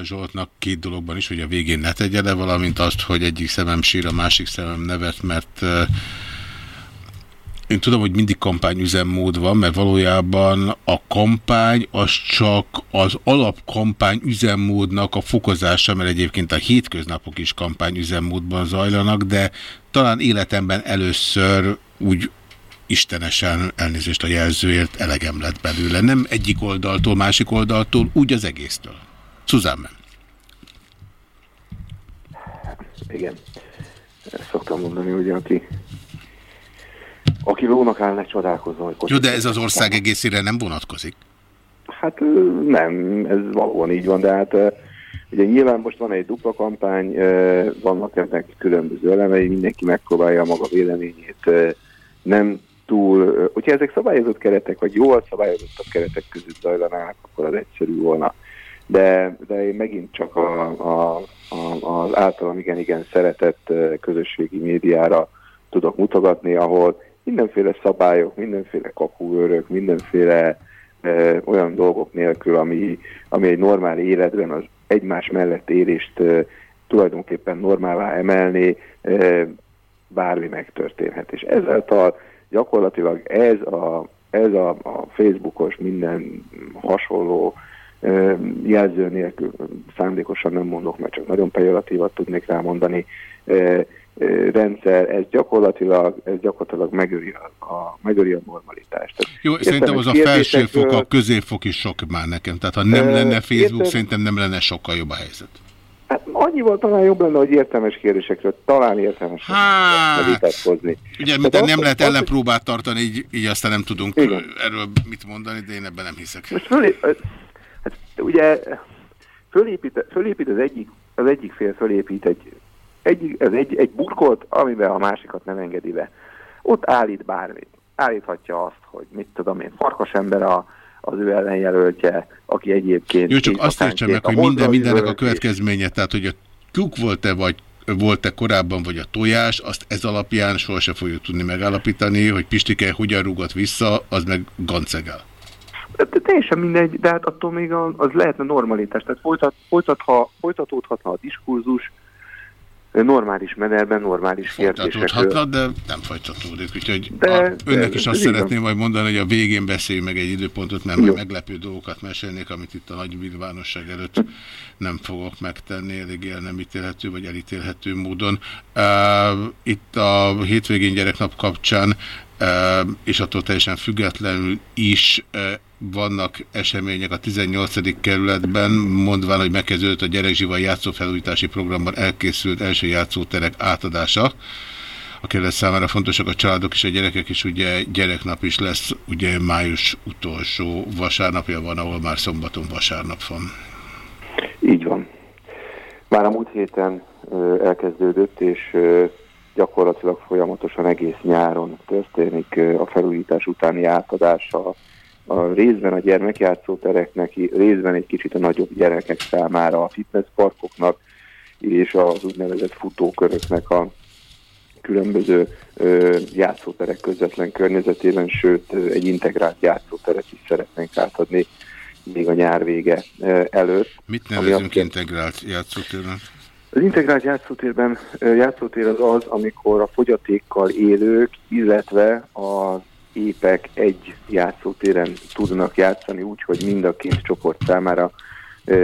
Wintermantel Zsoltnak két dologban is, hogy a végén ne tegye le, valamint azt, hogy egyik szemem sír, a másik szemem nevet, mert én tudom, hogy mindig kampányüzemmód van, mert valójában a kampány az csak az alapkampány üzemmódnak a fokozása, mert egyébként a hétköznapok is kampányüzemmódban zajlanak, de talán életemben először úgy istenesen elnézést a jelzőért elegem lett belőle. Nem egyik oldaltól, másik oldaltól, úgy az egésztől. Suzanne. Igen. Ezt szoktam mondani, hogy aki, aki lónak áll, ne csodálkozzon, hogy Jó, de ez az ország egészére nem vonatkozik. Hát nem, ez valóban így van, de hát ugye nyilván most van egy dupla kampány, vannak ennek különböző elemei, mindenki megpróbálja a maga véleményét nem túl, hogyha ezek szabályozott keretek, vagy jól szabályozottabb keretek között zajlanának, akkor az egyszerű volna. De, de én megint csak a, a, a, az általam igen-igen szeretett közösségi médiára tudok mutogatni, ahol mindenféle szabályok, mindenféle kapuőrök, mindenféle ö, olyan dolgok nélkül, ami, ami egy normál életben az egymás mellett élést ö, tulajdonképpen normálá emelni, ö, bármi megtörténhet. És ezáltal gyakorlatilag ez a, ez a, a Facebookos minden hasonló jelző nélkül, szándékosan nem mondok, mert csak nagyon pejoratívat tudnék rámondani, rendszer, ez gyakorlatilag, ez gyakorlatilag megöri a, a, a normalitást. Tehát Jó, szerintem az a felső fok, a középfok is sok már nekem. Tehát ha nem lenne Facebook, értem. szerintem nem lenne sokkal jobb a helyzet. Hát annyival talán jobb lenne, hogy értelmes kérdésekről talán értelmes Hát, vitatkozni. Ugye az, nem hogy- lehet ellenpróbát tartani, így, így aztán nem tudunk Igen. erről mit mondani, de én ebben nem hiszek. Most fölé, hát ugye fölépít, fölépít az egyik, az egyik fél fölépít egy, egy, ez egy, egy burkot, amiben a másikat nem engedi be. Ott állít bármit. Állíthatja azt, hogy mit tudom én, farkas ember a, az ő ellenjelöltje, aki egyébként... Jó, csak azt értse meg, hogy minden mindennek a következménye, tehát hogy a tyúk volt-e, vagy volt-e korábban, vagy a tojás, azt ez alapján sohasem fogjuk tudni megállapítani, hogy Pistike hogyan rúgott vissza, az meg gancegál. De teljesen mindegy, de hát attól még az lehetne normalitás. Tehát folytat, folytatha, folytatódhatna a diskurzus normális mederben, normális kérdésekről. De nem folytatódik. Úgyhogy De- a, önnek de- is azt szeretném majd mondani, hogy a végén beszélj meg egy időpontot, mert Jó. majd meglepő dolgokat mesélnék, amit itt a nagy nyilvánosság előtt nem fogok megtenni, elég el nem ítélhető vagy elítélhető módon. Uh, itt a hétvégén gyereknap kapcsán és attól teljesen függetlenül is vannak események a 18. kerületben, mondván, hogy megkezdődött a gyerekzsival játszófelújítási programban elkészült első játszóterek átadása. A kerület számára fontosak a családok és a gyerekek is, ugye gyereknap is lesz, ugye május utolsó vasárnapja van, ahol már szombaton vasárnap van. Így van. Már a múlt héten elkezdődött, és gyakorlatilag folyamatosan egész nyáron történik a felújítás utáni átadása a részben a gyermekjátszótereknek, részben egy kicsit a nagyobb gyerekek számára, a fitnessparkoknak és az úgynevezett futóköröknek a különböző ö, játszóterek közvetlen környezetében, sőt egy integrált játszóteret is szeretnénk átadni még a nyár vége előtt. Mit nevezünk integrált játszótérnek? Az integrált játszótérben játszótér az az, amikor a fogyatékkal élők, illetve az épek egy játszótéren tudnak játszani úgy, hogy mind a két csoport számára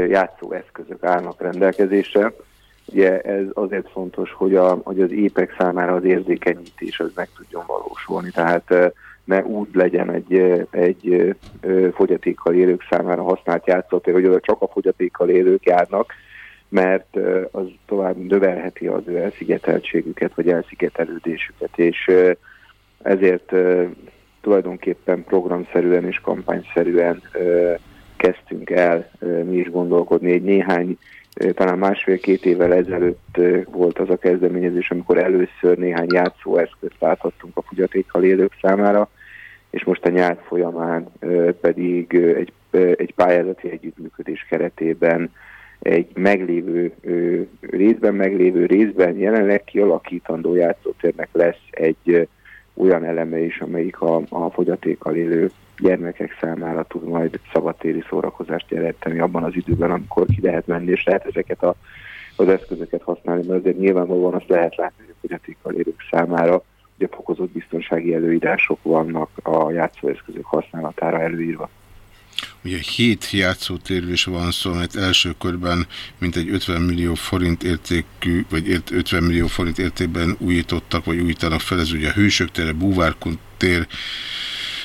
játszóeszközök állnak rendelkezésre. Ugye ez azért fontos, hogy, a, hogy az épek számára az érzékenyítés az meg tudjon valósulni. Tehát ne úgy legyen egy, egy fogyatékkal élők számára használt játszótér, hogy oda csak a fogyatékkal élők járnak, mert az tovább növelheti az ő elszigeteltségüket, vagy elszigetelődésüket, és ezért tulajdonképpen programszerűen és kampányszerűen kezdtünk el mi is gondolkodni. Egy néhány, talán másfél-két évvel ezelőtt volt az a kezdeményezés, amikor először néhány játszóeszközt láthattunk a fogyatékkal élők számára, és most a nyár folyamán pedig egy, egy pályázati együttműködés keretében egy meglévő, részben meglévő, részben jelenleg kialakítandó játszótérnek lesz egy olyan eleme is, amelyik a, a fogyatékkal élő gyermekek számára tud majd szabadtéri szórakozást jelenteni abban az időben, amikor ki lehet menni, és lehet ezeket a, az eszközöket használni, mert azért nyilvánvalóan azt lehet látni, hogy a fogyatékkal élők számára ugye fokozott biztonsági előírások vannak a játszóeszközök használatára előírva. Ugye hét játszótérről van szó, mert első körben mintegy 50 millió forint értékű, vagy ért- 50 millió forint értékben újítottak, vagy újítanak fel, ez ugye a Hősök tere, Búvárkont tér,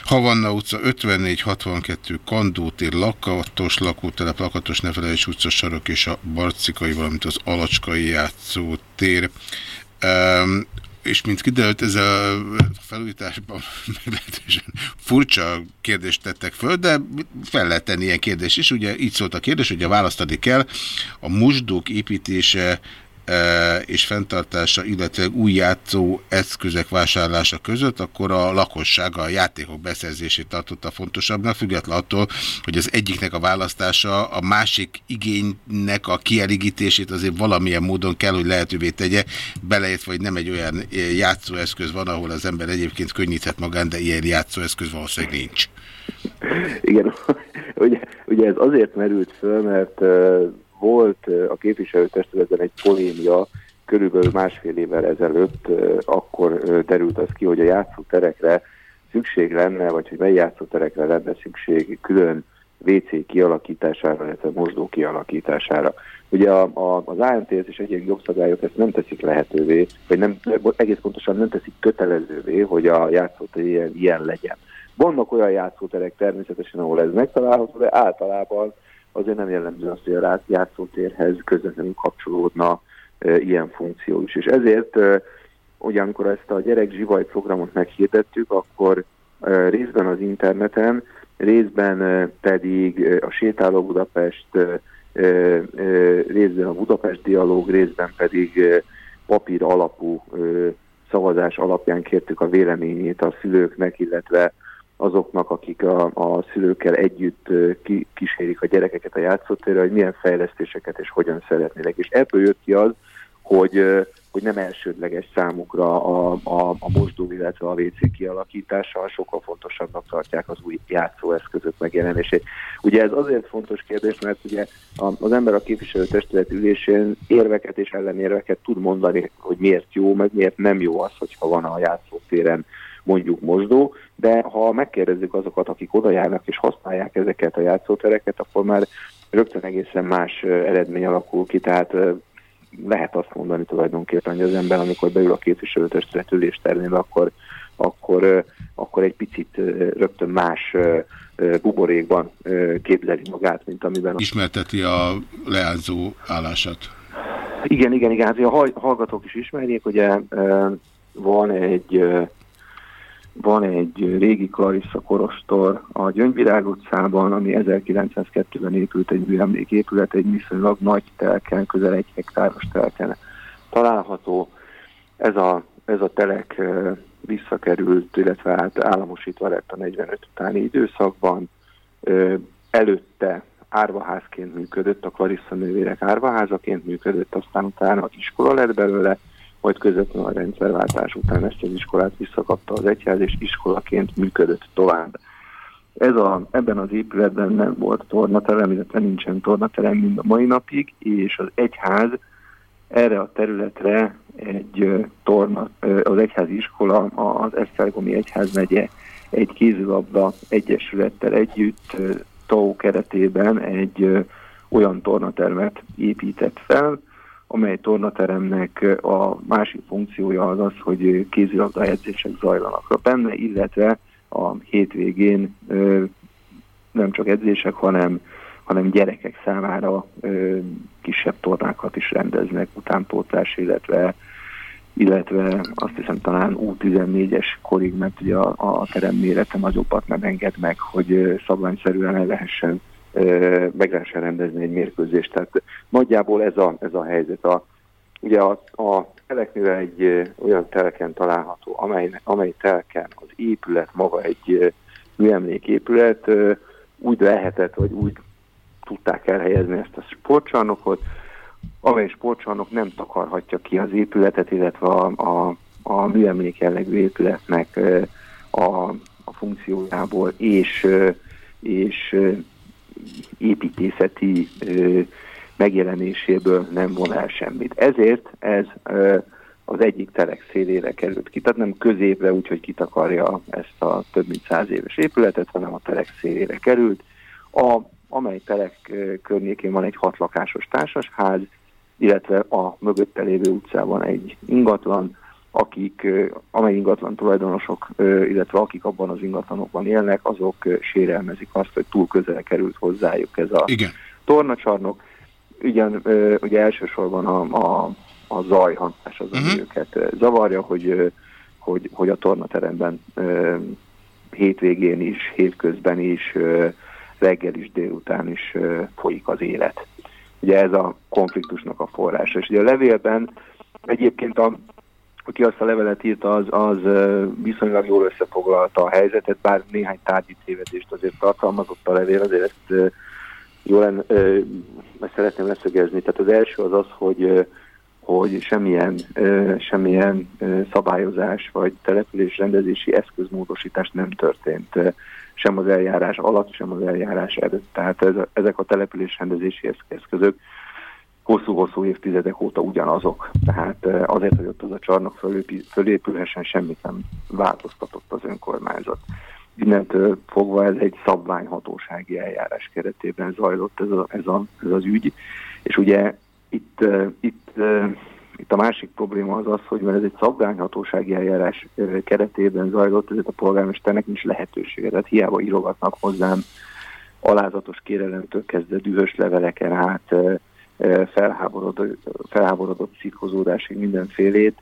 Havanna utca 54-62, Kandó tér, Lakatos lakótelep, Lakatos Nevelés utca sarok és a Barcikai, valamint az Alacskai játszótér. Um, és mint kiderült, ez a felújításban meglehetősen furcsa kérdést tettek föl, de fel lehet tenni ilyen kérdés is. Ugye így szólt a kérdés, hogy a választani kell a musdók építése és fenntartása, illetve új játszó eszközek vásárlása között, akkor a lakosság a játékok beszerzését tartotta fontosabbnak, független attól, hogy az egyiknek a választása a másik igénynek a kielégítését azért valamilyen módon kell, hogy lehetővé tegye, beleértve, vagy nem egy olyan játszóeszköz van, ahol az ember egyébként könnyíthet magán, de ilyen játszóeszköz valószínűleg nincs. Igen, ugye, ugye ez azért merült föl, mert volt a képviselőtestületben egy polémia, körülbelül másfél évvel ezelőtt, akkor derült az ki, hogy a játszóterekre szükség lenne, vagy hogy mely játszóterekre lenne szükség külön WC kialakítására, illetve mosdó kialakítására. Ugye a, a, az ANTS és egyéb jogszabályok ezt nem teszik lehetővé, vagy nem, egész pontosan nem teszik kötelezővé, hogy a játszótér ilyen, ilyen legyen. Vannak olyan játszóterek természetesen, ahol ez megtalálható, de általában azért nem jellemző az, hogy a játszótérhez közvetlenül kapcsolódna e, ilyen funkció is. És ezért, e, ugye ezt a gyerek zsivaj programot meghirdettük, akkor e, részben az interneten, részben e, pedig e, a Sétáló Budapest, e, e, e, részben a Budapest Dialóg, részben pedig e, papír alapú e, szavazás alapján kértük a véleményét a szülőknek, illetve azoknak, akik a, a szülőkkel együtt kísérik a gyerekeket a játszótérre, hogy milyen fejlesztéseket és hogyan szeretnének. És ebből jött ki az, hogy, hogy nem elsődleges számukra a, a, a mosdó, illetve a WC kialakítása, sokkal fontosabbnak tartják az új játszóeszközök megjelenését. Ugye ez azért fontos kérdés, mert ugye az ember a képviselőtestület ülésén érveket és ellenérveket tud mondani, hogy miért jó, meg miért nem jó az, hogyha van a játszótéren mondjuk mosdó, de ha megkérdezzük azokat, akik oda járnak és használják ezeket a játszótereket, akkor már rögtön egészen más eredmény alakul ki, tehát lehet azt mondani tulajdonképpen, hogy az ember, amikor beül a képviselőtestület üléstermébe, akkor, akkor, akkor egy picit rögtön más buborékban képzeli magát, mint amiben... Ismerteti a leányzó állását. Igen, igen, igen. Hát a hallgatók is ismerjék, ugye van egy van egy régi Clarissa korostor a Gyöngyvirág utcában, ami 1902-ben épült egy műemléképület, egy viszonylag nagy telken, közel egy hektáros telken található. Ez a, ez a telek visszakerült, illetve hát államosítva lett a 45 utáni időszakban. Előtte árvaházként működött, a Clarissa nővérek árvaházaként működött, aztán utána iskola lett belőle, majd közvetlenül a rendszerváltás után ezt az iskolát visszakapta az egyház, és iskolaként működött tovább. Ez a, ebben az épületben nem volt tornaterem, illetve nincsen tornaterem mind a mai napig, és az egyház erre a területre egy torna, az egyházi iskola, az Esztergomi Egyházmegye egy kézilabda egyesülettel együtt TAO keretében egy olyan tornatermet épített fel, amely tornateremnek a másik funkciója az az, hogy kézilabda edzések zajlanak. Benne, illetve a hétvégén nem csak edzések, hanem, hanem gyerekek számára kisebb tornákat is rendeznek, utánpótlás, illetve illetve azt hiszem talán U14-es korig, mert ugye a, a terem mérete nagyobbat nem enged meg, hogy szabványszerűen el lehessen, meg lehessen rendezni egy mérkőzést. Tehát nagyjából ez a, ez a helyzet. A, ugye a, a teleknél egy olyan telken található, amely, amely telken az épület maga egy műemléképület, úgy lehetett, vagy úgy tudták elhelyezni ezt a sportcsarnokot, amely sportcsarnok nem takarhatja ki az épületet, illetve a, a, a műemlék jellegű épületnek a, a funkciójából és, és építészeti megjelenéséből nem von semmit. Ezért ez az egyik telek szélére került ki, tehát nem középre, úgyhogy kitakarja ezt a több mint száz éves épületet, hanem a telek szélére került. A, amely telek környékén van egy hatlakásos társasház, illetve a mögötte lévő utcában egy ingatlan, akik, amely ingatlan tulajdonosok, illetve akik abban az ingatlanokban élnek, azok sérelmezik azt, hogy túl közel került hozzájuk ez a Igen. tornacsarnok. Ugyan, ugye elsősorban a, a, a zajhangás az, ami Mhm. őket ö, zavarja, hogy, hogy, hogy a tornateremben hétvégén is, hétközben is, reggel is, délután is folyik az élet. Ugye ez a konfliktusnak a forrása. És ugye a levélben egyébként a, aki azt a levelet írta, az, az viszonylag jól összefoglalta a helyzetet, bár néhány tárgyi tévedést azért tartalmazott a levél, azért ezt ö, jól lenne, ezt szeretném leszögezni. Tehát az első az az, hogy hogy semmilyen, semmilyen szabályozás vagy település rendezési eszközmódosítás nem történt sem az eljárás alatt, sem az eljárás előtt. Tehát ezek a település rendezési eszk- eszközök hosszú-hosszú évtizedek óta ugyanazok. Tehát ö, azért, hogy ott az a csarnok fölépülhessen, semmit nem változtatott az önkormányzat. Innentől fogva ez egy szabványhatósági eljárás keretében zajlott ez, a, ez, a, ez az ügy, és ugye itt, uh, itt, uh, itt a másik probléma az az, hogy mert ez egy szabványhatósági eljárás keretében zajlott, ezért a polgármesternek nincs lehetősége. Tehát hiába írogatnak hozzám alázatos kérelemtől kezdve dühös leveleken át, uh, felháborodott, szitkozódásig mindenfélét.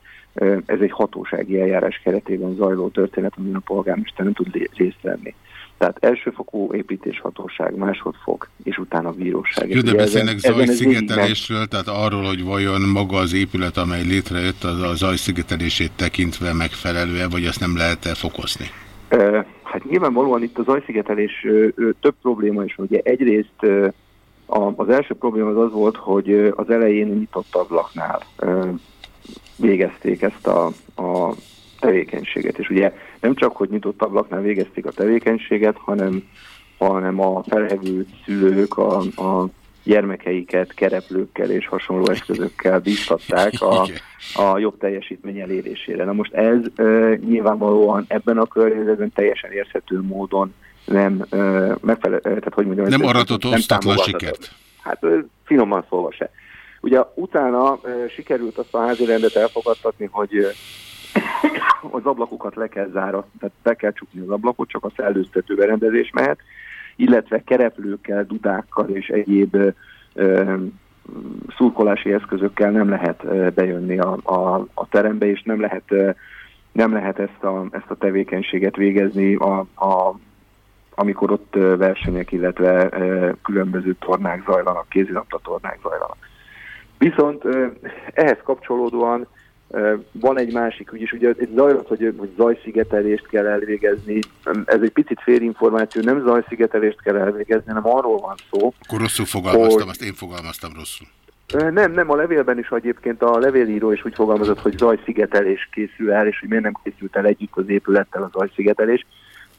Ez egy hatósági eljárás keretében zajló történet, amin a polgármester nem tud részt venni. Tehát elsőfokú építéshatóság, másodfok, és utána bíróság. Jó, de beszélnek zajszigetelésről, tehát arról, hogy vajon maga az épület, amely létrejött, az a zajszigetelését tekintve megfelelő-e, vagy azt nem lehet -e fokozni? Hát nyilvánvalóan itt a zajszigetelés több probléma is. Ugye egyrészt a, az első probléma az az volt, hogy az elején nyitott ablaknál végezték ezt a, a tevékenységet. És ugye nem csak, hogy nyitott ablaknál végezték a tevékenységet, hanem, hanem a felhevült szülők a, a gyermekeiket kereplőkkel és hasonló eszközökkel bíztatták a, a jobb teljesítmény elérésére. Na most ez e, nyilvánvalóan ebben a környezetben teljesen érthető módon nem megfelelő, tehát hogy mondjam, Nem aratott nem osztatlan sikert. Hát finoman szólva se. Ugye utána sikerült azt a házi rendet elfogadtatni, hogy az ablakokat le kell zára, tehát be kell csukni az ablakot, csak a szellőztető berendezés mehet, illetve kereplőkkel, dudákkal és egyéb ö, szurkolási eszközökkel nem lehet bejönni a, a, a terembe, és nem lehet, nem lehet ezt, a, ezt a tevékenységet végezni, a, a, amikor ott versenyek, illetve különböző tornák zajlanak, kézilabda tornák zajlanak. Viszont ehhez kapcsolódóan van egy másik ügy is, ugye egy zajlott, hogy, hogy zajszigetelést kell elvégezni, ez egy picit félinformáció, nem zajszigetelést kell elvégezni, hanem arról van szó, Akkor rosszul fogalmaztam, Hogy- azt én fogalmaztam rosszul. Nem, nem, a levélben is egyébként a levélíró is úgy fogalmazott, hogy zajszigetelés készül el, és hogy miért nem készült el együtt az épülettel a zajszigetelés.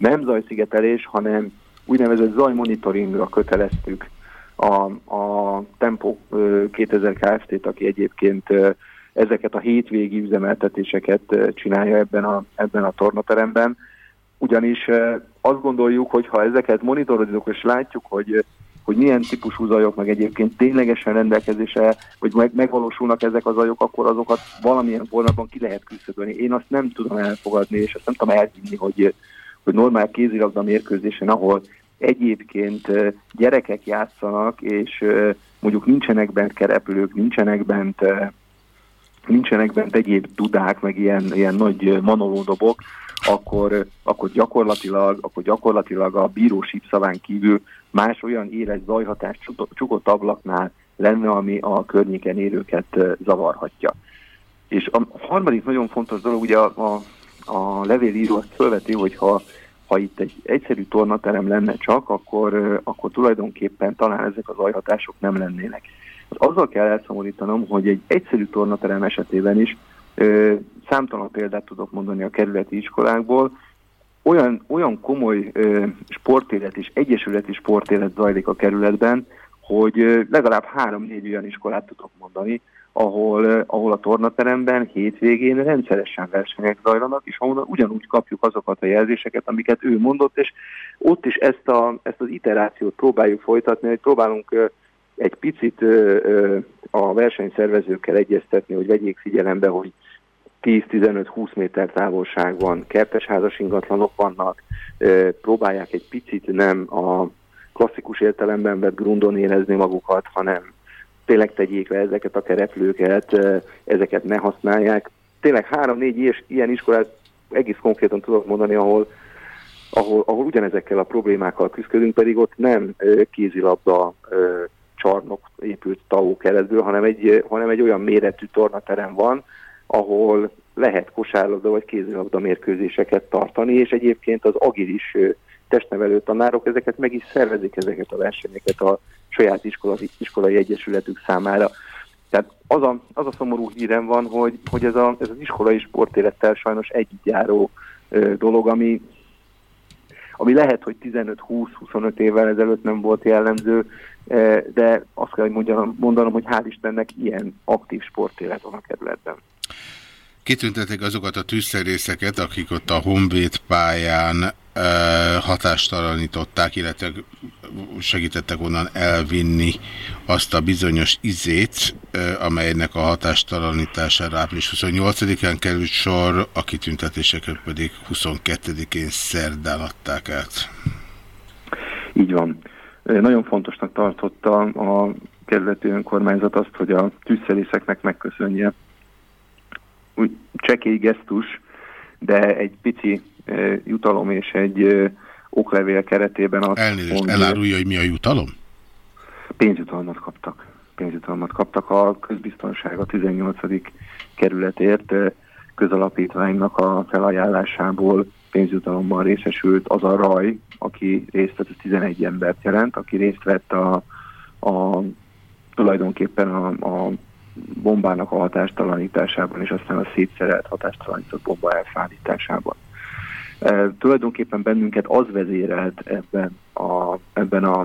Nem zajszigetelés, hanem úgynevezett zajmonitoringra köteleztük a, a Tempo ö, 2000 Kft-t, aki egyébként ezeket a hétvégi üzemeltetéseket csinálja ebben a, ebben a tornateremben. Ugyanis azt gondoljuk, hogy ha ezeket monitorozunk és látjuk, hogy hogy milyen típusú zajok, meg egyébként ténylegesen rendelkezésre, vagy meg, megvalósulnak ezek a zajok, akkor azokat valamilyen formában ki lehet küszöbölni. Én azt nem tudom elfogadni, és azt nem tudom elhinni, hogy, hogy normál kézilabda mérkőzésen, ahol egyébként gyerekek játszanak, és mondjuk nincsenek bent kereplők, nincsenek bent nincsenek bent egyéb dudák, meg ilyen, ilyen nagy manolódobok, akkor, akkor gyakorlatilag, akkor gyakorlatilag a bíró szaván kívül más olyan éles zajhatás csuko- csukott ablaknál lenne, ami a környéken élőket ö, zavarhatja. És a harmadik nagyon fontos dolog, ugye a, a, a levélíró azt felveti, hogy ha, ha itt egy egyszerű tornaterem lenne csak, akkor, akkor tulajdonképpen talán ezek az ajhatások nem lennének. Az azzal kell elszomorítanom, hogy egy egyszerű tornaterem esetében is ö, számtalan példát tudok mondani a kerületi iskolákból, olyan, olyan komoly ö, sportélet és egyesületi sportélet zajlik a kerületben, hogy ö, legalább három-négy olyan iskolát tudok mondani, ahol, ö, ahol a tornateremben hétvégén rendszeresen versenyek zajlanak, és ahol ugyanúgy kapjuk azokat a jelzéseket, amiket ő mondott, és ott is ezt, a, ezt az iterációt próbáljuk folytatni, hogy próbálunk ö, egy picit ö, a versenyszervezőkkel egyeztetni, hogy vegyék figyelembe, hogy 10-15-20 méter távolság van, kertesházas ingatlanok vannak, próbálják egy picit nem a klasszikus értelemben vett grundon érezni magukat, hanem tényleg tegyék le ezeket a kereplőket, ezeket ne használják. Tényleg három-négy ilyen iskolát egész konkrétan tudok mondani, ahol ahol, ahol ugyanezekkel a problémákkal küzdködünk, pedig ott nem kézilabda csarnok épült TAO keretből, hanem egy, hanem egy olyan méretű tornaterem van, ahol lehet kosárlabda vagy kézilabda mérkőzéseket tartani, és egyébként az agilis testnevelő tanárok ezeket meg is szervezik ezeket a versenyeket a saját iskolai, iskolai egyesületük számára. Tehát az a, az a szomorú hírem van, hogy, hogy ez, a, ez az iskolai sportélettel sajnos együttjáró ö, dolog, ami, ami lehet, hogy 15-20-25 évvel ezelőtt nem volt jellemző, de azt kell, hogy mondjam, mondanom, hogy hál' Istennek ilyen aktív sportélet van a kerületben. Kitüntetik azokat a tűzszerészeket, akik ott a Honvéd pályán e, hatástalanították, illetve segítettek onnan elvinni azt a bizonyos izét, e, amelynek a hatástalanítására április 28-án került sor, a kitüntetéseket pedig 22-én szerdán adták át. Így van. Nagyon fontosnak tartotta a kerületi önkormányzat azt, hogy a tűzszerészeknek megköszönje úgy csekély gesztus, de egy pici e, jutalom és egy e, oklevél keretében azt Elnézést, mondja- elárulja, hogy mi a jutalom? pénzjutalmat kaptak. Pénzjutalmat kaptak a közbiztonság a 18. kerületért közalapítványnak a felajánlásából pénzjutalomban részesült az a raj, aki részt vett, ez 11 embert jelent, aki részt vett a, a tulajdonképpen a, a bombának a hatástalanításában, és aztán a szétszerelt hatástalanított bomba elszállításában. E, tulajdonképpen bennünket az vezérelt ebben a, ebben a,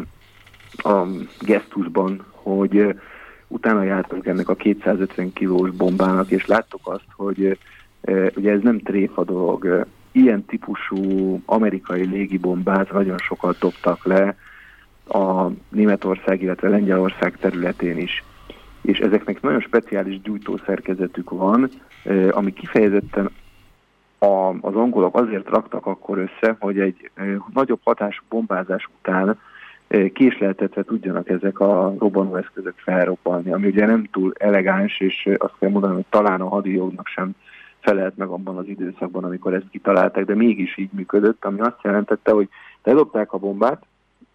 a gesztusban, hogy utána jártunk ennek a 250 kilós bombának, és láttuk azt, hogy ugye ez nem tréfa dolog. Ilyen típusú amerikai légibombát nagyon sokat dobtak le a Németország, illetve Lengyelország területén is és ezeknek nagyon speciális gyújtószerkezetük van, ami kifejezetten a, az angolok azért raktak akkor össze, hogy egy nagyobb hatású bombázás után késleltetve tudjanak ezek a robbanóeszközök felrobbanni, ami ugye nem túl elegáns, és azt kell mondanom, hogy talán a hadijognak sem felelt meg abban az időszakban, amikor ezt kitalálták, de mégis így működött, ami azt jelentette, hogy ledobták a bombát,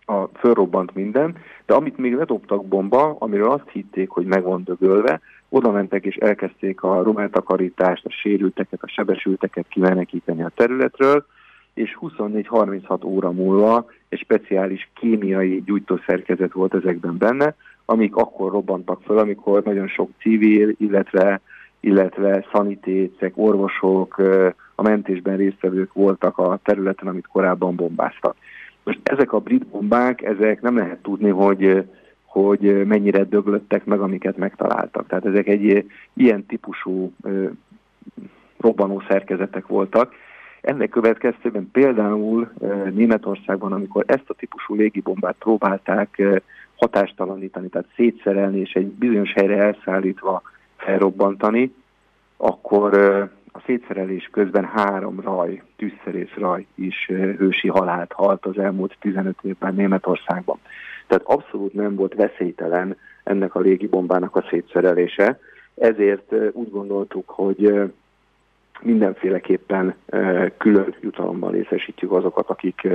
a, fölrobbant minden, de amit még ledobtak bomba, amiről azt hitték, hogy meg van dögölve, oda mentek és elkezdték a rumeltakarítást, a sérülteket, a sebesülteket kimenekíteni a területről, és 24-36 óra múlva egy speciális kémiai gyújtószerkezet volt ezekben benne, amik akkor robbantak föl, amikor nagyon sok civil, illetve, illetve szanitécek, orvosok, a mentésben résztvevők voltak a területen, amit korábban bombáztak. Most ezek a brit bombák, ezek nem lehet tudni, hogy, hogy mennyire döglöttek meg, amiket megtaláltak. Tehát ezek egy ilyen típusú robbanó szerkezetek voltak. Ennek következtében például Németországban, amikor ezt a típusú légibombát próbálták hatástalanítani, tehát szétszerelni és egy bizonyos helyre elszállítva felrobbantani, akkor a szétszerelés közben három raj, tűzszerész raj is hősi halált halt az elmúlt 15 évben Németországban. Tehát abszolút nem volt veszélytelen ennek a légibombának a szétszerelése, ezért úgy gondoltuk, hogy mindenféleképpen külön jutalomban részesítjük azokat, akik,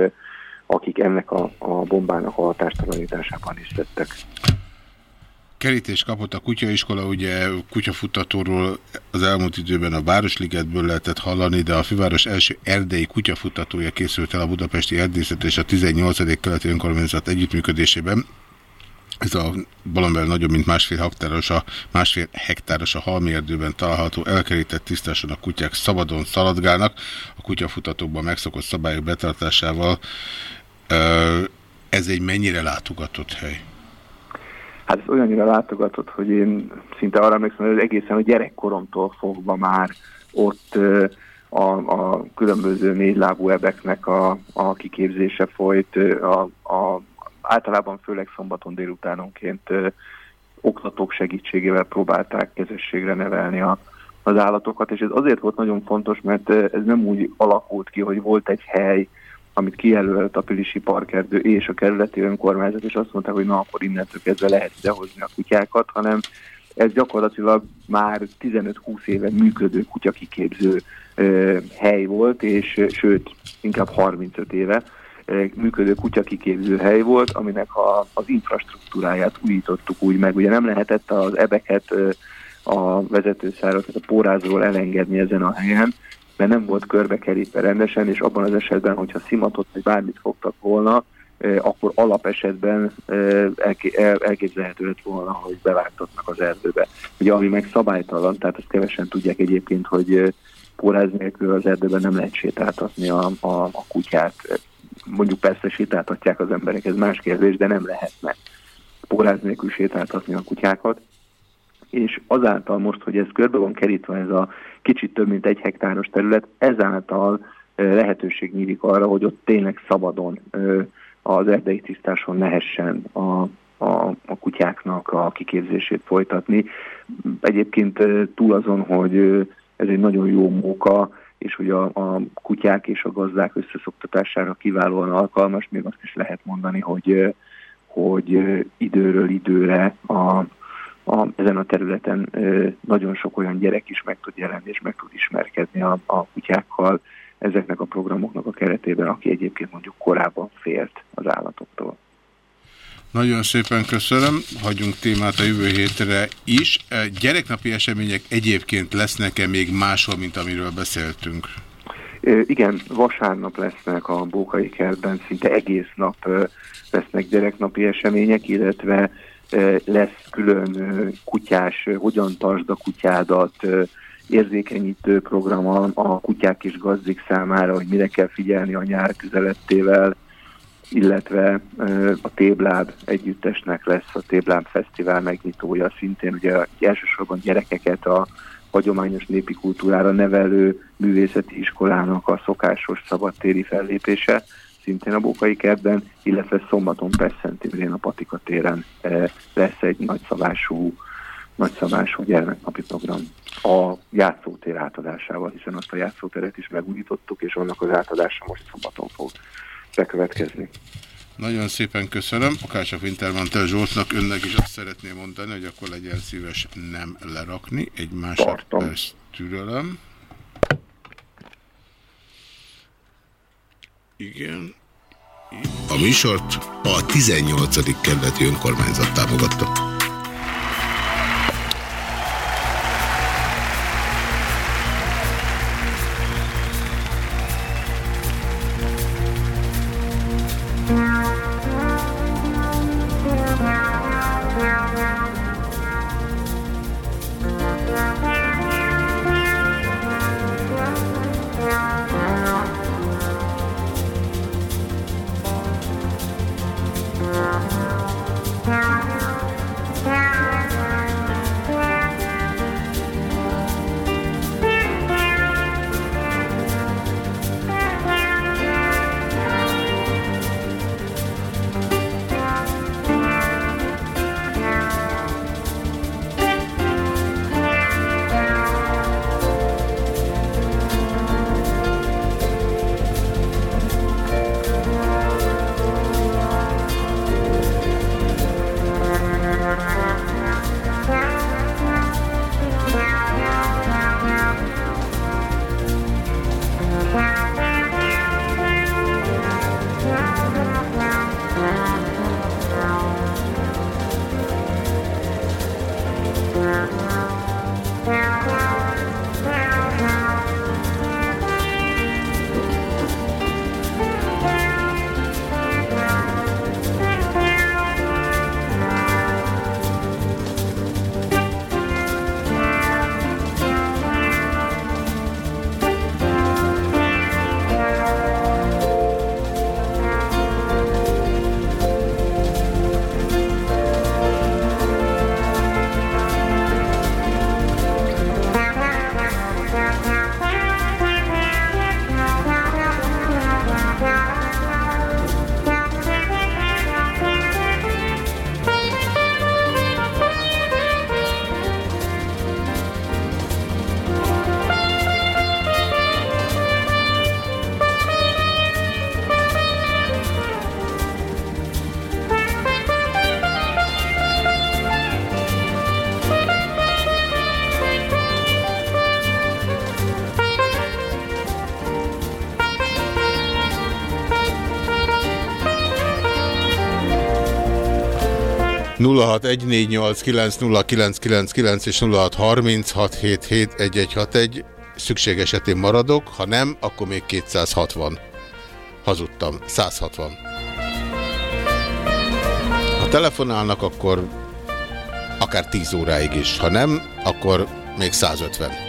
akik ennek a, a bombának a hatástalanításában is tettek. Kerítés kapott a kutyaiskola, ugye kutyafutatóról az elmúlt időben a Városligetből lehetett hallani, de a főváros első erdei kutyafutatója készült el a Budapesti Erdészet és a 18. keleti önkormányzat együttműködésében. Ez a valamivel nagyobb, mint másfél hektáros a, másfél hektáros a halmierdőben található elkerített tisztáson a kutyák szabadon szaladgálnak, a kutyafutatókban megszokott szabályok betartásával. Ez egy mennyire látogatott hely? Hát ez olyannyira látogatott, hogy én szinte arra emlékszem, hogy egészen a gyerekkoromtól fogva már ott a, a különböző négylábú ebeknek a, a kiképzése folyt, a, a, általában főleg szombaton délutánonként oktatók segítségével próbálták kezességre nevelni a, az állatokat, és ez azért volt nagyon fontos, mert ez nem úgy alakult ki, hogy volt egy hely, amit kijelölt a Pilisi Parkerdő és a kerületi önkormányzat, és azt mondták, hogy na akkor innentől kezdve lehet idehozni a kutyákat, hanem ez gyakorlatilag már 15-20 éve működő kutyakiképző ö, hely volt, és sőt, inkább 35 éve működő kutyakiképző hely volt, aminek a, az infrastruktúráját újítottuk úgy meg. Ugye nem lehetett az ebeket a vezetőszárat, tehát a pórázról elengedni ezen a helyen, mert nem volt körbekerítve rendesen, és abban az esetben, hogyha szimatot vagy bármit fogtak volna, akkor alapesetben elké- el- elképzelhető lett volna, hogy bevágtatnak az erdőbe. Ugye ami meg szabálytalan, tehát ezt kevesen tudják egyébként, hogy póráz nélkül az erdőben nem lehet sétáltatni a, a, a kutyát. Mondjuk persze sétáltatják az emberek, ez más kérdés, de nem lehetne póráz nélkül sétáltatni a kutyákat és azáltal most, hogy ez körbe van kerítve ez a kicsit több mint egy hektáros terület, ezáltal lehetőség nyílik arra, hogy ott tényleg szabadon az erdei tisztáson lehessen a, a, a kutyáknak a kiképzését folytatni. Egyébként túl azon, hogy ez egy nagyon jó móka, és hogy a, a kutyák és a gazdák összeszoktatására kiválóan alkalmas, még azt is lehet mondani, hogy, hogy időről időre a a, ezen a területen ö, nagyon sok olyan gyerek is meg tud jelenni, és meg tud ismerkedni a, a kutyákkal ezeknek a programoknak a keretében, aki egyébként mondjuk korábban félt az állatoktól. Nagyon szépen köszönöm, hagyjunk témát a jövő hétre is. Gyereknapi események egyébként lesznek-e még máshol, mint amiről beszéltünk? Igen, vasárnap lesznek a Bókai kertben, szinte egész nap lesznek gyereknapi események, illetve lesz külön kutyás, hogyan tartsd a kutyádat, érzékenyítő program a, a kutyák és gazdik számára, hogy mire kell figyelni a nyár közelettével, illetve a Tébláb együttesnek lesz a Tébláb Fesztivál megnyitója, szintén ugye elsősorban gyerekeket a hagyományos népi kultúrára nevelő művészeti iskolának a szokásos szabadtéri fellépése, szintén a Bókai kertben, illetve szombaton Pesszent Imrén a Patika téren eh, lesz egy nagyszabású, nagyszabású gyermeknapi program a játszótér átadásával, hiszen azt a játszóteret is megújítottuk, és annak az átadása most szombaton fog bekövetkezni. Nagyon szépen köszönöm. Akácsak Wintermantel Zsoltnak önnek is azt szeretném mondani, hogy akkor legyen szíves nem lerakni. Egy másodperc türelem. Igen. A műsort a 18. kerületi önkormányzat támogatta. 0614890999 és 0636771161 szükség esetén maradok, ha nem, akkor még 260. Hazudtam, 160. Ha telefonálnak, akkor akár 10 óráig is. Ha nem, akkor még 150.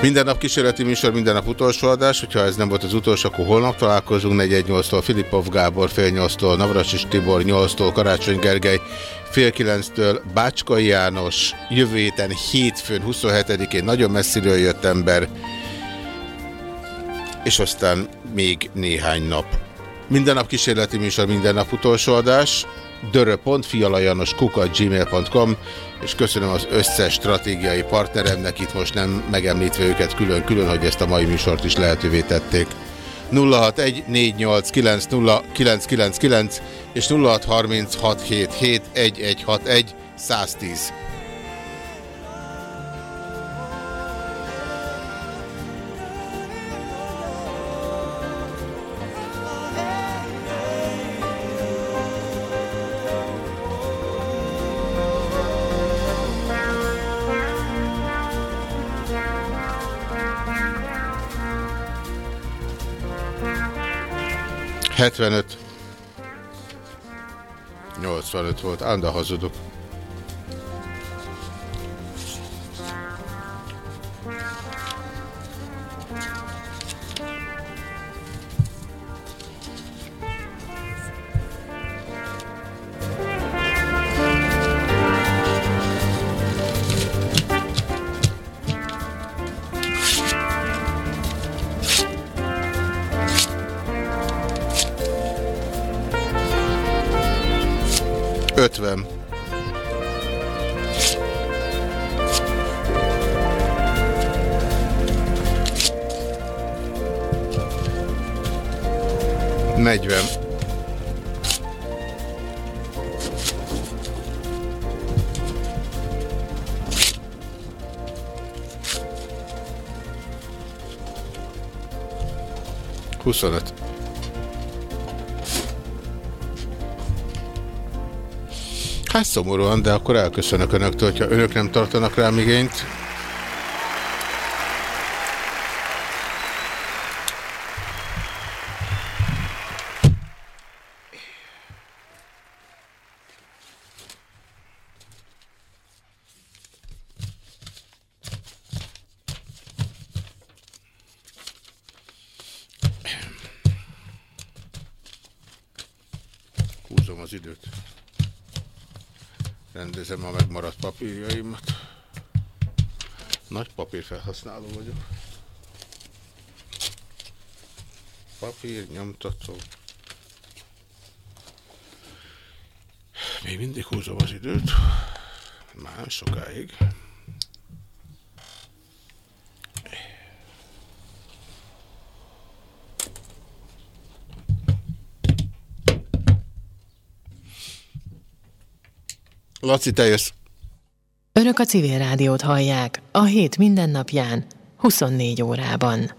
Minden nap kísérleti műsor, minden nap utolsó adás. Hogyha ez nem volt az utolsó, akkor holnap találkozunk 418-tól Filipov Gábor, fél 8-tól Navracsis Tibor, 8-tól Karácsony Gergely, fél 9-től Bácskai János, jövő héten hétfőn 27-én nagyon messziről jött ember, és aztán még néhány nap. Minden nap kísérleti műsor, minden nap utolsó adás dörö.fialajanoskuka.gmail.com és köszönöm az összes stratégiai partneremnek, itt most nem megemlítve őket külön-külön, hogy ezt a mai műsort is lehetővé tették. 0614890999 és 0636771161 110. Hetvenöt. 85 volt, ám de hazudok. Szomorúan, de akkor elköszönök önöktől, hogyha önök nem tartanak rám igényt. Nagy papírfelhasználó vagyok. Papír, nyomtató. Még mindig húzom az időt. Már sokáig. Laci, te jössz. Önök a civil rádiót hallják a hét mindennapján 24 órában.